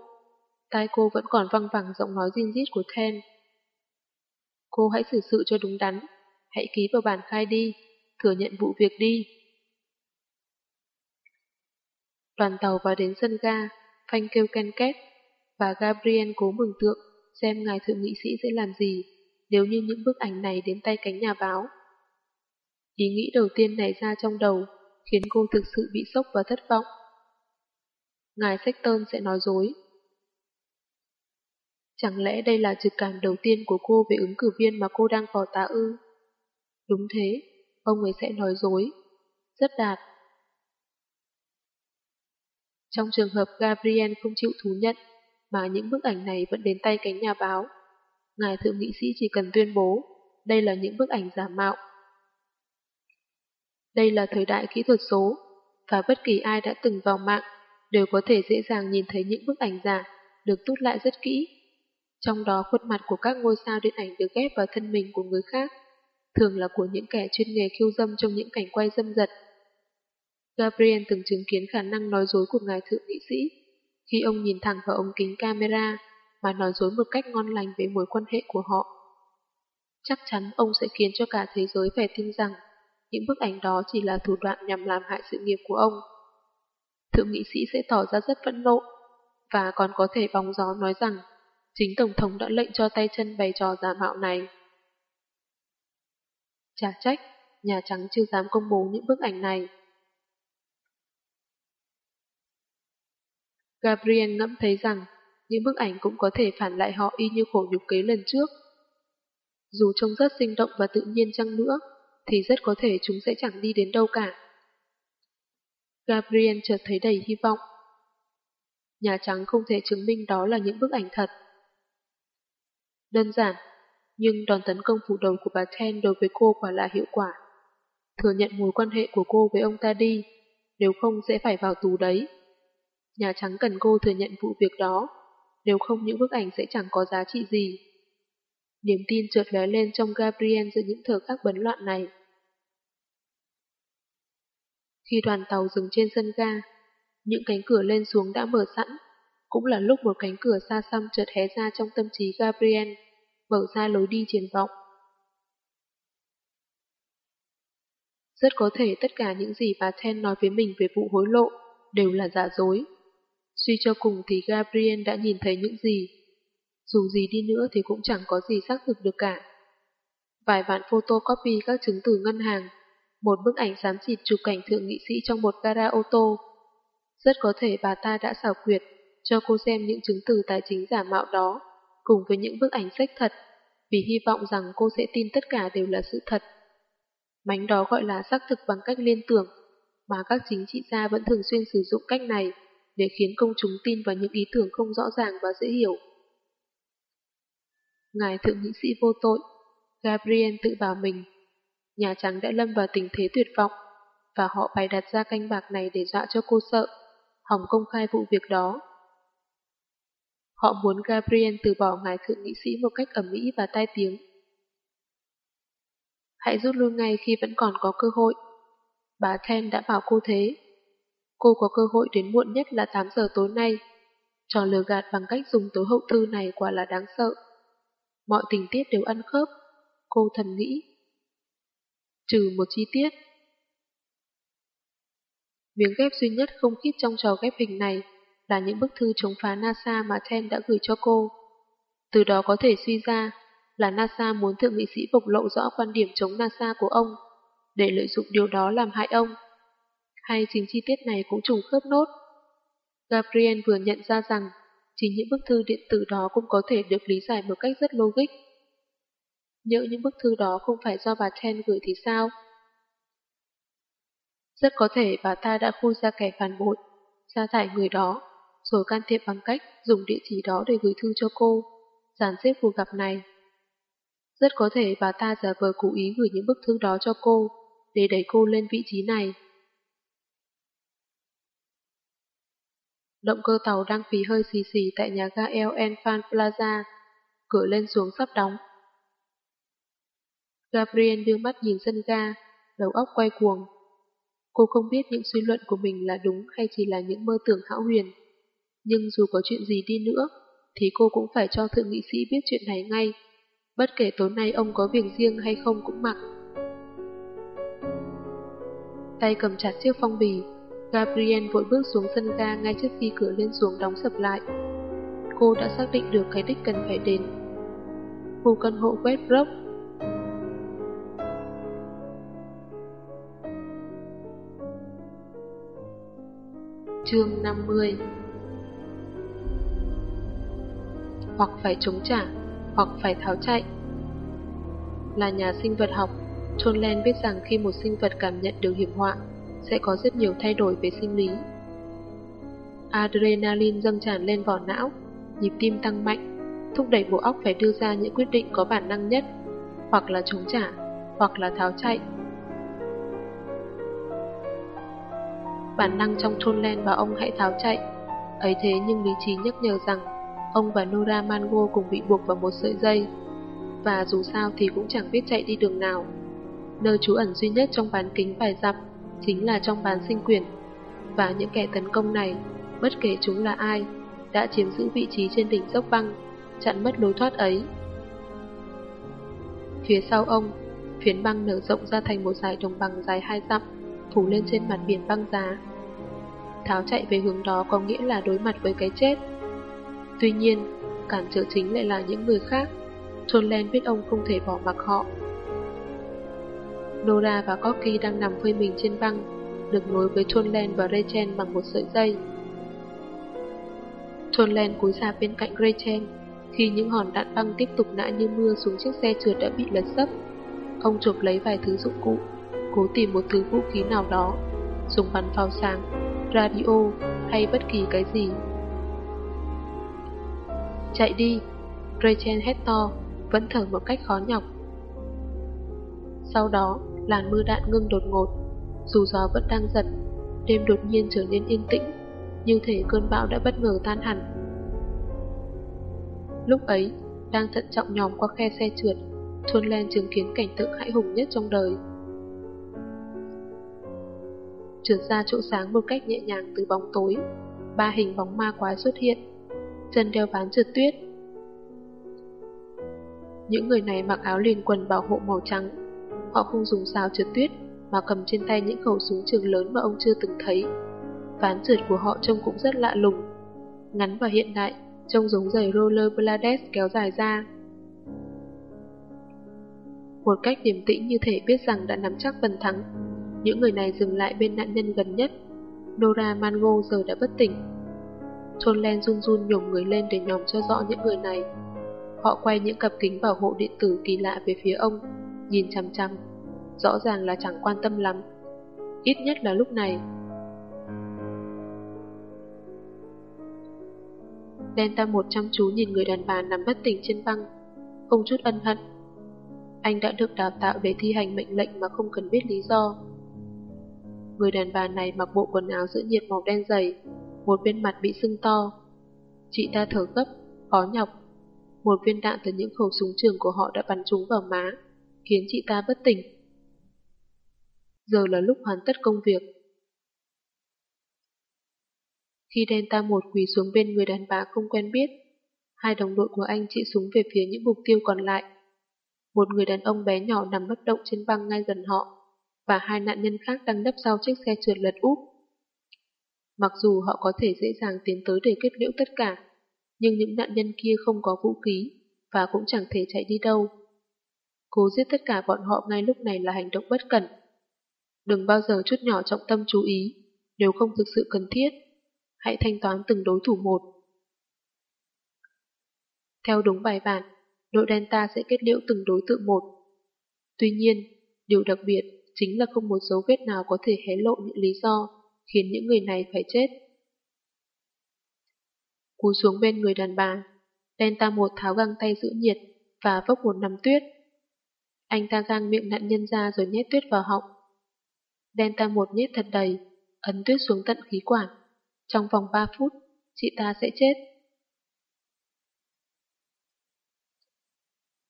Tai cô vẫn còn văng vẳng giọng nói riêng rít của Ken Cô hãy xử sự cho đúng đắn. Hãy ký vào bản khai đi. Thừa nhận vụ việc đi. Đoàn tàu vào đến sân ga, phanh kêu ken két, và Gabriel cố mừng tượng xem ngài thượng nghị sĩ sẽ làm gì nếu như những bức ảnh này đến tay cánh nhà báo. Ý nghĩ đầu tiên nảy ra trong đầu khiến cô thực sự bị sốc và thất vọng. Ngài Sexton sẽ nói dối. Chẳng lẽ đây là trực cảm đầu tiên của cô về ứng cử viên mà cô đang phò tá ư? Đúng thế, ông ấy sẽ nói dối. Rất đạt. Trong trường hợp Gabriel không chịu thú nhận, mà những bức ảnh này vẫn đến tay cánh nhà báo, ngài thượng nghị sĩ chỉ cần tuyên bố đây là những bức ảnh giả mạo. Đây là thời đại kỹ thuật số, và bất kỳ ai đã từng vào mạng đều có thể dễ dàng nhìn thấy những bức ảnh giả được tút lại rất kỹ. Trong đó khuôn mặt của các ngôi sao điện ảnh được ghép vào thân mình của người khác, thường là của những kẻ chuyên nghề khiêu dâm trong những cảnh quay dâm dật. Gabriel từng chứng kiến khả năng nói dối của ngài thượng nghị sĩ khi ông nhìn thẳng vào ống kính camera mà nói dối một cách ngon lành về mối quan hệ của họ. Chắc chắn ông sẽ khiến cho cả thế giới phải tin rằng những bức ảnh đó chỉ là thủ đoạn nhằm làm hại sự nghiệp của ông. Thượng nghị sĩ sẽ tỏ ra rất phẫn nộ, và còn có thể bóng gió nói rằng chính Tổng thống đã lệnh cho tay chân bày trò giả mạo này. Chả trách, Nhà Trắng chưa dám công bố những bức ảnh này. Gabriel ngẫm thấy rằng những bức ảnh cũng có thể phản lại họ y như khổ nhục kế lần trước. Dù trông rất sinh động và tự nhiên chăng nữa, thì rất có thể chúng sẽ chẳng đi đến đâu cả. Gabriel chợt thấy đầy hy vọng. Nhà Trắng không thể chứng minh đó là những bức ảnh thật. Đơn giản, nhưng đòn tấn công phủ đầu của bà Ten đối với cô quả là hiệu quả. Thừa nhận mối quan hệ của cô với ông ta đi, nếu không sẽ phải vào tù đấy. Nhà Trắng cần cô thừa nhận vụ việc đó, nếu không những bức ảnh sẽ chẳng có giá trị gì. Niềm tin chợt lóe lên trong Gabriel giữa những thời khắc bấn loạn này. Khi đoàn tàu dừng trên sân ga, những cánh cửa lên xuống đã mở sẵn, cũng là lúc một cánh cửa xa xăm chợt hé ra trong tâm trí Gabriel, mở ra lối đi triển vọng. Rất có thể tất cả những gì bà Ten nói với mình về vụ hối lộ đều là giả dối. Suy cho cùng thì Gabriel đã nhìn thấy những gì. Dù gì đi nữa thì cũng chẳng có gì xác thực được cả. Vài vạn photocopy các chứng từ ngân hàng, một bức ảnh xám xịt chụp cảnh thượng nghị sĩ trong một gara ô tô. Rất có thể bà ta đã xảo quyệt cho cô xem những chứng từ tài chính giả mạo đó, cùng với những bức ảnh sách thật, vì hy vọng rằng cô sẽ tin tất cả đều là sự thật. Mánh đó gọi là xác thực bằng cách liên tưởng, mà các chính trị gia vẫn thường xuyên sử dụng cách này để khiến công chúng tin vào những ý tưởng không rõ ràng và dễ hiểu. Ngài thượng nghị sĩ vô tội, Gabriel tự bảo mình, Nhà Trắng đã lâm vào tình thế tuyệt vọng, và họ bày đặt ra canh bạc này để dọa cho cô sợ, hỏng công khai vụ việc đó. Họ muốn Gabriel từ bỏ ngài thượng nghị sĩ một cách ẩm mỹ và tai tiếng. Hãy rút lui ngay khi vẫn còn có cơ hội. Bà Ten đã bảo cô thế. Cô có cơ hội đến muộn nhất là 8 giờ tối nay. Trò lừa gạt bằng cách dùng tối hậu thư này quả là đáng sợ. Mọi tình tiết đều ăn khớp. Cô thầm nghĩ. Trừ một chi tiết. Miếng ghép duy nhất không khít trong trò ghép hình này là những bức thư chống phá NASA mà Ten đã gửi cho cô. Từ đó có thể suy ra là NASA muốn thượng nghị sĩ bộc lộ rõ quan điểm chống NASA của ông, để lợi dụng điều đó làm hại ông hay chính chi tiết này cũng trùng khớp nốt. Gabriel vừa nhận ra rằng chính những bức thư điện tử đó cũng có thể được lý giải một cách rất logic. Nhỡ những bức thư đó không phải do bà Chen gửi thì sao? Rất có thể bà ta đã khui ra kẻ phản bội, sa thải người đó, rồi can thiệp bằng cách dùng địa chỉ đó để gửi thư cho cô, dàn xếp cuộc gặp này. Rất có thể bà ta giả vờ cố ý gửi những bức thư đó cho cô, để đẩy cô lên vị trí này. Động cơ tàu đang phí hơi xì xì tại nhà ga El Enfant Plaza, cửa lên xuống sắp đóng. Gabriel đưa mắt nhìn sân ga, đầu óc quay cuồng. Cô không biết những suy luận của mình là đúng hay chỉ là những mơ tưởng hão huyền. Nhưng dù có chuyện gì đi nữa, thì cô cũng phải cho thượng nghị sĩ biết chuyện này ngay. Bất kể tối nay ông có việc riêng hay không cũng mặc. Tay cầm chặt chiếc phong bì, Gabriel vội bước xuống sân ga ngay trước khi cửa lên xuống đóng sập lại. Cô đã xác định được cái đích cần phải đến. Khu căn hộ Westbrook Chương 50 Hoặc phải chống trả, hoặc phải tháo chạy. Là nhà sinh vật học, John Len biết rằng khi một sinh vật cảm nhận được hiểm họa, sẽ có rất nhiều thay đổi về sinh lý. Adrenaline dâng tràn lên vỏ não, nhịp tim tăng mạnh, thúc đẩy bộ óc phải đưa ra những quyết định có bản năng nhất, hoặc là chống trả, hoặc là tháo chạy. Bản năng trong thôn len bảo ông hãy tháo chạy. Ấy thế nhưng lý trí nhắc nhở rằng ông và Nora Mango cùng bị buộc vào một sợi dây. Và dù sao thì cũng chẳng biết chạy đi đường nào. Nơi trú ẩn duy nhất trong bán kính vài dặm chính là trong bán sinh quyền Và những kẻ tấn công này, bất kể chúng là ai, đã chiếm giữ vị trí trên đỉnh dốc băng, chặn mất lối thoát ấy. Phía sau ông, phiến băng nở rộng ra thành một dải đồng bằng dài hai dặm, phủ lên trên mặt biển băng giá. Tháo chạy về hướng đó có nghĩa là đối mặt với cái chết. Tuy nhiên, cản trở chính lại là những người khác. John Len biết ông không thể bỏ mặc họ. Nora và Corky đang nằm phơi mình trên băng, được nối với John và Rachel bằng một sợi dây. John cúi ra bên cạnh Rachel, khi những hòn đạn băng tiếp tục nã như mưa xuống chiếc xe trượt đã bị lật sấp. Ông chụp lấy vài thứ dụng cụ, cố tìm một thứ vũ khí nào đó, dùng bắn pháo sáng, radio hay bất kỳ cái gì. Chạy đi! Rachel hét to, vẫn thở một cách khó nhọc. Sau đó, làn mưa đạn ngưng đột ngột, dù gió vẫn đang giật, đêm đột nhiên trở nên yên tĩnh, như thể cơn bão đã bất ngờ tan hẳn. Lúc ấy, đang thận trọng nhòm qua khe xe trượt, Chuân Len chứng kiến cảnh tượng hãi hùng nhất trong đời. Trượt ra chỗ sáng một cách nhẹ nhàng từ bóng tối, ba hình bóng ma quái xuất hiện, chân đeo ván trượt tuyết. Những người này mặc áo liền quần bảo hộ màu trắng, họ không dùng sao trượt tuyết mà cầm trên tay những khẩu súng trường lớn mà ông chưa từng thấy. Ván trượt của họ trông cũng rất lạ lùng, ngắn và hiện đại, trông giống giày roller blades kéo dài ra. Một cách điềm tĩnh như thể biết rằng đã nắm chắc phần thắng, những người này dừng lại bên nạn nhân gần nhất. Nora Mango giờ đã bất tỉnh. John Len run run nhổm người lên để nhòm cho rõ những người này. Họ quay những cặp kính bảo hộ điện tử kỳ lạ về phía ông, nhìn chằm chằm. Rõ ràng là chẳng quan tâm lắm. Ít nhất là lúc này. Delta một chăm chú nhìn người đàn bà nằm bất tỉnh trên băng, không chút ân hận. Anh đã được đào tạo về thi hành mệnh lệnh mà không cần biết lý do. Người đàn bà này mặc bộ quần áo giữ nhiệt màu đen dày, một bên mặt bị sưng to. Chị ta thở gấp, khó nhọc. Một viên đạn từ những khẩu súng trường của họ đã bắn trúng vào má, khiến chị ta bất tỉnh. Giờ là lúc hoàn tất công việc. Khi Delta 1 quỳ xuống bên người đàn bà không quen biết, hai đồng đội của anh chỉ súng về phía những mục tiêu còn lại. Một người đàn ông bé nhỏ nằm bất động trên băng ngay gần họ, và hai nạn nhân khác đang nấp sau chiếc xe trượt lật úp. Mặc dù họ có thể dễ dàng tiến tới để kết liễu tất cả, nhưng những nạn nhân kia không có vũ khí và cũng chẳng thể chạy đi đâu. Cố giết tất cả bọn họ ngay lúc này là hành động bất cẩn. Đừng bao giờ chút nhỏ trọng tâm chú ý, nếu không thực sự cần thiết. Hãy thanh toán từng đối thủ một. Theo đúng bài bản, đội Delta sẽ kết liễu từng đối tượng một. Tuy nhiên, điều đặc biệt chính là không một dấu vết nào có thể hé lộ những lý do khiến những người này phải chết. Cú xuống bên người đàn bà, Delta một tháo găng tay giữ nhiệt và vốc một nắm tuyết. Anh ta gang miệng nạn nhân ra rồi nhét tuyết vào họng. Delta một nhét thật đầy, ấn tuyết xuống tận khí quản. Trong vòng 3 phút, chị ta sẽ chết.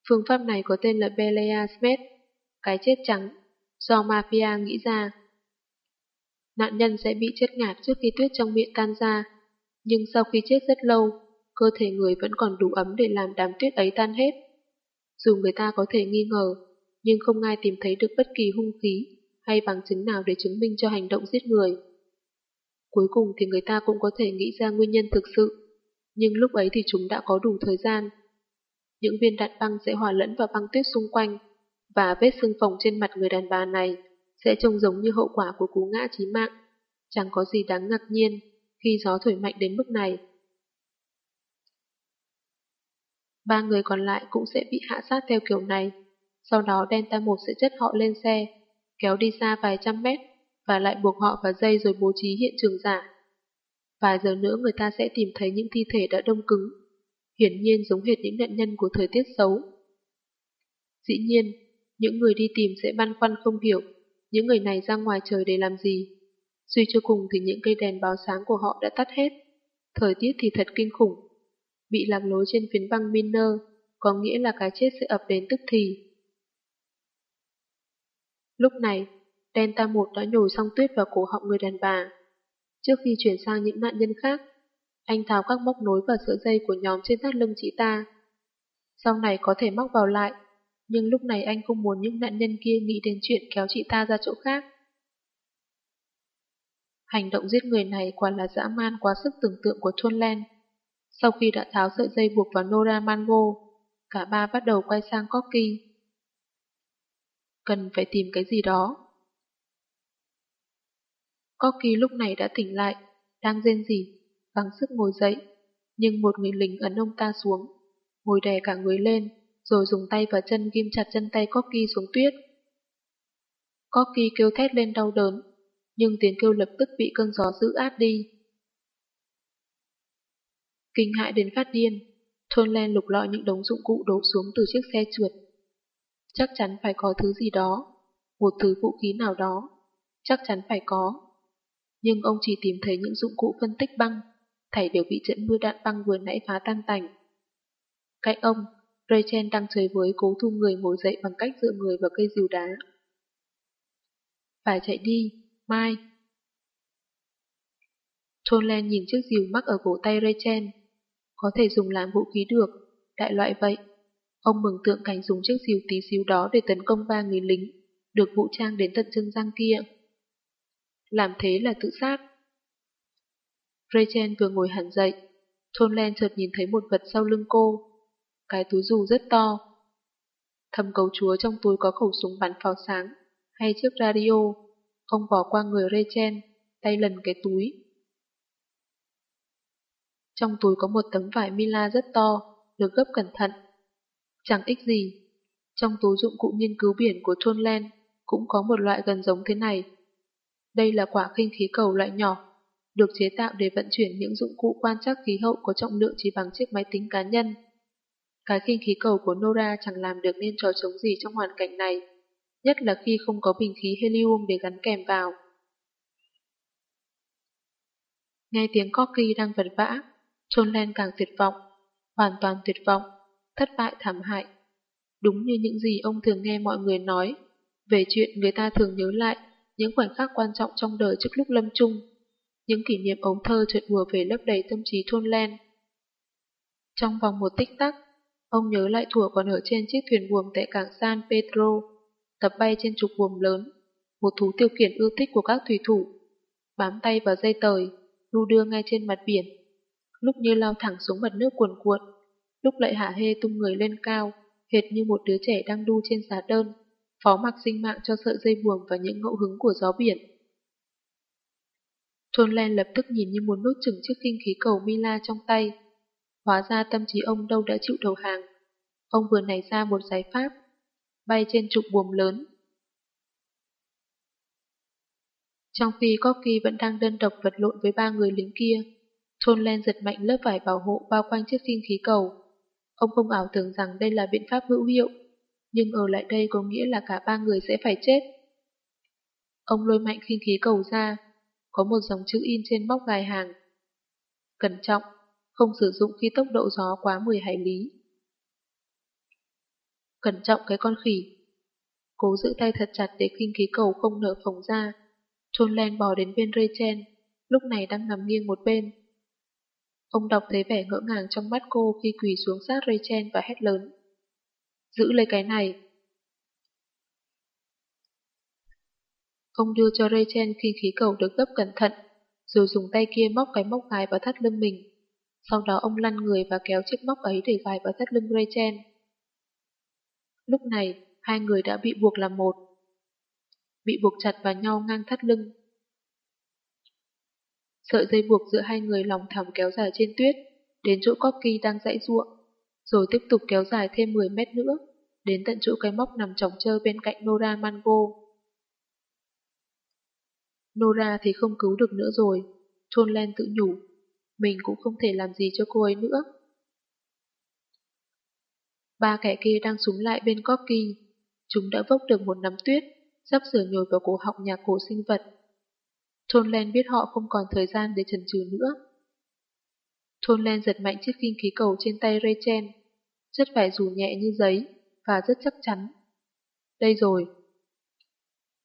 Phương pháp này có tên là Belea Smet, cái chết trắng, do mafia nghĩ ra. Nạn nhân sẽ bị chết ngạt trước khi tuyết trong miệng tan ra, nhưng sau khi chết rất lâu, cơ thể người vẫn còn đủ ấm để làm đám tuyết ấy tan hết. Dù người ta có thể nghi ngờ, nhưng không ai tìm thấy được bất kỳ hung khí hay bằng chứng nào để chứng minh cho hành động giết người. Cuối cùng thì người ta cũng có thể nghĩ ra nguyên nhân thực sự, nhưng lúc ấy thì chúng đã có đủ thời gian. Những viên đạn băng sẽ hòa lẫn vào băng tuyết xung quanh, và vết xương phồng trên mặt người đàn bà này sẽ trông giống như hậu quả của cú ngã chí mạng. Chẳng có gì đáng ngạc nhiên khi gió thổi mạnh đến mức này. Ba người còn lại cũng sẽ bị hạ sát theo kiểu này. Sau đó Delta 1 sẽ chất họ lên xe, kéo đi xa vài trăm mét và lại buộc họ vào dây rồi bố trí hiện trường giả. Vài giờ nữa người ta sẽ tìm thấy những thi thể đã đông cứng, hiển nhiên giống hệt những nạn nhân của thời tiết xấu. Dĩ nhiên, những người đi tìm sẽ băn khoăn không hiểu những người này ra ngoài trời để làm gì. Suy cho cùng thì những cây đèn báo sáng của họ đã tắt hết. Thời tiết thì thật kinh khủng. Bị lạc lối trên phiến băng Miner có nghĩa là cái chết sẽ ập đến tức thì. Lúc này, Delta 1 đã nhồi xong tuyết vào cổ họng người đàn bà. Trước khi chuyển sang những nạn nhân khác, anh tháo các móc nối và sợi dây của nhóm trên thắt lưng chị ta. Sau này có thể móc vào lại, nhưng lúc này anh không muốn những nạn nhân kia nghĩ đến chuyện kéo chị ta ra chỗ khác. Hành động giết người này quả là dã man quá sức tưởng tượng của Thôn Len. Sau khi đã tháo sợi dây buộc vào Nora Mango, cả ba bắt đầu quay sang Corky. Cần phải tìm cái gì đó. Corky lúc này đã tỉnh lại, đang rên rỉ, bằng sức ngồi dậy, nhưng một người lính ấn ông ta xuống, ngồi đè cả người lên, rồi dùng tay và chân ghim chặt chân tay Corky xuống tuyết. Corky kêu thét lên đau đớn, nhưng tiếng kêu lập tức bị cơn gió giữ át đi. Kinh hại đến phát điên, Thôn Len lục lọi những đống dụng cụ đổ xuống từ chiếc xe trượt. Chắc chắn phải có thứ gì đó, một thứ vũ khí nào đó, chắc chắn phải có. Nhưng ông chỉ tìm thấy những dụng cụ phân tích băng, thảy đều bị trận mưa đạn băng vừa nãy phá tan tành. Cạnh ông, Rachel đang chơi với cố thu người ngồi dậy bằng cách dựa người vào cây dìu đá. Phải chạy đi, mai. Len nhìn chiếc dìu mắc ở cổ tay Rachel. Có thể dùng làm vũ khí được, đại loại vậy. Ông mừng tượng cảnh dùng chiếc diều tí xíu đó để tấn công ba người lính, được vũ trang đến tận chân răng kia. Làm thế là tự sát. Rachel vừa ngồi hẳn dậy, Len chợt nhìn thấy một vật sau lưng cô cái túi dù rất to. Thầm cầu chúa trong túi có khẩu súng bắn pháo sáng, hay chiếc radio. Ông bỏ qua người Rachel, tay lần cái túi. Trong túi có một tấm vải Mila rất to, được gấp cẩn thận. Chẳng ích gì. Trong túi dụng cụ nghiên cứu biển của Thôn Len cũng có một loại gần giống thế này. Đây là quả khinh khí cầu loại nhỏ, được chế tạo để vận chuyển những dụng cụ quan trắc khí hậu có trọng lượng chỉ bằng chiếc máy tính cá nhân. Cái khinh khí cầu của Nora chẳng làm được nên trò chống gì trong hoàn cảnh này, nhất là khi không có bình khí helium để gắn kèm vào. Nghe tiếng Corky đang vật vã, John Len càng tuyệt vọng, hoàn toàn tuyệt vọng, thất bại thảm hại. Đúng như những gì ông thường nghe mọi người nói, về chuyện người ta thường nhớ lại những khoảnh khắc quan trọng trong đời trước lúc lâm chung, những kỷ niệm ống thơ trượt vừa về lấp đầy tâm trí Thôn Len. Trong vòng một tích tắc, Ông nhớ lại thủa còn ở trên chiếc thuyền buồm tại cảng San Pedro, tập bay trên trục buồm lớn, một thú tiêu khiển ưa thích của các thủy thủ, bám tay vào dây tời, đu đưa ngay trên mặt biển, lúc như lao thẳng xuống mặt nước cuồn cuộn, lúc lại hạ hê tung người lên cao, hệt như một đứa trẻ đang đu trên giá đơn, phó mặc sinh mạng cho sợi dây buồm và những ngẫu hứng của gió biển. Thôn Len lập tức nhìn như muốn nốt chừng chiếc kinh khí cầu Mila trong tay, Hóa ra tâm trí ông đâu đã chịu đầu hàng. Ông vừa nảy ra một giải pháp, bay trên trục buồm lớn. Trong khi Corky vẫn đang đơn độc vật lộn với ba người lính kia, Thôn Len giật mạnh lớp vải bảo hộ bao quanh chiếc khinh khí cầu, Ông không ảo tưởng rằng đây là biện pháp hữu hiệu, nhưng ở lại đây có nghĩa là cả ba người sẽ phải chết. Ông lôi mạnh khinh khí cầu ra, có một dòng chữ in trên bóc gài hàng. Cẩn trọng, không sử dụng khi tốc độ gió quá 10 hải lý. Cẩn trọng cái con khỉ. Cố giữ tay thật chặt để khinh khí cầu không nở phồng ra. Trôn len bò đến bên Rachel, lúc này đang nằm nghiêng một bên. Ông đọc thấy vẻ ngỡ ngàng trong mắt cô khi quỳ xuống sát Rachel và hét lớn. Giữ lấy cái này. Ông đưa cho Rachel khi khí cầu được gấp cẩn thận, rồi dùng tay kia móc cái móc gài vào thắt lưng mình. Sau đó ông lăn người và kéo chiếc móc ấy để gài vào thắt lưng Rachel. Lúc này, hai người đã bị buộc làm một. Bị buộc chặt vào nhau ngang thắt lưng. Sợi dây buộc giữa hai người lòng thòng kéo dài trên tuyết, đến chỗ Corky đang dãy ruộng, rồi tiếp tục kéo dài thêm 10 mét nữa, đến tận chỗ cái móc nằm trống trơ bên cạnh Nora Mango. Nora thì không cứu được nữa rồi, Thôn Len tự nhủ, mình cũng không thể làm gì cho cô ấy nữa. Ba kẻ kia đang súng lại bên Corky, chúng đã vốc được một nắm tuyết, sắp sửa nhồi vào cổ họng nhà cổ sinh vật. Thôn Len biết họ không còn thời gian để chần chừ nữa. Thôn Len giật mạnh chiếc kinh khí cầu trên tay Rechen, chất vải rủ nhẹ như giấy và rất chắc chắn. Đây rồi.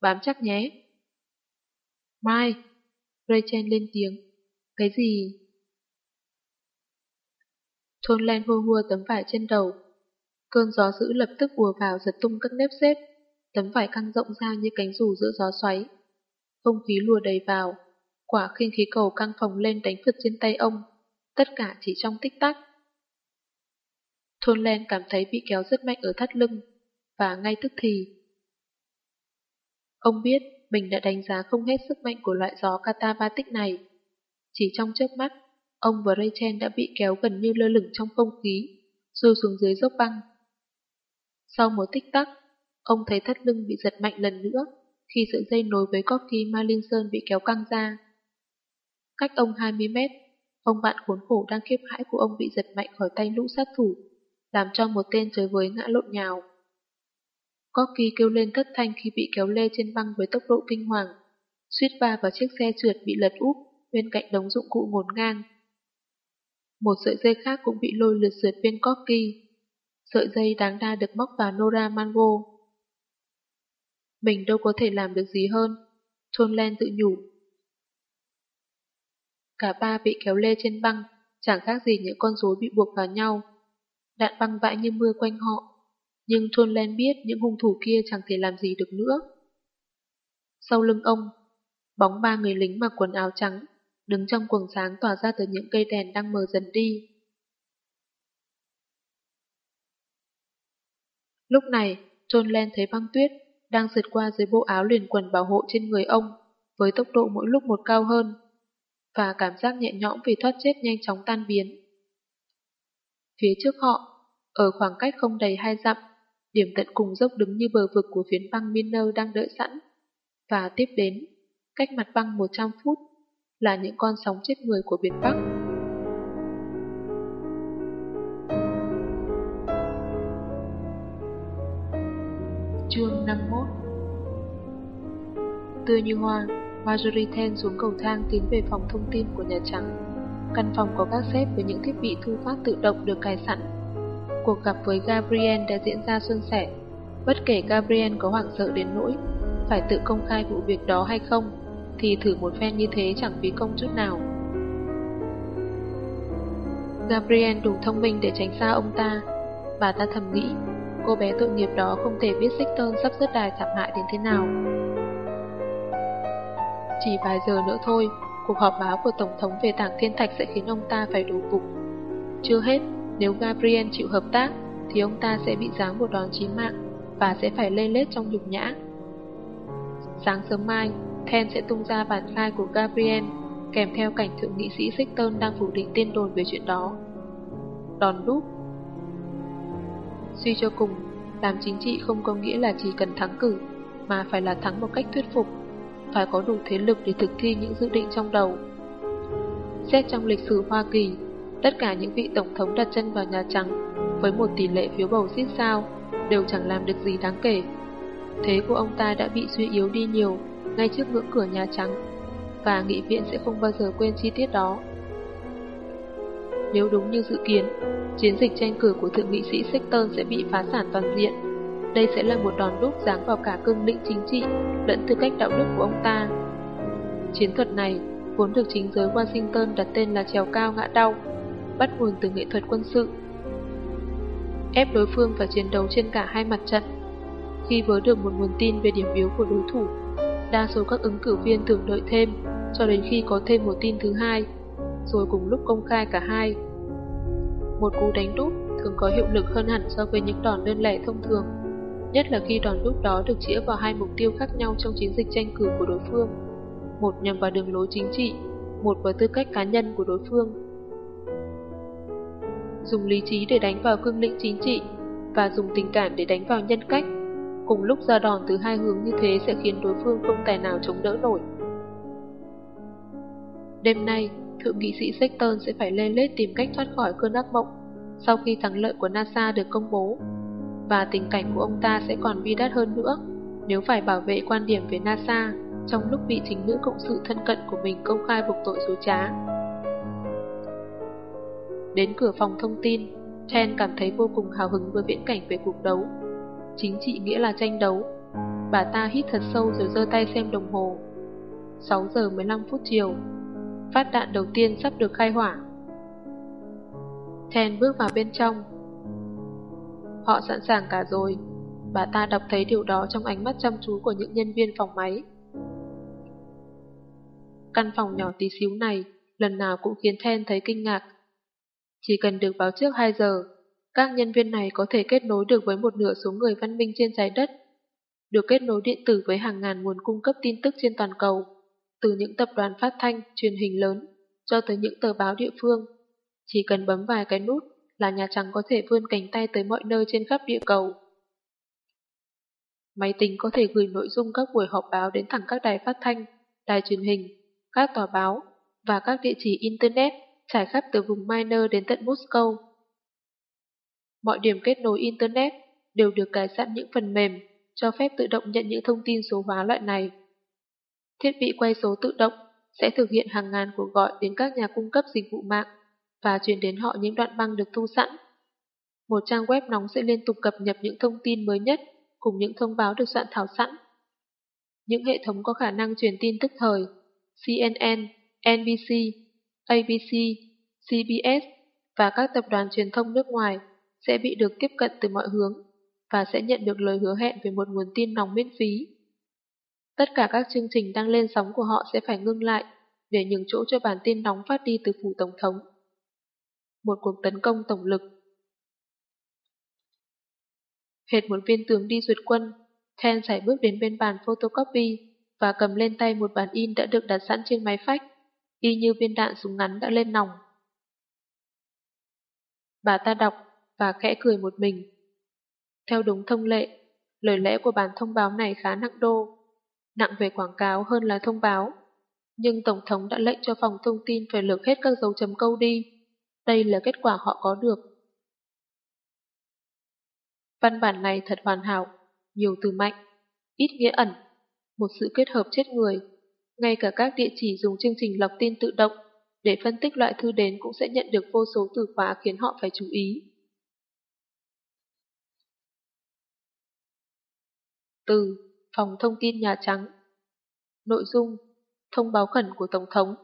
Bám chắc nhé. Mai. Rechen lên tiếng. Cái gì? Thôn Len hô hua tấm vải trên đầu. Cơn gió dữ lập tức ùa vào giật tung các nếp xếp. Tấm vải căng rộng ra như cánh rủ giữa gió xoáy. Không khí lùa đầy vào. Quả khinh khí cầu căng phòng lên đánh phật trên tay ông. Tất cả chỉ trong tích tắc. Thôn Len cảm thấy bị kéo rất mạnh ở thắt lưng. Và ngay tức thì. Ông biết mình đã đánh giá không hết sức mạnh của loại gió katabatic này. Chỉ trong chớp mắt, ông và Rachel đã bị kéo gần như lơ lửng trong không khí, rồi xuống dưới dốc băng. Sau một tích tắc, ông thấy thắt lưng bị giật mạnh lần nữa khi sợi dây nối với Corky Marlinson bị kéo căng ra. Cách ông 20 mét, ông bạn khốn khổ đang khiếp hãi của ông bị giật mạnh khỏi tay lũ sát thủ, làm cho một tên chơi với ngã lộn nhào. Corky kêu lên thất thanh khi bị kéo lê trên băng với tốc độ kinh hoàng, suýt va vào chiếc xe trượt bị lật úp bên cạnh đống dụng cụ ngổn ngang. Một sợi dây khác cũng bị lôi lượt sượt bên Corky. Sợi dây đáng đa được móc vào Nora Mango. Mình đâu có thể làm được gì hơn, Thôn Len tự nhủ. Cả ba bị kéo lê trên băng, chẳng khác gì những con rối bị buộc vào nhau. Đạn băng vãi như mưa quanh họ, nhưng Thôn Len biết những hung thủ kia chẳng thể làm gì được nữa. Sau lưng ông, bóng ba người lính mặc quần áo trắng, đứng trong quần sáng tỏa ra từ những cây đèn đang mờ dần đi. Lúc này, John Len thấy băng tuyết đang sượt qua dưới bộ áo liền quần bảo hộ trên người ông với tốc độ mỗi lúc một cao hơn và cảm giác nhẹ nhõm vì thoát chết nhanh chóng tan biến. Phía trước họ, ở khoảng cách không đầy hai dặm, điểm tận cùng dốc đứng như bờ vực của phiến băng Miner đang đợi sẵn. Và tiếp đến, cách mặt băng 100 phút, là những con sóng chết người của biển Bắc. Chương 51 Tươi như hoa, Marjorie Ten xuống cầu thang tiến về phòng thông tin của Nhà Trắng. Căn phòng có các xếp với những thiết bị thu phát tự động được cài sẵn. Cuộc gặp với Gabriel đã diễn ra suôn sẻ. Bất kể Gabriel có hoảng sợ đến nỗi phải tự công khai vụ việc đó hay không, thì thử một phen như thế chẳng phí công chút nào. Gabriel đủ thông minh để tránh xa ông ta, bà ta thầm nghĩ cô bé tội nghiệp đó không thể biết Sexton sắp rớt đài thảm hại đến thế nào. Chỉ vài giờ nữa thôi, cuộc họp báo của Tổng thống về tảng thiên thạch sẽ khiến ông ta phải đổ cục. Chưa hết, nếu Gabriel chịu hợp tác, thì ông ta sẽ bị giáng một đòn chí mạng và sẽ phải lê lết trong nhục nhã. Sáng sớm mai, Ken sẽ tung ra bản khai của Gabriel, kèm theo cảnh thượng nghị sĩ Sexton đang phủ định tin đồn về chuyện đó. Đòn đúc Suy cho cùng, làm chính trị không có nghĩa là chỉ cần thắng cử, mà phải là thắng một cách thuyết phục, phải có đủ thế lực để thực thi những dự định trong đầu. Xét trong lịch sử Hoa Kỳ, tất cả những vị tổng thống đặt chân vào Nhà Trắng với một tỷ lệ phiếu bầu xít sao, đều chẳng làm được gì đáng kể. Thế của ông ta đã bị suy yếu đi nhiều ngay trước ngưỡng cửa Nhà Trắng, và nghị viện sẽ không bao giờ quên chi tiết đó. Nếu đúng như dự kiến, chiến dịch tranh cử của thượng nghị sĩ Sexton sẽ bị phá sản toàn diện. Đây sẽ là một đòn đúc giáng vào cả cương lĩnh chính trị lẫn tư cách đạo đức của ông ta. Chiến thuật này vốn được chính giới Washington đặt tên là trèo cao ngã đau, bắt nguồn từ nghệ thuật quân sự. Ép đối phương phải chiến đấu trên cả hai mặt trận. Khi vớ được một nguồn tin về điểm yếu của đối thủ, đa số các ứng cử viên thường đợi thêm cho đến khi có thêm một tin thứ hai, rồi cùng lúc công khai cả hai. Một cú đánh đúp thường có hiệu lực hơn hẳn so với những đòn đơn lẻ thông thường, nhất là khi đòn đúp đó được chĩa vào hai mục tiêu khác nhau trong chiến dịch tranh cử của đối phương một nhằm vào đường lối chính trị, một vào tư cách cá nhân của đối phương. Dùng lý trí để đánh vào cương lĩnh chính trị và dùng tình cảm để đánh vào nhân cách, cùng lúc ra đòn từ hai hướng như thế sẽ khiến đối phương không tài nào chống đỡ nổi. Đêm nay, Thượng nghị sĩ Sexton sẽ phải lê lết tìm cách thoát khỏi cơn ác mộng sau khi thắng lợi của NASA được công bố, và tình cảnh của ông ta sẽ còn bi đát hơn nữa nếu phải bảo vệ quan điểm về NASA trong lúc bị chính nữ cộng sự thân cận của mình công khai buộc tội dối trá. Đến cửa phòng thông tin, Chen cảm thấy vô cùng hào hứng với viễn cảnh về cuộc đấu. Chính trị nghĩa là tranh đấu. Bà ta hít thật sâu rồi giơ tay xem đồng hồ. 6 giờ 15 phút chiều. Phát đạn đầu tiên sắp được khai hỏa. Chen bước vào bên trong. Họ sẵn sàng cả rồi. Bà ta đọc thấy điều đó trong ánh mắt chăm chú của những nhân viên phòng máy. Căn phòng nhỏ tí xíu này lần nào cũng khiến Then thấy kinh ngạc. Chỉ cần được báo trước 2 giờ, các nhân viên này có thể kết nối được với một nửa số người văn minh trên trái đất, được kết nối điện tử với hàng ngàn nguồn cung cấp tin tức trên toàn cầu, từ những tập đoàn phát thanh, truyền hình lớn, cho tới những tờ báo địa phương. Chỉ cần bấm vài cái nút là Nhà Trắng có thể vươn cánh tay tới mọi nơi trên khắp địa cầu. Máy tính có thể gửi nội dung các buổi họp báo đến thẳng các đài phát thanh, đài truyền hình, các tòa báo và các địa chỉ Internet trải khắp từ vùng Minor đến tận Moscow. Mọi điểm kết nối Internet đều được cài sẵn những phần mềm cho phép tự động nhận những thông tin số hóa loại này. Thiết bị quay số tự động sẽ thực hiện hàng ngàn cuộc gọi đến các nhà cung cấp dịch vụ mạng và truyền đến họ những đoạn băng được thu sẵn. Một trang web nóng sẽ liên tục cập nhật những thông tin mới nhất cùng những thông báo được soạn thảo sẵn. Những hệ thống có khả năng truyền tin tức thời CNN, NBC, ABC, CBS và các tập đoàn truyền thông nước ngoài sẽ bị được tiếp cận từ mọi hướng và sẽ nhận được lời hứa hẹn về một nguồn tin nóng miễn phí. Tất cả các chương trình đang lên sóng của họ sẽ phải ngưng lại để nhường chỗ cho bản tin nóng phát đi từ phủ Tổng thống. Một cuộc tấn công tổng lực Hệt một viên tướng đi duyệt quân, Ten giải bước đến bên bàn photocopy và cầm lên tay một bản in đã được đặt sẵn trên máy phách, y như viên đạn súng ngắn đã lên nòng. Bà ta đọc và khẽ cười một mình. Theo đúng thông lệ, lời lẽ của bản thông báo này khá nặng đô, nặng về quảng cáo hơn là thông báo. Nhưng Tổng thống đã lệnh cho phòng thông tin phải lược hết các dấu chấm câu đi. Đây là kết quả họ có được. Văn bản này thật hoàn hảo, nhiều từ mạnh, ít nghĩa ẩn một sự kết hợp chết người. Ngay cả các địa chỉ dùng chương trình lọc tin tự động để phân tích loại thư đến cũng sẽ nhận được vô số từ khóa khiến họ phải chú ý. Từ Phòng Thông tin Nhà Trắng Nội dung Thông báo khẩn của Tổng thống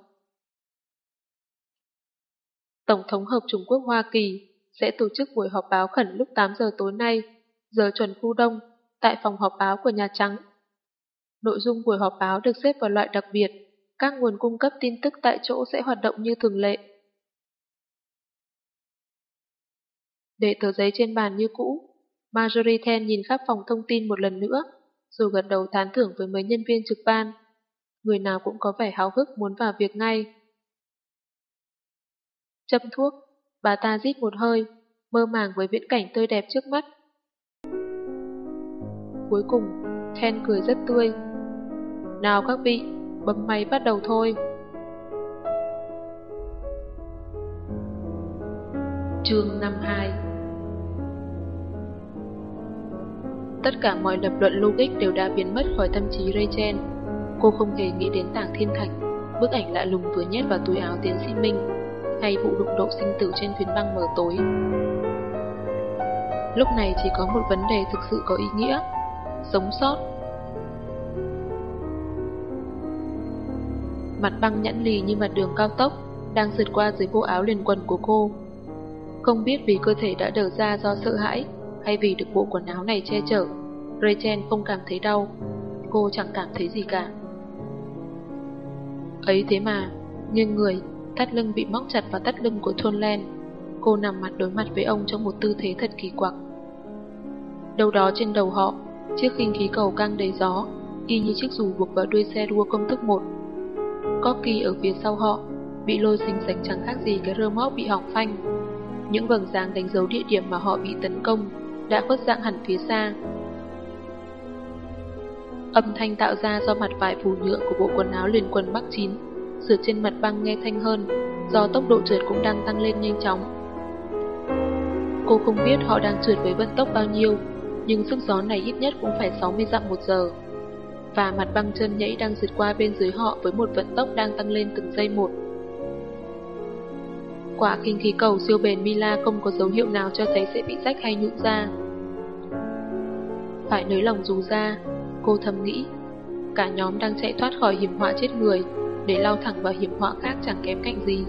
Tổng thống Hợp Trung Quốc Hoa Kỳ sẽ tổ chức buổi họp báo khẩn lúc 8 giờ tối nay, giờ chuẩn khu đông, tại phòng họp báo của Nhà Trắng. Nội dung buổi họp báo được xếp vào loại đặc biệt, các nguồn cung cấp tin tức tại chỗ sẽ hoạt động như thường lệ. Để tờ giấy trên bàn như cũ, Marjorie Ten nhìn khắp phòng thông tin một lần nữa, rồi gật đầu tán thưởng với mấy nhân viên trực ban. Người nào cũng có vẻ háo hức muốn vào việc ngay. Châm thuốc, bà ta rít một hơi, mơ màng với viễn cảnh tươi đẹp trước mắt. Cuối cùng, Ten cười rất tươi. Nào các vị, bấm máy bắt đầu thôi. Chương 52 tất cả mọi lập luận logic đều đã biến mất khỏi tâm trí Rachel. Cô không hề nghĩ đến tảng thiên thạch, bức ảnh lạ lùng vừa nhét vào túi áo tiến sĩ Minh, hay vụ đụng độ sinh tử trên thuyền băng mờ tối. Lúc này chỉ có một vấn đề thực sự có ý nghĩa, sống sót. Mặt băng nhẵn lì như mặt đường cao tốc, đang sượt qua dưới bộ áo liền quần của cô. Không biết vì cơ thể đã đờ ra do sợ hãi, hay vì được bộ quần áo này che chở, Rachel không cảm thấy đau. Cô chẳng cảm thấy gì cả. Ấy thế mà, nghiêng người, thắt lưng bị móc chặt vào thắt lưng của Thôn Len. Cô nằm mặt đối mặt với ông trong một tư thế thật kỳ quặc. Đâu đó trên đầu họ, chiếc khinh khí cầu căng đầy gió, y như chiếc dù buộc vào đuôi xe đua công thức một. Corky ở phía sau họ, bị lôi xình xạch chẳng khác gì cái rơ móc bị hỏng phanh. Những vầng sáng đánh dấu địa điểm mà họ bị tấn công đã khuất dạng hẳn phía xa. Âm thanh tạo ra do mặt vải phủ nhựa của bộ quần áo liền quần Bắc Chín sửa trên mặt băng nghe thanh hơn do tốc độ trượt cũng đang tăng lên nhanh chóng. Cô không biết họ đang trượt với vận tốc bao nhiêu, nhưng sức gió này ít nhất cũng phải 60 dặm một giờ. Và mặt băng chân nhảy đang rượt qua bên dưới họ với một vận tốc đang tăng lên từng giây một. Quả kinh khí cầu siêu bền Mila không có dấu hiệu nào cho thấy sẽ bị rách hay nhũn ra. Phải nới lòng dù ra, cô thầm nghĩ. Cả nhóm đang chạy thoát khỏi hiểm họa chết người, để lao thẳng vào hiểm họa khác chẳng kém cạnh gì.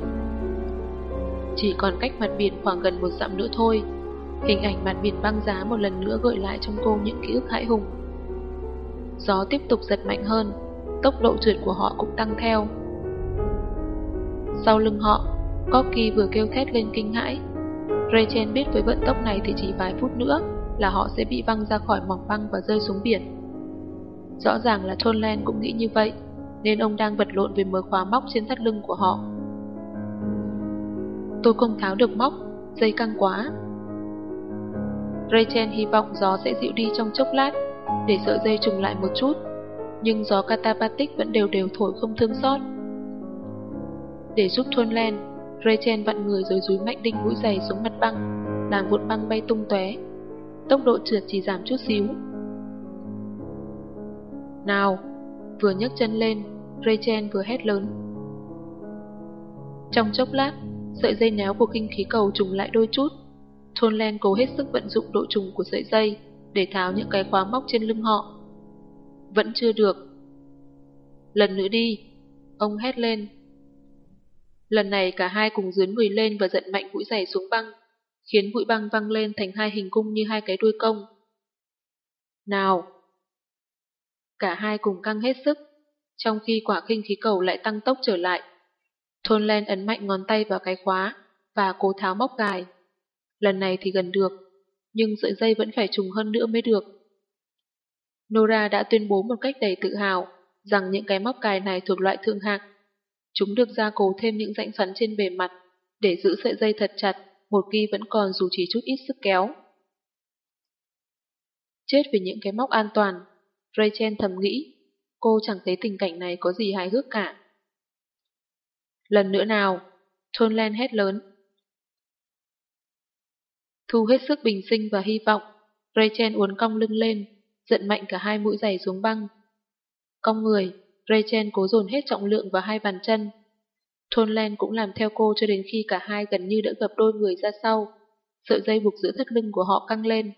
Chỉ còn cách mặt biển khoảng gần một dặm nữa thôi, hình ảnh mặt biển băng giá một lần nữa gợi lại trong cô những ký ức hãi hùng. Gió tiếp tục giật mạnh hơn, tốc độ trượt của họ cũng tăng theo. Sau lưng họ, Corky vừa kêu thét lên kinh hãi. Rachel biết với vận tốc này thì chỉ vài phút nữa là họ sẽ bị văng ra khỏi mỏng băng và rơi xuống biển. Rõ ràng là Tonland cũng nghĩ như vậy, nên ông đang vật lộn với mớ khóa móc trên thắt lưng của họ. Tôi không tháo được móc, dây căng quá. Rachel hy vọng gió sẽ dịu đi trong chốc lát, để sợi dây trùng lại một chút, nhưng gió catapatic vẫn đều đều thổi không thương xót. Để giúp Thôn Gretchen vặn người rồi dúi mạnh đinh mũi giày xuống mặt băng, làm vụn băng bay tung tóe. Tốc độ trượt chỉ giảm chút xíu. Nào, vừa nhấc chân lên, Gretchen vừa hét lớn. Trong chốc lát, sợi dây néo của kinh khí cầu trùng lại đôi chút. Thôn Len cố hết sức vận dụng độ trùng của sợi dây để tháo những cái khóa móc trên lưng họ. Vẫn chưa được. Lần nữa đi, ông hét lên. Lần này cả hai cùng dướn người lên và giận mạnh mũi giày xuống băng, khiến bụi băng văng lên thành hai hình cung như hai cái đuôi công. Nào! Cả hai cùng căng hết sức, trong khi quả khinh khí cầu lại tăng tốc trở lại. Thôn Len ấn mạnh ngón tay vào cái khóa và cố tháo móc gài. Lần này thì gần được, nhưng sợi dây vẫn phải trùng hơn nữa mới được. Nora đã tuyên bố một cách đầy tự hào rằng những cái móc cài này thuộc loại thượng hạng. Chúng được gia cố thêm những rãnh xoắn trên bề mặt để giữ sợi dây thật chặt, một ghi vẫn còn dù chỉ chút ít sức kéo. Chết vì những cái móc an toàn, Rachel thầm nghĩ Cô chẳng thấy tình cảnh này có gì hài hước cả. Lần nữa nào, Thôn Len hét lớn. Thu hết sức bình sinh và hy vọng, Rachel uốn cong lưng lên, giận mạnh cả hai mũi giày xuống băng. Cong người, Rachel cố dồn hết trọng lượng vào hai bàn chân. Thôn Len cũng làm theo cô cho đến khi cả hai gần như đã gập đôi người ra sau. Sợi dây buộc giữa thắt lưng của họ căng lên.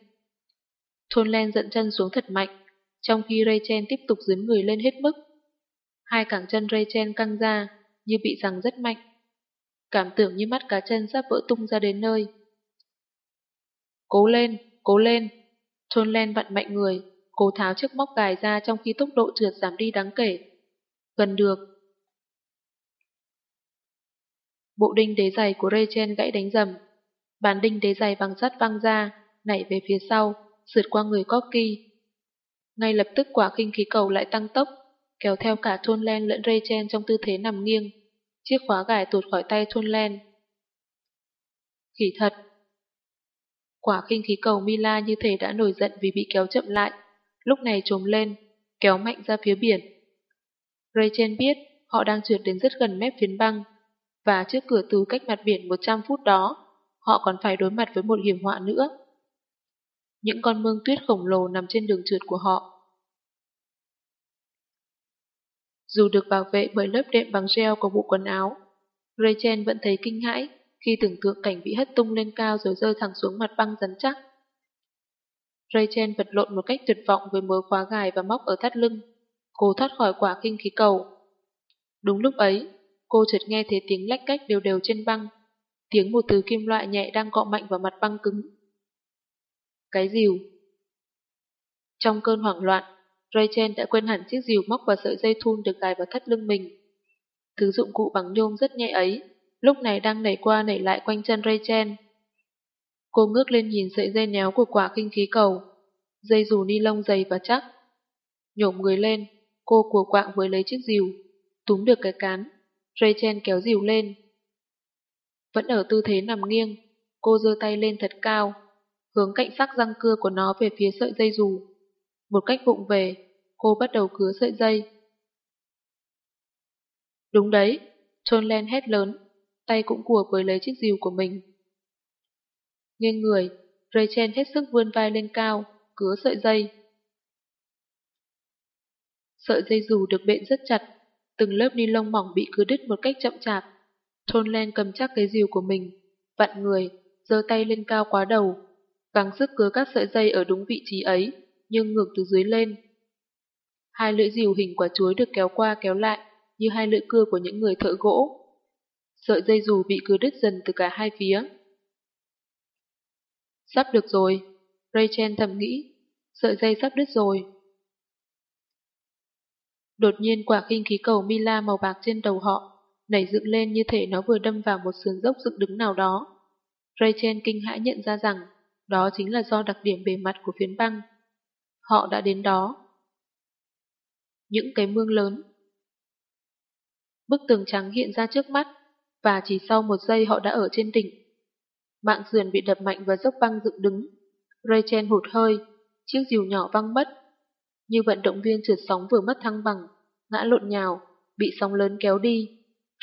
Thôn Len chân xuống thật mạnh, trong khi Rachel tiếp tục dướn người lên hết mức. Hai cẳng chân Rachel căng ra, như bị rằng rất mạnh. Cảm tưởng như mắt cá chân sắp vỡ tung ra đến nơi. Cố lên, cố lên. Thôn len vặn mạnh người, cố tháo chiếc móc gài ra trong khi tốc độ trượt giảm đi đáng kể. Gần được. Bộ đinh đế giày của Rachel gãy đánh dầm. Bàn đinh đế giày bằng sắt văng ra, nảy về phía sau, sượt qua người Corky. Ngay lập tức quả khinh khí cầu lại tăng tốc, kéo theo cả Thôn Len lẫn Rachel trong tư thế nằm nghiêng. Chiếc khóa gài tuột khỏi tay Thôn Len. Khỉ thật! Quả khinh khí cầu Mila như thể đã nổi giận vì bị kéo chậm lại, lúc này trồm lên, kéo mạnh ra phía biển. Rachel biết họ đang trượt đến rất gần mép phiến băng, và trước cửa tù cách mặt biển 100 phút đó, họ còn phải đối mặt với một hiểm họa nữa. những con mương tuyết khổng lồ nằm trên đường trượt của họ. Dù được bảo vệ bởi lớp đệm bằng gel của bộ quần áo, Rachel vẫn thấy kinh hãi khi tưởng tượng cảnh bị hất tung lên cao rồi rơi thẳng xuống mặt băng rắn chắc. Rachel vật lộn một cách tuyệt vọng với mớ khóa gài và móc ở thắt lưng. Cô thoát khỏi quả kinh khí cầu. Đúng lúc ấy, cô chợt nghe thấy tiếng lách cách đều đều trên băng. Tiếng một từ kim loại nhẹ đang cọ mạnh vào mặt băng cứng. Cái dìu. Trong cơn hoảng loạn, Rachel đã quên hẳn chiếc dìu móc vào sợi dây thun được gài vào thắt lưng mình. Thứ dụng cụ bằng nhôm rất nhẹ ấy, lúc này đang nảy qua nảy lại quanh chân Rachel. Cô ngước lên nhìn sợi dây néo của quả kinh khí cầu, dây dù ni lông dày và chắc. Nhổm người lên, cô của quạng với lấy chiếc rìu, túm được cái cán, Rachel kéo rìu lên. Vẫn ở tư thế nằm nghiêng, cô giơ tay lên thật cao, hướng cạnh sắc răng cưa của nó về phía sợi dây dù. Một cách vụng về, cô bắt đầu cứa sợi dây. Đúng đấy, Trôn Len hét lớn, tay cũng cùa với lấy chiếc rìu của mình. Nghiêng người, Rachel hết sức vươn vai lên cao, cứa sợi dây. Sợi dây dù được bện rất chặt, từng lớp ni lông mỏng bị cứ đứt một cách chậm chạp. Thôn Len cầm chắc cái dìu của mình, vặn người, giơ tay lên cao quá đầu, gắng sức cứa các sợi dây ở đúng vị trí ấy, nhưng ngược từ dưới lên. Hai lưỡi dìu hình quả chuối được kéo qua kéo lại, như hai lưỡi cưa của những người thợ gỗ. Sợi dây dù bị cưa đứt dần từ cả hai phía. Sắp được rồi, Rachel thầm nghĩ, sợi dây sắp đứt rồi. Đột nhiên quả kinh khí cầu Mila màu bạc trên đầu họ nảy dựng lên như thể nó vừa đâm vào một sườn dốc dựng đứng nào đó. Rachel kinh hãi nhận ra rằng đó chính là do đặc điểm bề mặt của phiến băng. Họ đã đến đó. Những cái mương lớn. Bức tường trắng hiện ra trước mắt, và chỉ sau một giây họ đã ở trên đỉnh. Mạng sườn bị đập mạnh và dốc băng dựng đứng. Rachel hụt hơi, chiếc diều nhỏ văng mất. Như vận động viên trượt sóng vừa mất thăng bằng, ngã lộn nhào, bị sóng lớn kéo đi.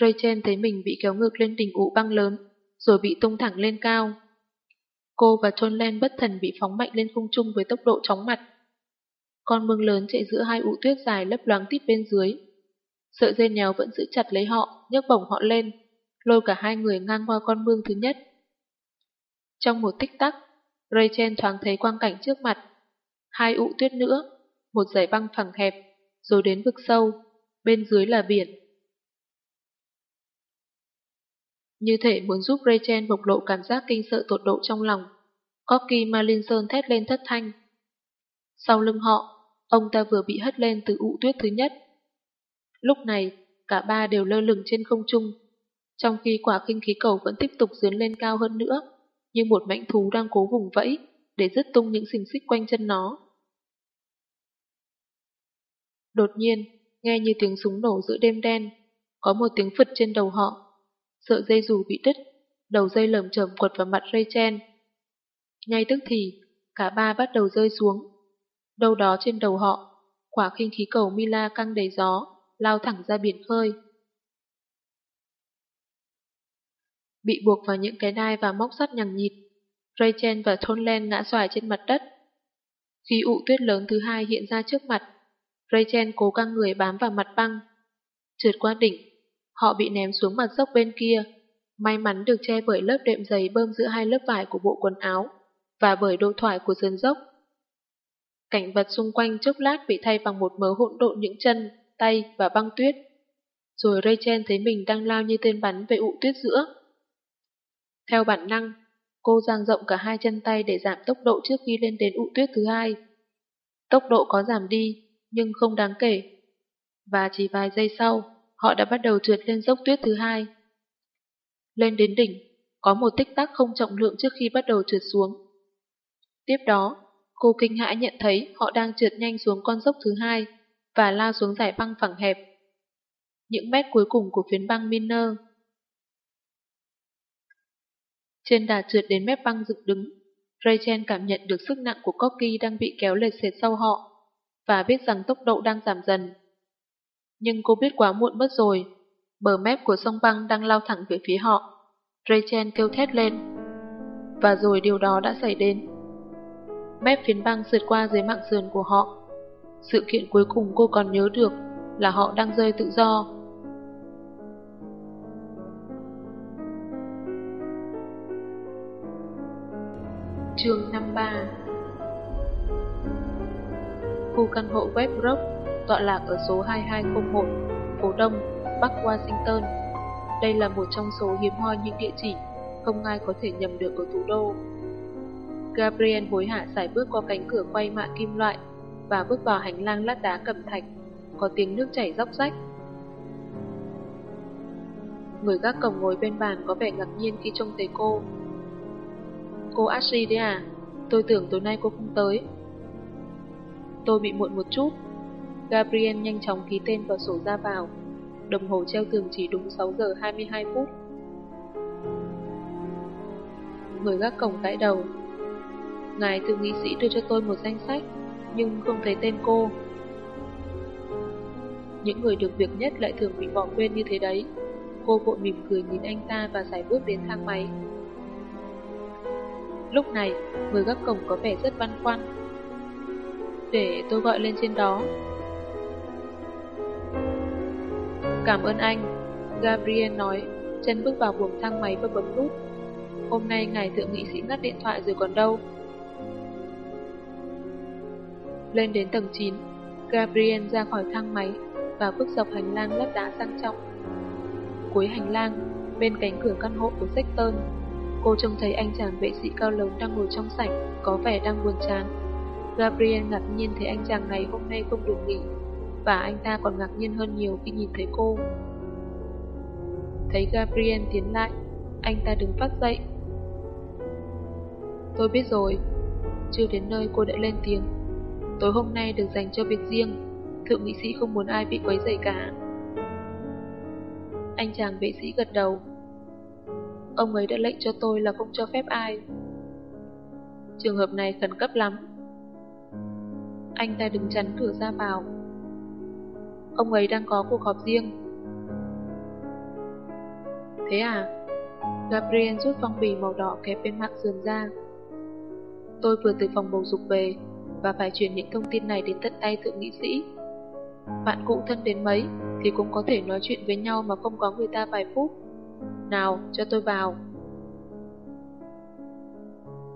Rachel thấy mình bị kéo ngược lên đỉnh ụ băng lớn, rồi bị tung thẳng lên cao. Cô và John Len bất thần bị phóng mạnh lên không trung với tốc độ chóng mặt. Con mương lớn chạy giữa hai ụ tuyết dài lấp loáng tít bên dưới. Sợi dây néo vẫn giữ chặt lấy họ, nhấc bổng họ lên, lôi cả hai người ngang qua con mương thứ nhất. Trong một tích tắc, Rachel thoáng thấy quang cảnh trước mặt. Hai ụ tuyết nữa, một dải băng phẳng hẹp, rồi đến vực sâu, bên dưới là biển. Như thể muốn giúp Rachel bộc lộ cảm giác kinh sợ tột độ trong lòng. Corky Malinson thét lên thất thanh. Sau lưng họ, ông ta vừa bị hất lên từ ụ tuyết thứ nhất. Lúc này, cả ba đều lơ lửng trên không trung, trong khi quả kinh khí cầu vẫn tiếp tục dướn lên cao hơn nữa, như một mãnh thú đang cố vùng vẫy để dứt tung những xình xích quanh chân nó. Đột nhiên, nghe như tiếng súng nổ giữa đêm đen, có một tiếng phật trên đầu họ. Sợ dây dù bị đứt, đầu dây lởm chởm quật vào mặt Rachel. Ngay tức thì, cả ba bắt đầu rơi xuống. Đâu đó trên đầu họ, quả khinh khí cầu Mila căng đầy gió, lao thẳng ra biển khơi. Bị buộc vào những cái đai và móc sắt nhằng nhịt, Rachel và Thôn Len ngã xoài trên mặt đất. Khi ụ tuyết lớn thứ hai hiện ra trước mặt, Rachel cố căng người bám vào mặt băng. Trượt qua đỉnh, họ bị ném xuống mặt dốc bên kia, may mắn được che bởi lớp đệm dày bơm giữa hai lớp vải của bộ quần áo và bởi độ thoải của sườn dốc. Cảnh vật xung quanh chốc lát bị thay bằng một mớ hỗn độn những chân, tay và băng tuyết. Rồi Rachel thấy mình đang lao như tên bắn về ụ tuyết giữa. Theo bản năng, cô dang rộng cả hai chân tay để giảm tốc độ trước khi lên đến ụ tuyết thứ hai. Tốc độ có giảm đi, nhưng không đáng kể. Và chỉ vài giây sau, họ đã bắt đầu trượt lên dốc tuyết thứ hai. Lên đến đỉnh, có một tích tắc không trọng lượng trước khi bắt đầu trượt xuống. Tiếp đó, cô kinh hãi nhận thấy họ đang trượt nhanh xuống con dốc thứ hai và lao xuống giải băng phẳng hẹp. Những mét cuối cùng của phiến băng Miner. Trên đà trượt đến mép băng dựng đứng, Rachel cảm nhận được sức nặng của Corky đang bị kéo lệch sệt sau họ và biết rằng tốc độ đang giảm dần. Nhưng cô biết quá muộn mất rồi, bờ mép của sông băng đang lao thẳng về phía họ. Rachel kêu thét lên. Và rồi điều đó đã xảy đến. Mép phiến băng sượt qua dưới mạng sườn của họ. Sự kiện cuối cùng cô còn nhớ được là họ đang rơi tự do. Chương 53 Khu căn hộ West Rock tọa lạc ở số 2201, phố Đông, Bắc Washington. Đây là một trong số hiếm hoi những địa chỉ không ai có thể nhầm được ở thủ đô. Gabriel hối hả sải bước qua cánh cửa quay mạ kim loại và bước vào hành lang lát đá cẩm thạch, có tiếng nước chảy róc rách. Người gác cổng ngồi bên bàn có vẻ ngạc nhiên khi trông thấy cô. Cô Ashley đấy à? Tôi tưởng tối nay cô không tới. Tôi bị muộn một chút. Gabriel nhanh chóng ký tên vào sổ ra vào. Đồng hồ treo tường chỉ đúng 6 giờ 22 phút. Người gác cổng gãi đầu. Ngài thượng nghị sĩ đưa cho tôi một danh sách, nhưng không thấy tên cô. Những người được việc nhất lại thường bị bỏ quên như thế đấy. Cô vội mỉm cười nhìn anh ta và giải bước đến thang máy. Lúc này, người gác cổng có vẻ rất băn khoăn. Để tôi gọi lên trên đó. Cảm ơn anh, Gabriel nói, chân bước vào buồng thang máy và bấm nút. Hôm nay ngài thượng nghị sĩ ngắt điện thoại rồi còn đâu. Lên đến tầng 9, Gabriel ra khỏi thang máy và bước dọc hành lang lát đá sang trọng. Cuối hành lang, bên cánh cửa căn hộ của Sexton, cô trông thấy anh chàng vệ sĩ cao lớn đang ngồi trong sảnh, có vẻ đang buồn chán. Gabriel ngạc nhiên thấy anh chàng này hôm nay không được nghỉ, và anh ta còn ngạc nhiên hơn nhiều khi nhìn thấy cô. Thấy Gabriel tiến lại, anh ta đứng phát dậy. Tôi biết rồi. Chưa đến nơi cô đã lên tiếng. Tối hôm nay được dành cho việc riêng, thượng nghị sĩ không muốn ai bị quấy rầy cả. Anh chàng vệ sĩ gật đầu. Ông ấy đã lệnh cho tôi là không cho phép ai. Trường hợp này khẩn cấp lắm. Anh ta đứng chắn cửa ra vào. Ông ấy đang có cuộc họp riêng. Thế à? Gabriel rút phong bì màu đỏ kẹp bên mạng sườn ra. Tôi vừa từ phòng bầu dục về và phải truyền những thông tin này đến tận tay thượng nghị sĩ. Bạn cụ thân đến mấy thì cũng có thể nói chuyện với nhau mà không có người ta vài phút. Nào, cho tôi vào.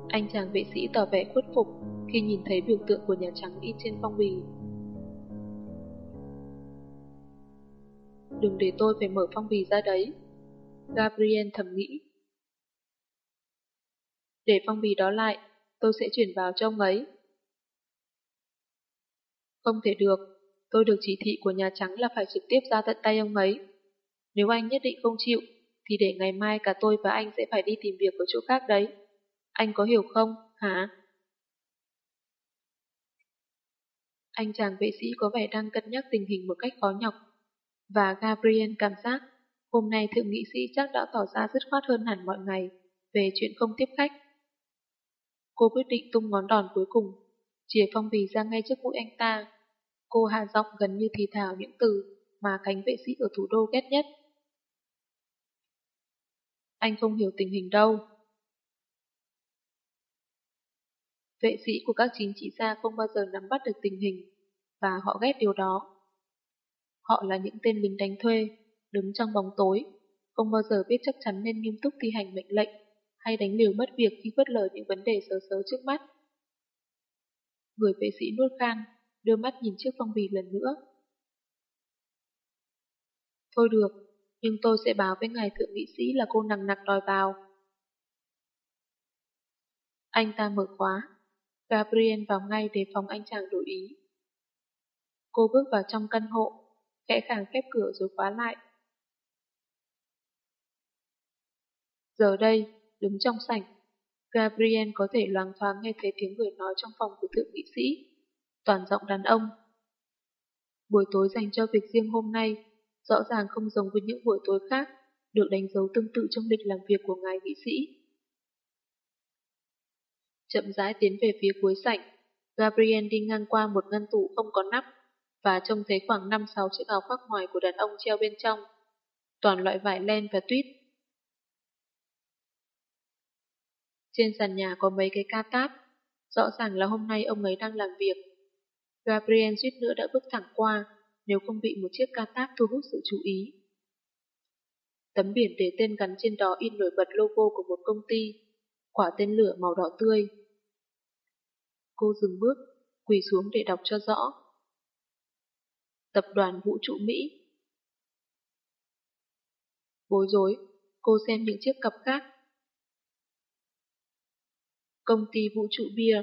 Anh chàng vệ sĩ tỏ vẻ khuất phục khi nhìn thấy biểu tượng của Nhà Trắng in trên phong bì. Đừng để tôi phải mở phong bì ra đấy. Gabriel thầm nghĩ. Để phong bì đó lại, tôi sẽ chuyển vào cho ông ấy. Không thể được, tôi được chỉ thị của Nhà Trắng là phải trực tiếp ra tận tay ông ấy. Nếu anh nhất định không chịu, thì để ngày mai cả tôi và anh sẽ phải đi tìm việc ở chỗ khác đấy. Anh có hiểu không, hả? Anh chàng vệ sĩ có vẻ đang cân nhắc tình hình một cách khó nhọc. Và Gabriel cảm giác hôm nay thượng nghị sĩ chắc đã tỏ ra dứt khoát hơn hẳn mọi ngày về chuyện không tiếp khách. Cô quyết định tung ngón đòn cuối cùng, chìa phong bì ra ngay trước mũi anh ta. Cô hạ giọng gần như thì thào những từ mà cánh vệ sĩ ở thủ đô ghét nhất. Anh không hiểu tình hình đâu. Vệ sĩ của các chính trị gia không bao giờ nắm bắt được tình hình, và họ ghét điều đó. Họ là những tên lính đánh thuê, đứng trong bóng tối, không bao giờ biết chắc chắn nên nghiêm túc thi hành mệnh lệnh hay đánh liều mất việc khi phớt lờ những vấn đề sớ sớ trước mắt. Người vệ sĩ nuốt khan, đưa mắt nhìn chiếc phong bì lần nữa. Thôi được, nhưng tôi sẽ báo với ngài thượng nghị sĩ là cô nặng nặc đòi vào. Anh ta mở khóa, Gabriel vào ngay để phòng anh chàng đổi ý. Cô bước vào trong căn hộ, khẽ khàng khép cửa rồi khóa lại. Giờ đây, đứng trong sảnh, Gabriel có thể loáng thoáng nghe thấy tiếng người nói trong phòng của thượng nghị sĩ, toàn giọng đàn ông. Buổi tối dành cho việc riêng hôm nay, rõ ràng không giống với những buổi tối khác, được đánh dấu tương tự trong lịch làm việc của ngài nghị sĩ. Chậm rãi tiến về phía cuối sảnh, Gabriel đi ngang qua một ngăn tủ không có nắp và trông thấy khoảng 5-6 chiếc áo khoác ngoài của đàn ông treo bên trong, toàn loại vải len và tuyết. Trên sàn nhà có mấy cái ca táp, Rõ ràng là hôm nay ông ấy đang làm việc. Gabriel suýt nữa đã bước thẳng qua, nếu không bị một chiếc ca táp thu hút sự chú ý. Tấm biển để tên gắn trên đó in nổi bật logo của một công ty, quả tên lửa màu đỏ tươi. Cô dừng bước, quỳ xuống để đọc cho rõ. Tập đoàn Vũ trụ Mỹ Bối rối, cô xem những chiếc cặp khác. Công ty Vũ trụ Bia,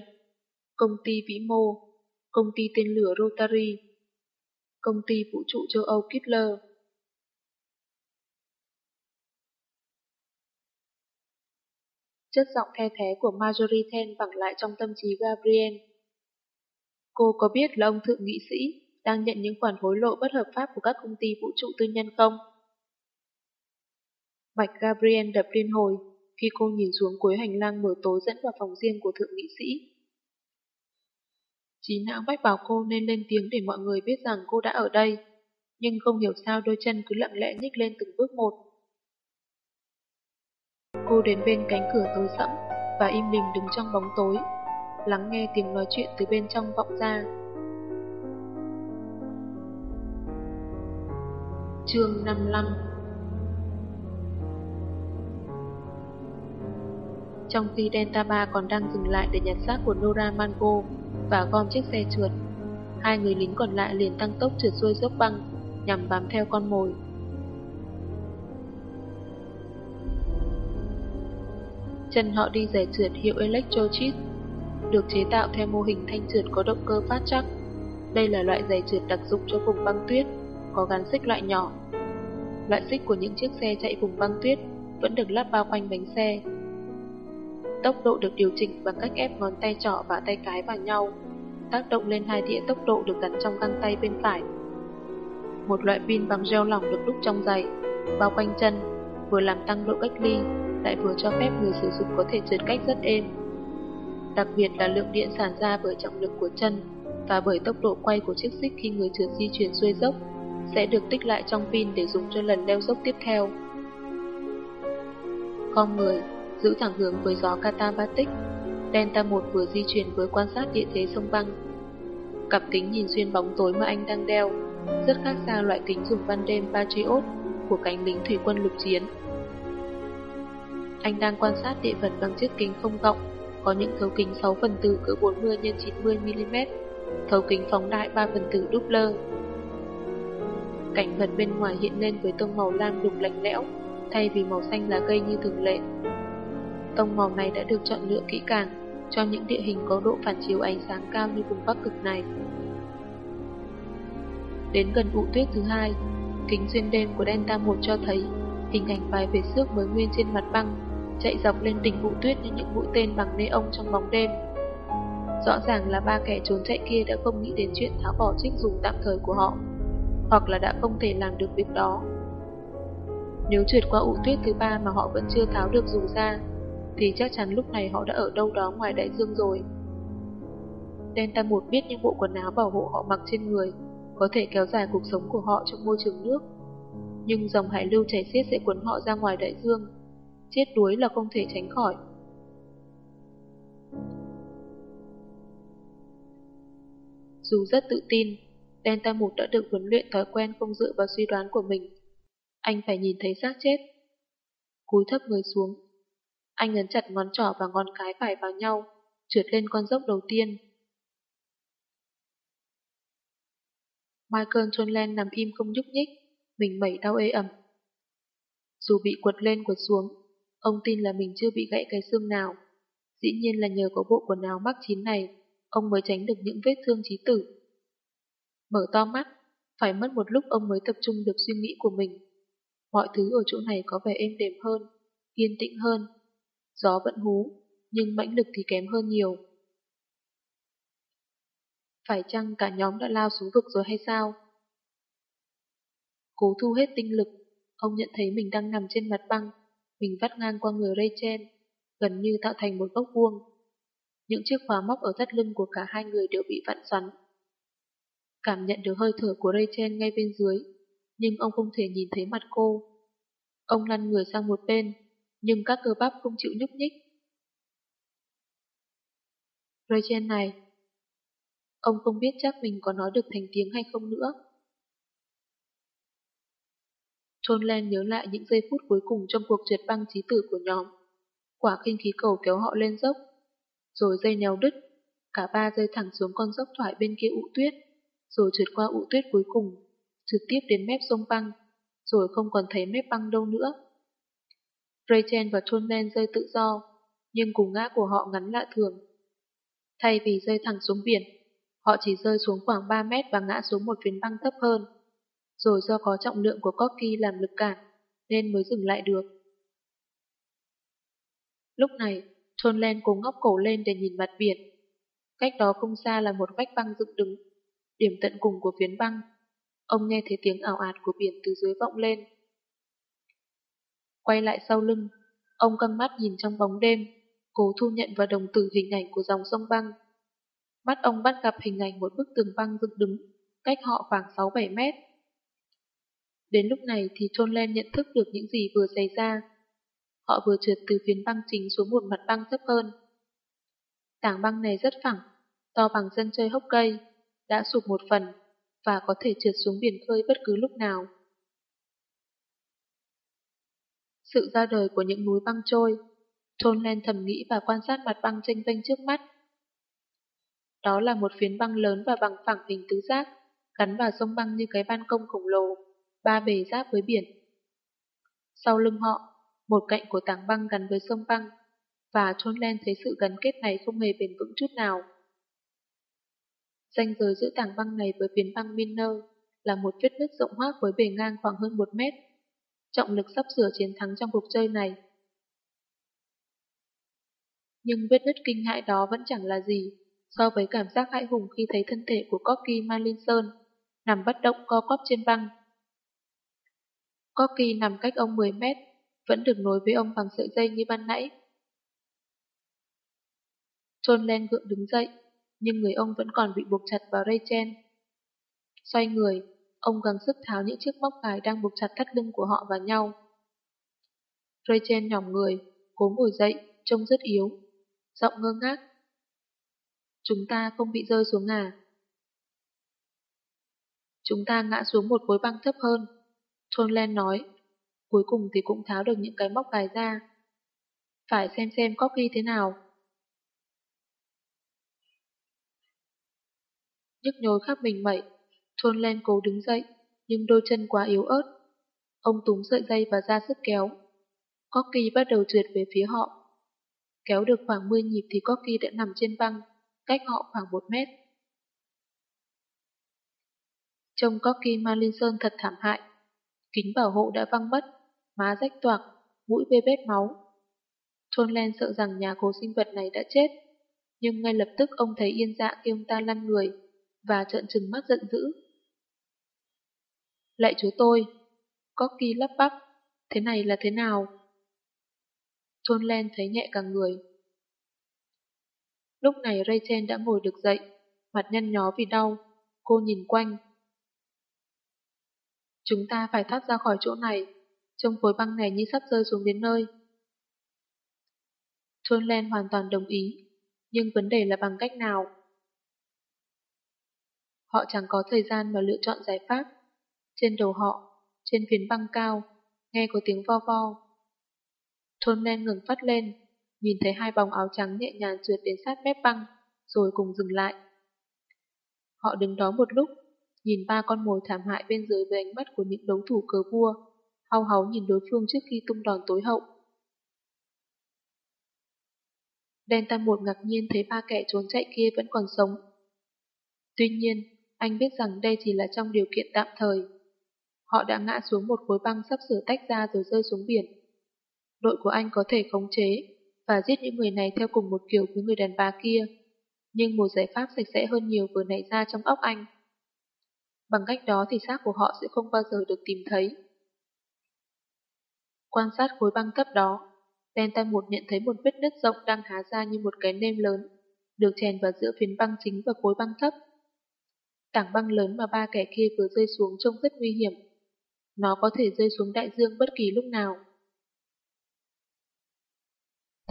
Công ty Vĩ Mô, Công ty tên lửa Rotary, Công ty Vũ trụ châu Âu Kittler. Chất giọng the thế của Marjorie Ten vẳng lại trong tâm trí Gabriel. Cô có biết là ông thượng nghị sĩ đang nhận những khoản hối lộ bất hợp pháp của các công ty vũ trụ tư nhân không? Mạch Gabriel đập liên hồi khi cô nhìn xuống cuối hành lang mở tối dẫn vào phòng riêng của thượng nghị sĩ. Chí não bách bảo cô nên lên tiếng để mọi người biết rằng cô đã ở đây, nhưng không hiểu sao đôi chân cứ lặng lẽ nhích lên từng bước một. Cô đến bên cánh cửa tối sẫm và im lìm đứng trong bóng tối, lắng nghe tiếng nói chuyện từ bên trong vọng ra. Chương 55 Trong khi Delta 3 còn đang dừng lại để nhặt xác của Nora Mango và gom chiếc xe trượt, hai người lính còn lại liền tăng tốc trượt xuôi dốc băng nhằm bám theo con mồi. Chân họ đi giày trượt hiệu Electrochit, được chế tạo theo mô hình thanh trượt có động cơ phát chắc. Đây là loại giày trượt đặc dụng cho vùng băng tuyết, có gắn xích loại nhỏ. Loại xích của những chiếc xe chạy vùng băng tuyết vẫn được lắp bao quanh bánh xe. Tốc độ được điều chỉnh bằng cách ép ngón tay trỏ và tay cái vào nhau, tác động lên hai đĩa tốc độ được gắn trong găng tay bên phải. Một loại pin bằng gel lỏng được đúc trong giày, bao quanh chân, vừa làm tăng độ cách ly, lại vừa cho phép người sử dụng có thể trượt cách rất êm. Đặc biệt là lượng điện sản ra bởi trọng lực của chân và bởi tốc độ quay của chiếc xích khi người trượt di chuyển xuôi dốc sẽ được tích lại trong pin để dùng cho lần leo dốc tiếp theo. Con người giữ thẳng hướng với gió Katabatic, Delta 1 vừa di chuyển vừa quan sát địa thế sông băng. Cặp kính nhìn xuyên bóng tối mà anh đang đeo, rất khác xa loại kính dùng ban đêm Patriot của cánh lính thủy quân lục chiến. Anh đang quan sát địa vật bằng chiếc kính không cộng, có những thấu kính 6 phần tử cỡ 40 x 90 mm, thấu kính phóng đại 3 phần tử Doppler. Cảnh vật bên ngoài hiện lên với tông màu lam đục lạnh lẽo, thay vì màu xanh lá cây như thường lệ. Tông màu này đã được chọn lựa kỹ càng cho những địa hình có độ phản chiếu ánh sáng cao như vùng Bắc Cực này. Đến gần ụ tuyết thứ hai, kính xuyên đêm của Delta 1 cho thấy hình ảnh vài vệt xước mới nguyên trên mặt băng chạy dọc lên đỉnh vụ tuyết như những mũi tên bằng nê ông trong bóng đêm. Rõ ràng là ba kẻ trốn chạy kia đã không nghĩ đến chuyện tháo bỏ chiếc dùng tạm thời của họ, hoặc là đã không thể làm được việc đó. Nếu trượt qua ụ tuyết thứ ba mà họ vẫn chưa tháo được dù ra, thì chắc chắn lúc này họ đã ở đâu đó ngoài đại dương rồi. Delta 1 biết những bộ quần áo bảo hộ họ mặc trên người có thể kéo dài cuộc sống của họ trong môi trường nước. Nhưng dòng hải lưu chảy xiết sẽ cuốn họ ra ngoài đại dương. Chết đuối là không thể tránh khỏi. Dù rất tự tin, Delta 1 đã được huấn luyện thói quen không dựa vào suy đoán của mình. Anh phải nhìn thấy xác chết. Cúi thấp người xuống, anh ấn chặt ngón trỏ và ngón cái phải vào nhau, trượt lên con dốc đầu tiên. Michael Trunlen nằm im không nhúc nhích, mình mẩy đau ê ẩm. Dù bị quật lên quật xuống, ông tin là mình chưa bị gãy cái xương nào. Dĩ nhiên là nhờ có bộ quần áo mắc chín này, ông mới tránh được những vết thương chí tử. Mở to mắt, phải mất một lúc ông mới tập trung được suy nghĩ của mình. Mọi thứ ở chỗ này có vẻ êm đềm hơn, yên tĩnh hơn. Gió vẫn hú, nhưng mãnh lực thì kém hơn nhiều. Phải chăng cả nhóm đã lao xuống vực rồi hay sao? Cố thu hết tinh lực, ông nhận thấy mình đang nằm trên mặt băng, mình vắt ngang qua người Rachel, gần như tạo thành một góc vuông. Những chiếc khóa móc ở thắt lưng của cả hai người đều bị vặn xoắn. Cảm nhận được hơi thở của Rachel ngay bên dưới, nhưng ông không thể nhìn thấy mặt cô. Ông lăn người sang một bên, nhưng các cơ bắp không chịu nhúc nhích. Rachel này. Ông không biết chắc mình có nói được thành tiếng hay không nữa. Trôn Len nhớ lại những giây phút cuối cùng trong cuộc trượt băng trí tử của nhóm. Quả khinh khí cầu kéo họ lên dốc, rồi dây nèo đứt, cả ba rơi thẳng xuống con dốc thoải bên kia ụ tuyết, rồi trượt qua ụ tuyết cuối cùng, trực tiếp đến mép sông băng, rồi không còn thấy mép băng đâu nữa. Rachel và Trôn Len rơi tự do, nhưng cùng ngã của họ ngắn lạ thường. Thay vì rơi thẳng xuống biển, họ chỉ rơi xuống khoảng 3 mét và ngã xuống một phiến băng thấp hơn rồi do có trọng lượng của Corky làm lực cản, nên mới dừng lại được. Lúc này, Thôn Len cố ngóc cổ lên để nhìn mặt biển. Cách đó không xa là một vách băng dựng đứng, điểm tận cùng của phiến băng. Ông nghe thấy tiếng ảo ạt của biển từ dưới vọng lên. Quay lại sau lưng, ông căng mắt nhìn trong bóng đêm, cố thu nhận vào đồng tử hình ảnh của dòng sông băng. Mắt ông bắt gặp hình ảnh một bức tường băng dựng đứng, cách họ khoảng 6-7 mét. Đến lúc này thì John Len nhận thức được những gì vừa xảy ra. Họ vừa trượt từ phiến băng chính xuống một mặt băng thấp hơn. Tảng băng này rất phẳng, to bằng dân chơi hốc cây, đã sụp một phần và có thể trượt xuống biển khơi bất cứ lúc nào. Sự ra đời của những núi băng trôi, John Len thầm nghĩ và quan sát mặt băng tranh vênh trước mắt. Đó là một phiến băng lớn và bằng phẳng hình tứ giác, gắn vào sông băng như cái ban công khổng lồ ba bề giáp với biển. Sau lưng họ, một cạnh của tảng băng gắn với sông băng, và trôn Len thấy sự gắn kết này không hề bền vững chút nào. Danh giới giữa tảng băng này với phiến băng Miner là một vết nứt rộng hoác với bề ngang khoảng hơn một mét. Trọng lực sắp sửa chiến thắng trong cuộc chơi này. Nhưng vết nứt kinh hại đó vẫn chẳng là gì so với cảm giác hãi hùng khi thấy thân thể của Corky Malinson nằm bất động co cóp trên băng. Corky nằm cách ông 10 mét, vẫn được nối với ông bằng sợi dây như ban nãy. John Len gượng đứng dậy, nhưng người ông vẫn còn bị buộc chặt vào dây chen. Xoay người, ông gắng sức tháo những chiếc móc cài đang buộc chặt thắt lưng của họ vào nhau. Rachel nhỏm người, cố ngồi dậy, trông rất yếu, giọng ngơ ngác. Chúng ta không bị rơi xuống à? Chúng ta ngã xuống một khối băng thấp hơn, Thôn Len nói, cuối cùng thì cũng tháo được những cái móc cài ra. Phải xem xem copy thế nào. Nhức nhối khắp mình mẩy, Thôn Len cố đứng dậy, nhưng đôi chân quá yếu ớt. Ông túng sợi dây và ra sức kéo. Corky bắt đầu trượt về phía họ. Kéo được khoảng 10 nhịp thì Corky đã nằm trên băng, cách họ khoảng 1 mét. Trông Corky Marlinson thật thảm hại. Kính bảo hộ đã văng mất, má rách toạc, mũi bê bết máu. Thôn Len sợ rằng nhà cổ sinh vật này đã chết, nhưng ngay lập tức ông thấy yên dạ kêu ông ta lăn người và trợn trừng mắt giận dữ. Lạy chúa tôi, có kỳ lắp bắp, thế này là thế nào? Thôn Len thấy nhẹ cả người. Lúc này Rachel đã ngồi được dậy, mặt nhăn nhó vì đau, cô nhìn quanh, Chúng ta phải thoát ra khỏi chỗ này, trông khối băng này như sắp rơi xuống đến nơi. Thôn Len hoàn toàn đồng ý, nhưng vấn đề là bằng cách nào? Họ chẳng có thời gian mà lựa chọn giải pháp. Trên đầu họ, trên phiến băng cao, nghe có tiếng vo vo. Thôn Len ngừng phát lên, nhìn thấy hai bóng áo trắng nhẹ nhàng trượt đến sát mép băng, rồi cùng dừng lại. Họ đứng đó một lúc, nhìn ba con mồi thảm hại bên dưới với ánh mắt của những đấu thủ cờ vua, hau háu nhìn đối phương trước khi tung đòn tối hậu. Delta một ngạc nhiên thấy ba kẻ trốn chạy kia vẫn còn sống. Tuy nhiên, anh biết rằng đây chỉ là trong điều kiện tạm thời. Họ đã ngã xuống một khối băng sắp sửa tách ra rồi rơi xuống biển. Đội của anh có thể khống chế và giết những người này theo cùng một kiểu với người đàn bà kia. Nhưng một giải pháp sạch sẽ hơn nhiều vừa nảy ra trong óc anh. Bằng cách đó thì xác của họ sẽ không bao giờ được tìm thấy. Quan sát khối băng thấp đó, Delta 1 nhận thấy một vết nứt rộng đang há ra như một cái nêm lớn, được chèn vào giữa phiến băng chính và khối băng thấp. Tảng băng lớn mà ba kẻ kia vừa rơi xuống trông rất nguy hiểm. Nó có thể rơi xuống đại dương bất kỳ lúc nào.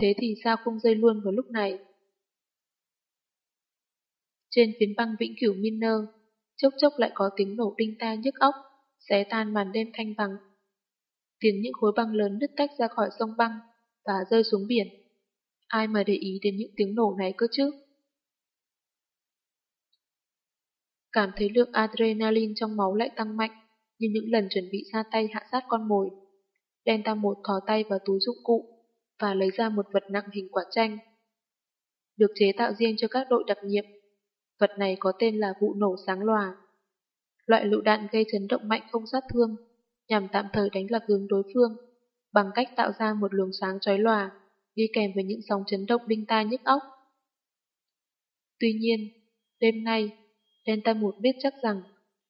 Thế thì sao không rơi luôn vào lúc này? Trên phiến băng vĩnh cửu Miner, chốc chốc lại có tiếng nổ đinh tai nhức óc, xé tan màn đêm thanh vắng. Tiếng những khối băng lớn nứt tách ra khỏi sông băng và rơi xuống biển. Ai mà để ý đến những tiếng nổ này cơ chứ? Cảm thấy lượng adrenaline trong máu lại tăng mạnh, như những lần chuẩn bị ra tay hạ sát con mồi. Delta một thò tay vào túi dụng cụ và lấy ra một vật nặng hình quả chanh. Được chế tạo riêng cho các đội đặc nhiệm. Vật này có tên là vụ nổ sáng lòa. Loại lựu đạn gây chấn động mạnh không sát thương, nhằm tạm thời đánh lạc hướng đối phương, bằng cách tạo ra một luồng sáng chói lòa, đi kèm với những sóng chấn động đinh tai nhức óc. Tuy nhiên, đêm nay, Delta 1 biết chắc rằng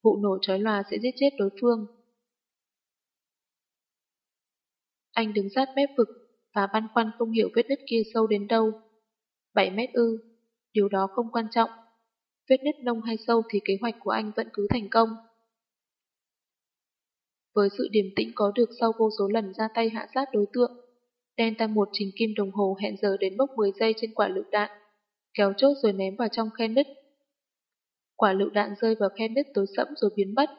vụ nổ chói lòa sẽ giết chết đối phương. Anh đứng sát mép vực và băn khoăn không hiểu vết đất kia sâu đến đâu. 7 mét ư, điều đó không quan trọng. Vết nứt nông hay sâu thì kế hoạch của anh vẫn cứ thành công. Với sự điềm tĩnh có được sau vô số lần ra tay hạ sát đối tượng, Delta 1 trình kim đồng hồ hẹn giờ đến bốc 10 giây trên quả lựu đạn, kéo chốt rồi ném vào trong khe nứt. Quả lựu đạn rơi vào khe nứt tối sẫm rồi biến mất.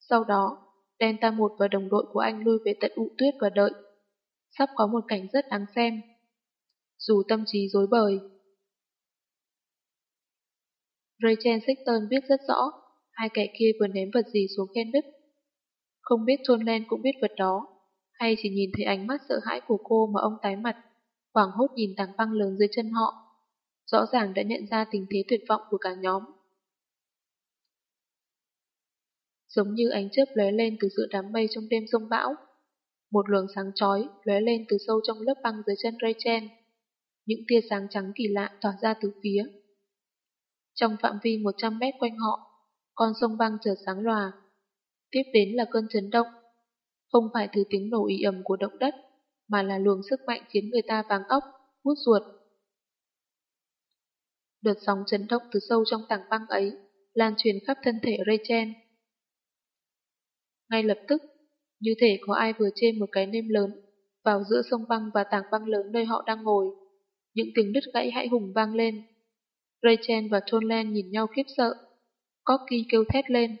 Sau đó, Delta 1 và đồng đội của anh lui về tận ụ tuyết và đợi. Sắp có một cảnh rất đáng xem. Dù tâm trí dối bời. Rachel Sexton biết rất rõ hai kẻ kia vừa ném vật gì xuống khe nứt. Không biết Thôn Len cũng biết vật đó, hay chỉ nhìn thấy ánh mắt sợ hãi của cô mà ông tái mặt, hoảng hốt nhìn tảng băng lớn dưới chân họ. Rõ ràng đã nhận ra tình thế tuyệt vọng của cả nhóm. Giống như ánh chớp lóe lên từ giữa đám mây trong đêm sông bão. Một luồng sáng chói lóe lên từ sâu trong lớp băng dưới chân Rachel. Những tia sáng trắng kỳ lạ tỏa ra từ phía. Trong phạm vi 100 mét quanh họ, con sông băng chợt sáng lòa. Tiếp đến là cơn chấn động. Không phải từ tiếng nổ ì ầm của động đất, mà là luồng sức mạnh khiến người ta váng ốc, hút ruột. Đợt sóng chấn động từ sâu trong tảng băng ấy lan truyền khắp thân thể Rachel. Ngay lập tức, như thể có ai vừa chê một cái nêm lớn vào giữa sông băng và tảng băng lớn nơi họ đang ngồi. Những tiếng đứt gãy hãi hùng vang lên. Rachel và Tonlen nhìn nhau khiếp sợ. Corky kêu thét lên.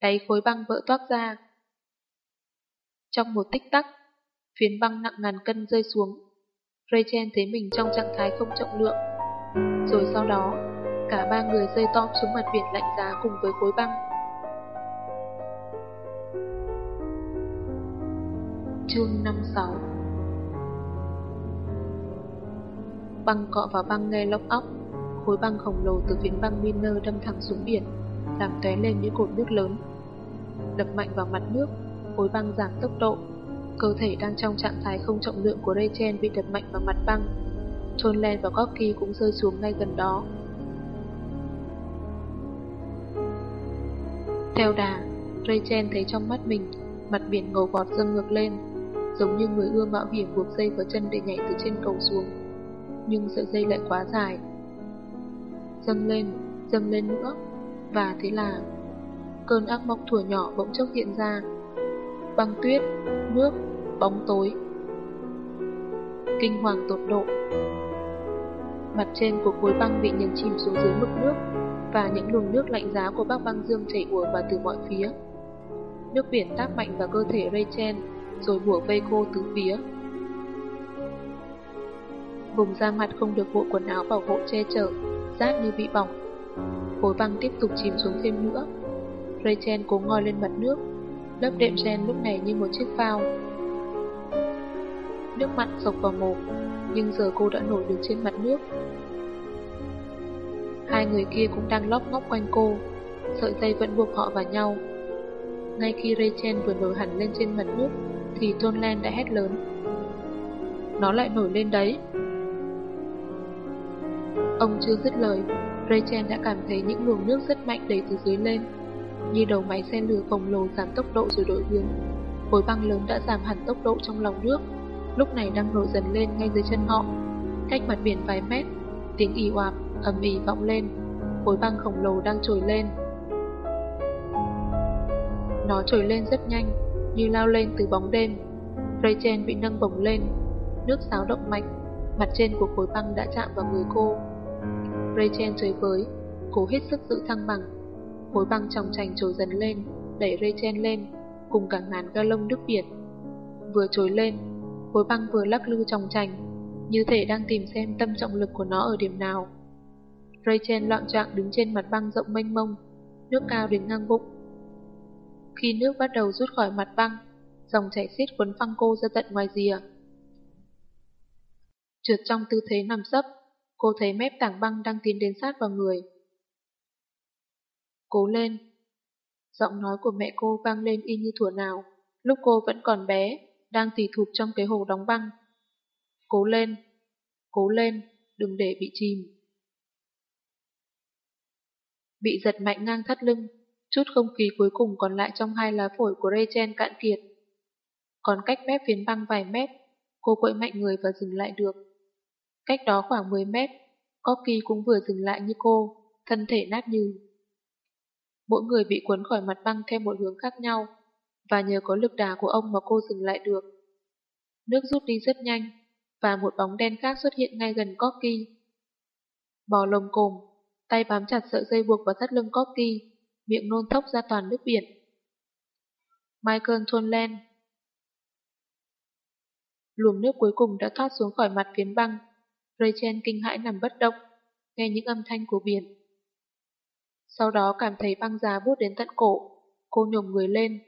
Đáy khối băng vỡ toát ra. Trong một tích tắc, phiến băng nặng ngàn cân rơi xuống. Rachel thấy mình trong trạng thái không trọng lượng. Rồi sau đó, cả ba người rơi tom xuống mặt biển lạnh giá cùng với khối băng. Chương 56 Băng cọ vào băng nghe lóc óc khối băng khổng lồ từ phiến băng Miner đâm thẳng xuống biển, làm tóe lên những cột nước lớn. Đập mạnh vào mặt nước, khối băng giảm tốc độ. Cơ thể đang trong trạng thái không trọng lượng của Rachel bị đập mạnh vào mặt băng. Tonlen và Corky cũng rơi xuống ngay gần đó. Theo đà, Rachel thấy trong mắt mình, mặt biển ngầu vọt dâng ngược lên, giống như người ưa mạo hiểm buộc dây vào chân để nhảy từ trên cầu xuống. Nhưng sợi dây lại quá dài, dâng lên, dâng lên nữa. Và thế là cơn ác mộng thuở nhỏ bỗng chốc hiện ra. Băng tuyết, nước, bóng tối. Kinh hoàng tột độ. Mặt trên của khối băng bị nhấn chìm xuống dưới mực nước và những luồng nước lạnh giá của bác băng dương chảy ùa vào từ mọi phía. Nước biển tác mạnh vào cơ thể Rachel rồi bủa vây cô từ phía. Vùng da mặt không được bộ quần áo bảo hộ che chở rát như bị bỏng. Khối băng tiếp tục chìm xuống thêm nữa. Rachel cố ngoi lên mặt nước, lớp đệm gen lúc này như một chiếc phao. Nước mặn sộc vào mồm, nhưng giờ cô đã nổi được trên mặt nước. Hai người kia cũng đang lóp ngóc quanh cô, sợi dây vẫn buộc họ vào nhau. Ngay khi Rachel vừa nổi hẳn lên trên mặt nước, thì Tonlan đã hét lớn. Nó lại nổi lên đấy. Ông chưa dứt lời, Rachel đã cảm thấy những luồng nước rất mạnh đẩy từ dưới lên. Như đầu máy xe lửa khổng lồ giảm tốc độ rồi đổi hướng. Khối băng lớn đã giảm hẳn tốc độ trong lòng nước, lúc này đang nổi dần lên ngay dưới chân họ. Cách mặt biển vài mét, tiếng ì oạp, ầm ì vọng lên, khối băng khổng lồ đang trồi lên. Nó trồi lên rất nhanh, như lao lên từ bóng đêm. Rachel bị nâng bổng lên, nước xáo động mạnh, Mặt trên của khối băng đã chạm vào người cô. Rachel chơi với, cố hết sức giữ thăng bằng. Khối băng trong trành trồi dần lên, đẩy Rachel lên, cùng cả ngàn ga lông nước biển. Vừa trồi lên, khối băng vừa lắc lư trong trành, như thể đang tìm xem tâm trọng lực của nó ở điểm nào. Rachel loạn trạng đứng trên mặt băng rộng mênh mông, nước cao đến ngang bụng. Khi nước bắt đầu rút khỏi mặt băng, dòng chảy xiết cuốn phăng cô ra tận ngoài rìa. Trượt trong tư thế nằm sấp, cô thấy mép tảng băng đang tiến đến sát vào người. Cố lên! Giọng nói của mẹ cô vang lên y như thủa nào, lúc cô vẫn còn bé, đang tì thụp trong cái hồ đóng băng. Cố lên! Cố lên! Đừng để bị chìm! Bị giật mạnh ngang thắt lưng, chút không khí cuối cùng còn lại trong hai lá phổi của Rachel cạn kiệt. Còn cách mép phiến băng vài mét, cô quậy mạnh người và dừng lại được. Cách đó khoảng 10 mét, Corky cũng vừa dừng lại như cô, thân thể nát như. Mỗi người bị cuốn khỏi mặt băng theo một hướng khác nhau, và nhờ có lực đà của ông mà cô dừng lại được. Nước rút đi rất nhanh, và một bóng đen khác xuất hiện ngay gần Corky. Bò lồng cồm, tay bám chặt sợi dây buộc vào thắt lưng Corky, miệng nôn thốc ra toàn nước biển. Michael Thunlen Luồng nước cuối cùng đã thoát xuống khỏi mặt phiến băng. Rachel kinh hãi nằm bất động, nghe những âm thanh của biển. Sau đó cảm thấy băng giá bút đến tận cổ, cô nhổm người lên.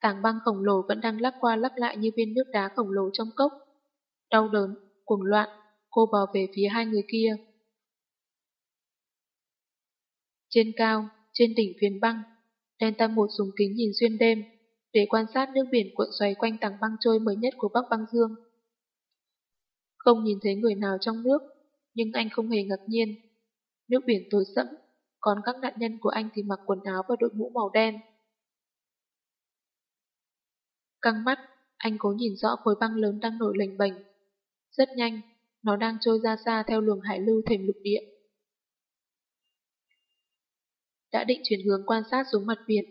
Tảng băng khổng lồ vẫn đang lắc qua lắc lại như viên nước đá khổng lồ trong cốc. Đau đớn, cuồng loạn, cô bò về phía hai người kia. Trên cao, trên đỉnh phiến băng, Delta một dùng kính nhìn xuyên đêm, để quan sát nước biển cuộn xoay quanh tảng băng trôi mới nhất của Bắc Băng Dương. Không nhìn thấy người nào trong nước, nhưng anh không hề ngạc nhiên. Nước biển tối sẫm, còn các nạn nhân của anh thì mặc quần áo và đội mũ màu đen. Căng mắt, anh cố nhìn rõ khối băng lớn đang nổi lềnh bềnh. Rất nhanh, nó đang trôi ra xa theo luồng hải lưu thềm lục địa. Đã định chuyển hướng quan sát xuống mặt biển,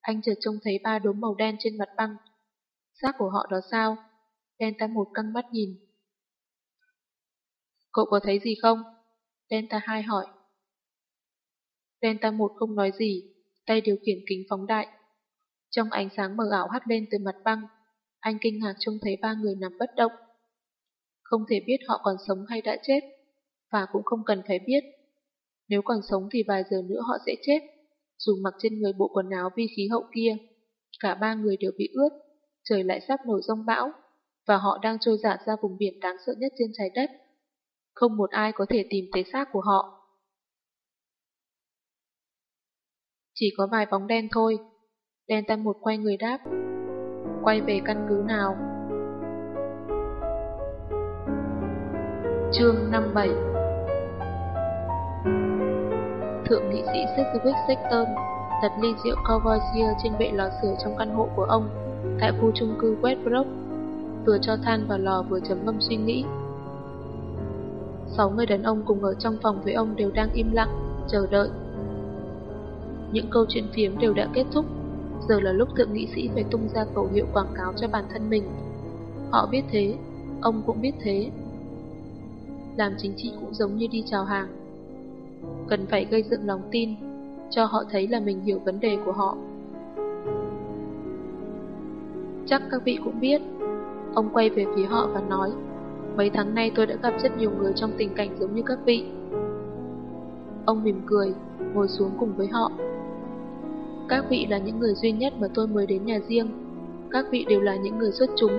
anh chợt trông thấy ba đốm màu đen trên mặt băng. Xác của họ đó sao? đen ta một căng mắt nhìn. Cậu có thấy gì không? Delta 2 hỏi. Delta 1 không nói gì, tay điều khiển kính phóng đại. Trong ánh sáng mờ ảo hắt lên từ mặt băng, anh kinh ngạc trông thấy ba người nằm bất động. Không thể biết họ còn sống hay đã chết, và cũng không cần phải biết. Nếu còn sống thì vài giờ nữa họ sẽ chết dù mặc trên người bộ quần áo vi khí hậu kia. Cả ba người đều bị ướt, trời lại sắp nổi rông bão, và họ đang trôi dạt ra vùng biển đáng sợ nhất trên trái đất. Không một ai có thể tìm thấy xác của họ. Chỉ có vài bóng đen thôi. Đen tay một quay người đáp. Quay về căn cứ nào? Chương 57 thượng nghị sĩ Sedgwick Sexton đặt ly rượu Courvoisier trên bệ lò sưởi trong căn hộ của ông tại khu chung cư Westbrook, vừa cho than vào lò vừa chấm ngâm suy nghĩ. Sáu người đàn ông cùng ở trong phòng với ông đều đang im lặng, chờ đợi. Những câu chuyện phiếm đều đã kết thúc, giờ là lúc thượng nghị sĩ phải tung ra khẩu hiệu quảng cáo cho bản thân mình. Họ biết thế, ông cũng biết thế. Làm chính trị cũng giống như đi chào hàng cần phải gây dựng lòng tin, cho họ thấy là mình hiểu vấn đề của họ. Chắc các vị cũng biết, ông quay về phía họ và nói, mấy tháng nay tôi đã gặp rất nhiều người trong tình cảnh giống như các vị. Ông mỉm cười, ngồi xuống cùng với họ. Các vị là những người duy nhất mà tôi mời đến nhà riêng. Các vị đều là những người xuất chúng.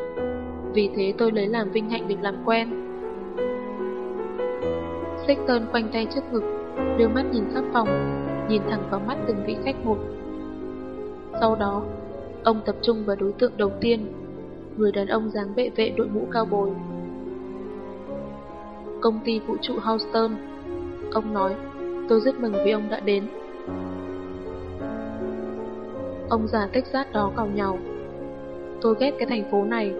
Vì thế tôi lấy làm vinh hạnh được làm quen. Sexton quanh tay trước ngực, đưa mắt nhìn khắp phòng, nhìn thẳng vào mắt từng vị khách một. Sau đó, ông tập trung vào đối tượng đầu tiên, người đàn ông dáng bệ vệ đội mũ cao bồi. Công ty vũ trụ Houston, ông nói, tôi rất mừng vì ông đã đến. Ông già Texas đó cào nhau. Tôi ghét cái thành phố này.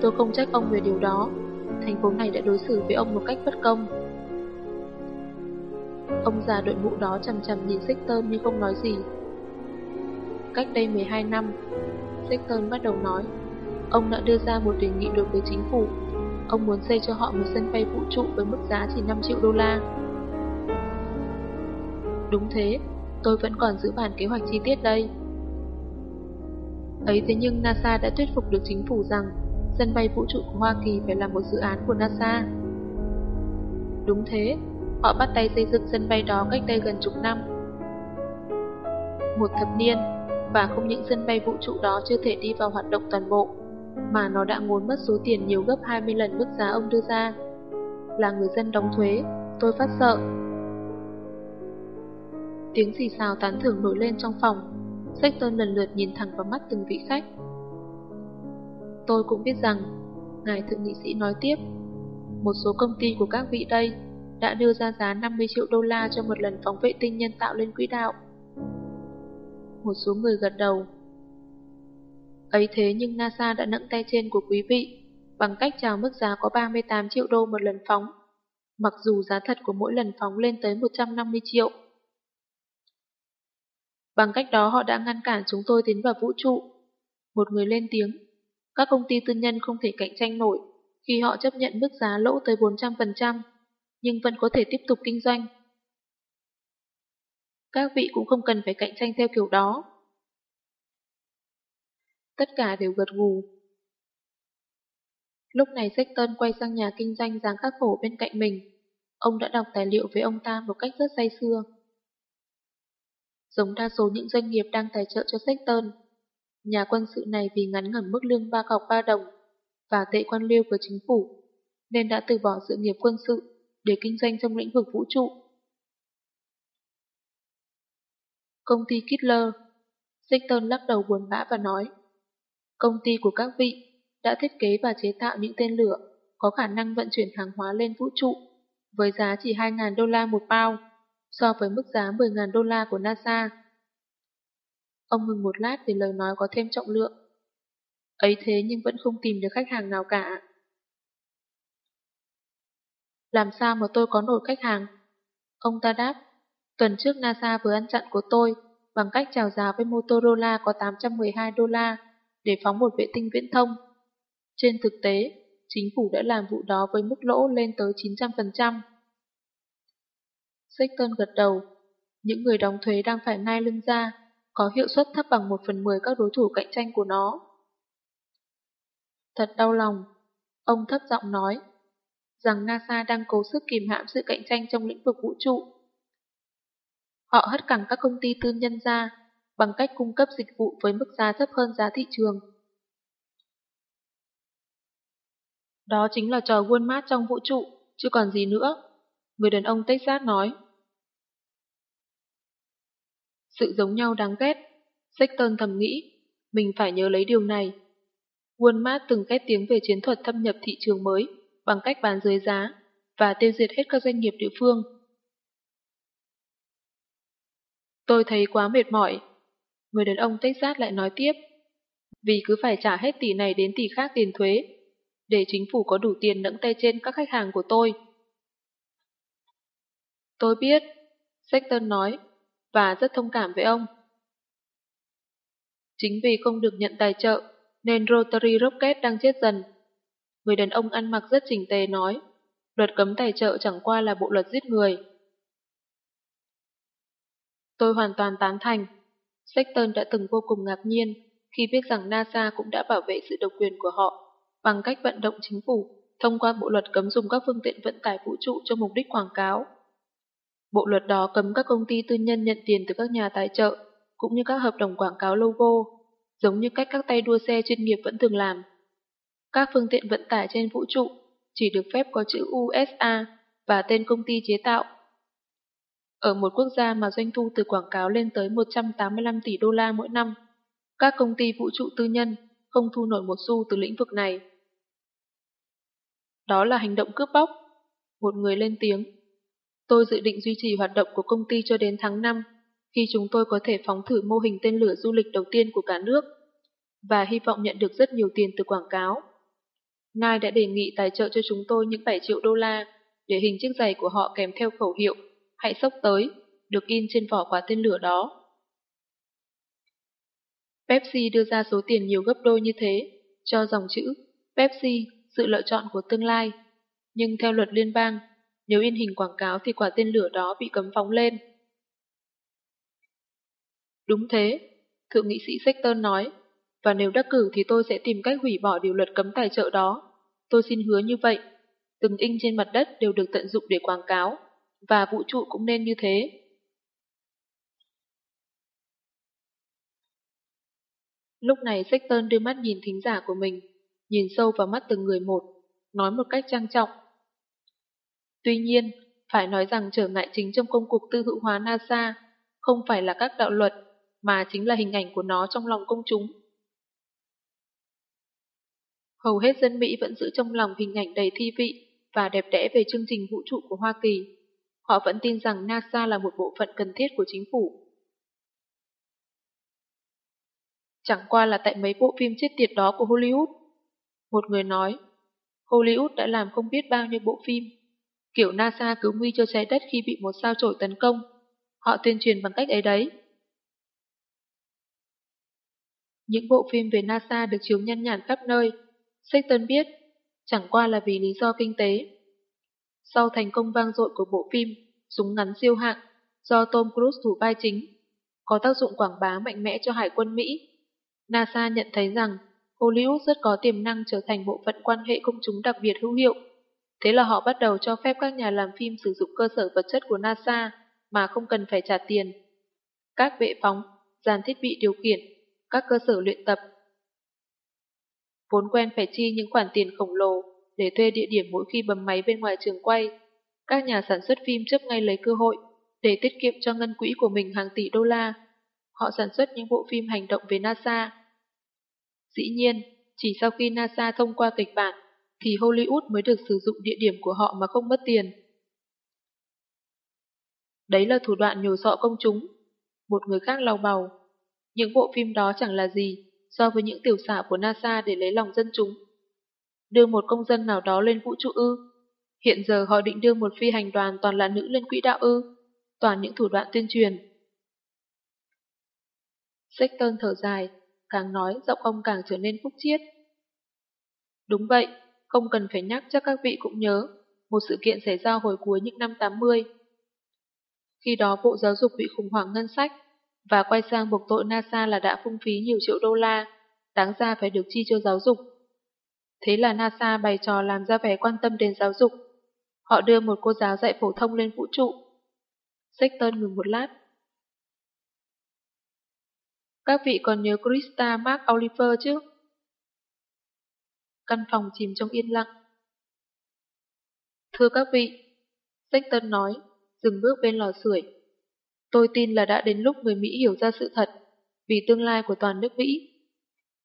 Tôi không trách ông về điều đó. Thành phố này đã đối xử với ông một cách bất công. Ông già đội mũ đó chầm chầm nhìn Sexton nhưng không nói gì. Cách đây 12 năm, Sexton bắt đầu nói, ông đã đưa ra một đề nghị đối với chính phủ. Ông muốn xây cho họ một sân bay vũ trụ với mức giá chỉ 5 triệu đô la. Đúng thế, tôi vẫn còn giữ bản kế hoạch chi tiết đây. Ấy thế nhưng NASA đã thuyết phục được chính phủ rằng sân bay vũ trụ của Hoa Kỳ phải là một dự án của NASA. Đúng thế, họ bắt tay xây dựng sân bay đó cách đây gần chục năm. Một thập niên, và không những sân bay vũ trụ đó chưa thể đi vào hoạt động toàn bộ, mà nó đã ngốn mất số tiền nhiều gấp 20 lần mức giá ông đưa ra. Là người dân đóng thuế, tôi phát sợ. Tiếng xì xào tán thưởng nổi lên trong phòng, Sexton lần lượt nhìn thẳng vào mắt từng vị khách. Tôi cũng biết rằng, Ngài Thượng nghị sĩ nói tiếp, một số công ty của các vị đây đã đưa ra giá 50 triệu đô la cho một lần phóng vệ tinh nhân tạo lên quỹ đạo. Một số người gật đầu. Ấy thế nhưng NASA đã nâng tay trên của quý vị bằng cách chào mức giá có 38 triệu đô một lần phóng, mặc dù giá thật của mỗi lần phóng lên tới 150 triệu. Bằng cách đó họ đã ngăn cản chúng tôi tiến vào vũ trụ. Một người lên tiếng, các công ty tư nhân không thể cạnh tranh nổi khi họ chấp nhận mức giá lỗ tới 400%, nhưng vẫn có thể tiếp tục kinh doanh. Các vị cũng không cần phải cạnh tranh theo kiểu đó. Tất cả đều gật gù. Lúc này Sexton quay sang nhà kinh doanh dáng khắc khổ bên cạnh mình. Ông đã đọc tài liệu với ông ta một cách rất say sưa. Giống đa số những doanh nghiệp đang tài trợ cho Sexton, nhà quân sự này vì ngắn ngẩm mức lương ba cọc ba đồng và tệ quan liêu của chính phủ, nên đã từ bỏ sự nghiệp quân sự để kinh doanh trong lĩnh vực vũ trụ. Công ty Kittler Sexton lắc đầu buồn bã và nói Công ty của các vị đã thiết kế và chế tạo những tên lửa có khả năng vận chuyển hàng hóa lên vũ trụ với giá chỉ 2.000 đô la một bao so với mức giá 10.000 đô la của NASA. Ông ngừng một lát để lời nói có thêm trọng lượng. Ấy thế nhưng vẫn không tìm được khách hàng nào cả. Làm sao mà tôi có nổi khách hàng? Ông ta đáp, tuần trước NASA vừa ăn chặn của tôi bằng cách chào giá với Motorola có 812 đô la để phóng một vệ tinh viễn thông. Trên thực tế, chính phủ đã làm vụ đó với mức lỗ lên tới 900%. Sexton gật đầu. Những người đóng thuế đang phải nai lưng ra, có hiệu suất thấp bằng 1 phần 10 các đối thủ cạnh tranh của nó. Thật đau lòng, ông thấp giọng nói, rằng NASA đang cố sức kìm hãm sự cạnh tranh trong lĩnh vực vũ trụ. Họ hất cẳng các công ty tư nhân ra bằng cách cung cấp dịch vụ với mức giá thấp hơn giá thị trường. Đó chính là trò Walmart mát trong vũ trụ, chứ còn gì nữa. Người đàn ông Texas nói. Sự giống nhau đáng ghét. Sexton thầm nghĩ, mình phải nhớ lấy điều này. Walmart từng khét tiếng về chiến thuật thâm nhập thị trường mới bằng cách bán dưới giá và tiêu diệt hết các doanh nghiệp địa phương. Tôi thấy quá mệt mỏi. Người đàn ông Texas lại nói tiếp. Vì cứ phải trả hết tỷ này đến tỷ khác tiền thuế, để chính phủ có đủ tiền nẫng tay trên các khách hàng của tôi. Tôi biết, Sexton nói, và rất thông cảm với ông. Chính vì không được nhận tài trợ, nên Rotary Rocket đang chết dần. Người đàn ông ăn mặc rất chỉnh tề nói, luật cấm tài trợ chẳng qua là bộ luật giết người. Tôi hoàn toàn tán thành. Sexton đã từng vô cùng ngạc nhiên khi biết rằng NASA cũng đã bảo vệ sự độc quyền của họ bằng cách vận động chính phủ thông qua bộ luật cấm dùng các phương tiện vận tải vũ trụ cho mục đích quảng cáo. Bộ luật đó cấm các công ty tư nhân nhận tiền từ các nhà tài trợ, cũng như các hợp đồng quảng cáo logo, giống như cách các tay đua xe chuyên nghiệp vẫn thường làm. Các phương tiện vận tải trên vũ trụ chỉ được phép có chữ USA và tên công ty chế tạo. Ở một quốc gia mà doanh thu từ quảng cáo lên tới 185 tỷ đô la mỗi năm, các công ty vũ trụ tư nhân không thu nổi một xu từ lĩnh vực này. Đó là hành động cướp bóc. Một người lên tiếng. Tôi dự định duy trì hoạt động của công ty cho đến tháng 5, khi chúng tôi có thể phóng thử mô hình tên lửa du lịch đầu tiên của cả nước, và hy vọng nhận được rất nhiều tiền từ quảng cáo. Nai đã đề nghị tài trợ cho chúng tôi những 7 triệu đô la để hình chiếc giày của họ kèm theo khẩu hiệu Hãy sốc tới, được in trên vỏ quả tên lửa đó. Pepsi đưa ra số tiền nhiều gấp đôi như thế, cho dòng chữ Pepsi sự lựa chọn của tương lai. Nhưng theo luật liên bang, nếu in hình quảng cáo thì quả tên lửa đó bị cấm phóng lên. Đúng thế, Thượng nghị sĩ Sexton nói, và nếu đắc cử thì tôi sẽ tìm cách hủy bỏ điều luật cấm tài trợ đó. Tôi xin hứa như vậy, từng in trên mặt đất đều được tận dụng để quảng cáo, và vũ trụ cũng nên như thế. Lúc này Sexton đưa mắt nhìn thính giả của mình, nhìn sâu vào mắt từng người một, nói một cách trang trọng. Tuy nhiên, phải nói rằng trở ngại chính trong công cuộc tư hữu hóa NASA không phải là các đạo luật, mà chính là hình ảnh của nó trong lòng công chúng. Hầu hết dân Mỹ vẫn giữ trong lòng hình ảnh đầy thi vị và đẹp đẽ về chương trình vũ trụ của Hoa Kỳ. Họ vẫn tin rằng NASA là một bộ phận cần thiết của chính phủ. Chẳng qua là tại mấy bộ phim chết tiệt đó của Hollywood. Một người nói, Hollywood đã làm không biết bao nhiêu bộ phim. Kiểu NASA cứu nguy cho trái đất khi bị một sao chổi tấn công. Họ tuyên truyền bằng cách ấy đấy. Những bộ phim về NASA được chiếu nhăn nhản khắp nơi. Sexton biết, chẳng qua là vì lý do kinh tế. Sau thành công vang dội của bộ phim Súng ngắn siêu hạng do Tom Cruise thủ vai chính, có tác dụng quảng bá mạnh mẽ cho Hải quân Mỹ. NASA nhận thấy rằng Hollywood rất có tiềm năng trở thành bộ phận quan hệ công chúng đặc biệt hữu hiệu. Thế là họ bắt đầu cho phép các nhà làm phim sử dụng cơ sở vật chất của NASA mà không cần phải trả tiền. Các bệ phóng, dàn thiết bị điều khiển, các cơ sở luyện tập. Vốn quen phải chi những khoản tiền khổng lồ để thuê địa điểm mỗi khi bấm máy bên ngoài trường quay. Các nhà sản xuất phim chấp ngay lấy cơ hội để tiết kiệm cho ngân quỹ của mình hàng tỷ đô la. Họ sản xuất những bộ phim hành động về NASA. Dĩ nhiên, chỉ sau khi NASA thông qua kịch bản, thì Hollywood mới được sử dụng địa điểm của họ mà không mất tiền. Đấy là thủ đoạn nhồi sọ công chúng. Một người khác lau bầu. Những bộ phim đó chẳng là gì so với những tiểu xảo của NASA để lấy lòng dân chúng. Đưa một công dân nào đó lên vũ trụ ư. Hiện giờ họ định đưa một phi hành đoàn toàn là nữ lên quỹ đạo ư. Toàn những thủ đoạn tuyên truyền. Sexton thở dài, càng nói giọng ông càng trở nên phúc chiết. Đúng vậy, không cần phải nhắc chắc các vị cũng nhớ, một sự kiện xảy ra hồi cuối những năm 80. Khi đó Bộ Giáo dục bị khủng hoảng ngân sách và quay sang buộc tội NASA là đã phung phí nhiều triệu đô la, đáng ra phải được chi cho giáo dục. Thế là NASA bày trò làm ra vẻ quan tâm đến giáo dục. Họ đưa một cô giáo dạy phổ thông lên vũ trụ. Sexton ngừng một lát. Các vị còn nhớ Krista Mark Oliver chứ? Căn phòng chìm trong yên lặng. Thưa các vị, Sexton nói, dừng bước bên lò sưởi. Tôi tin là đã đến lúc người Mỹ hiểu ra sự thật, vì tương lai của toàn nước Mỹ.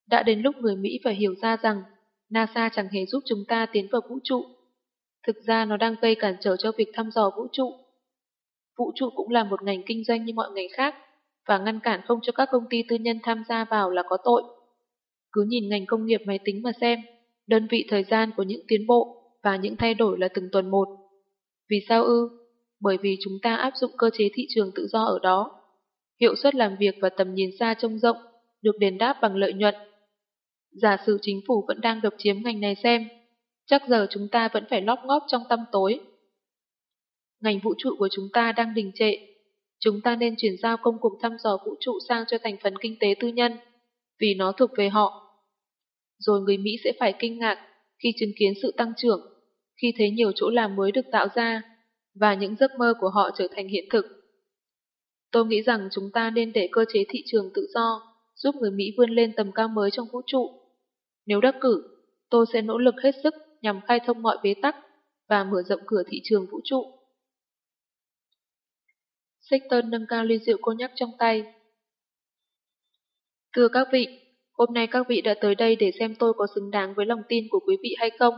Đã đến lúc người Mỹ phải hiểu ra rằng NASA chẳng hề giúp chúng ta tiến vào vũ trụ. Thực ra nó đang gây cản trở cho việc thăm dò vũ trụ. Vũ trụ cũng là một ngành kinh doanh như mọi ngành khác, và ngăn cản không cho các công ty tư nhân tham gia vào là có tội. Cứ nhìn ngành công nghiệp máy tính mà xem, đơn vị thời gian của những tiến bộ và những thay đổi là từng tuần một. Vì sao ư? Bởi vì chúng ta áp dụng cơ chế thị trường tự do ở đó. Hiệu suất làm việc và tầm nhìn xa trông rộng được đền đáp bằng lợi nhuận. Giả sử chính phủ vẫn đang độc chiếm ngành này xem, chắc giờ chúng ta vẫn phải lóp ngóp trong tâm tối. Ngành vũ trụ của chúng ta đang đình trệ. Chúng ta nên chuyển giao công cuộc thăm dò vũ trụ sang cho thành phần kinh tế tư nhân, vì nó thuộc về họ. Rồi người Mỹ sẽ phải kinh ngạc khi chứng kiến sự tăng trưởng, khi thấy nhiều chỗ làm mới được tạo ra, và những giấc mơ của họ trở thành hiện thực. Tôi nghĩ rằng chúng ta nên để cơ chế thị trường tự do giúp người Mỹ vươn lên tầm cao mới trong vũ trụ. Nếu đắc cử, tôi sẽ nỗ lực hết sức nhằm khai thông mọi bế tắc và mở rộng cửa thị trường vũ trụ. Sexton nâng cao ly rượu cô nhắc trong tay. Thưa các vị, hôm nay các vị đã tới đây để xem tôi có xứng đáng với lòng tin của quý vị hay không.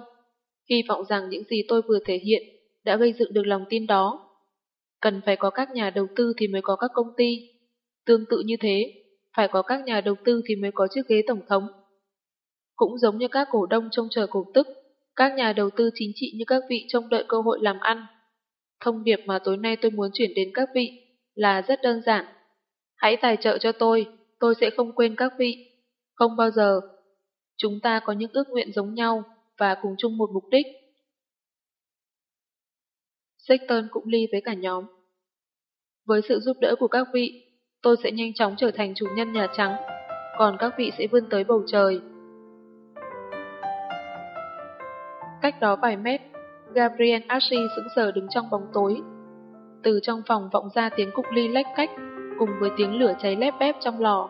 Hy vọng rằng những gì tôi vừa thể hiện đã gây dựng được lòng tin đó. Cần phải có các nhà đầu tư thì mới có các công ty. Tương tự như thế, phải có các nhà đầu tư thì mới có chiếc ghế tổng thống. Cũng giống như các cổ đông trông chờ cổ tức, các nhà đầu tư chính trị như các vị trông đợi cơ hội làm ăn. Thông điệp mà tối nay tôi muốn chuyển đến các vị là rất đơn giản. Hãy tài trợ cho tôi, tôi sẽ không quên các vị. Không bao giờ. Chúng ta có những ước nguyện giống nhau, và cùng chung một mục đích. Sexton cũng ly với cả nhóm. Với sự giúp đỡ của các vị, tôi sẽ nhanh chóng trở thành chủ nhân Nhà Trắng, còn các vị sẽ vươn tới bầu trời. Cách đó vài mét, Gabriel Archie sững sờ đứng trong bóng tối. Từ trong phòng vọng ra tiếng cục ly lách cách, cùng với tiếng lửa cháy lép bép trong lò.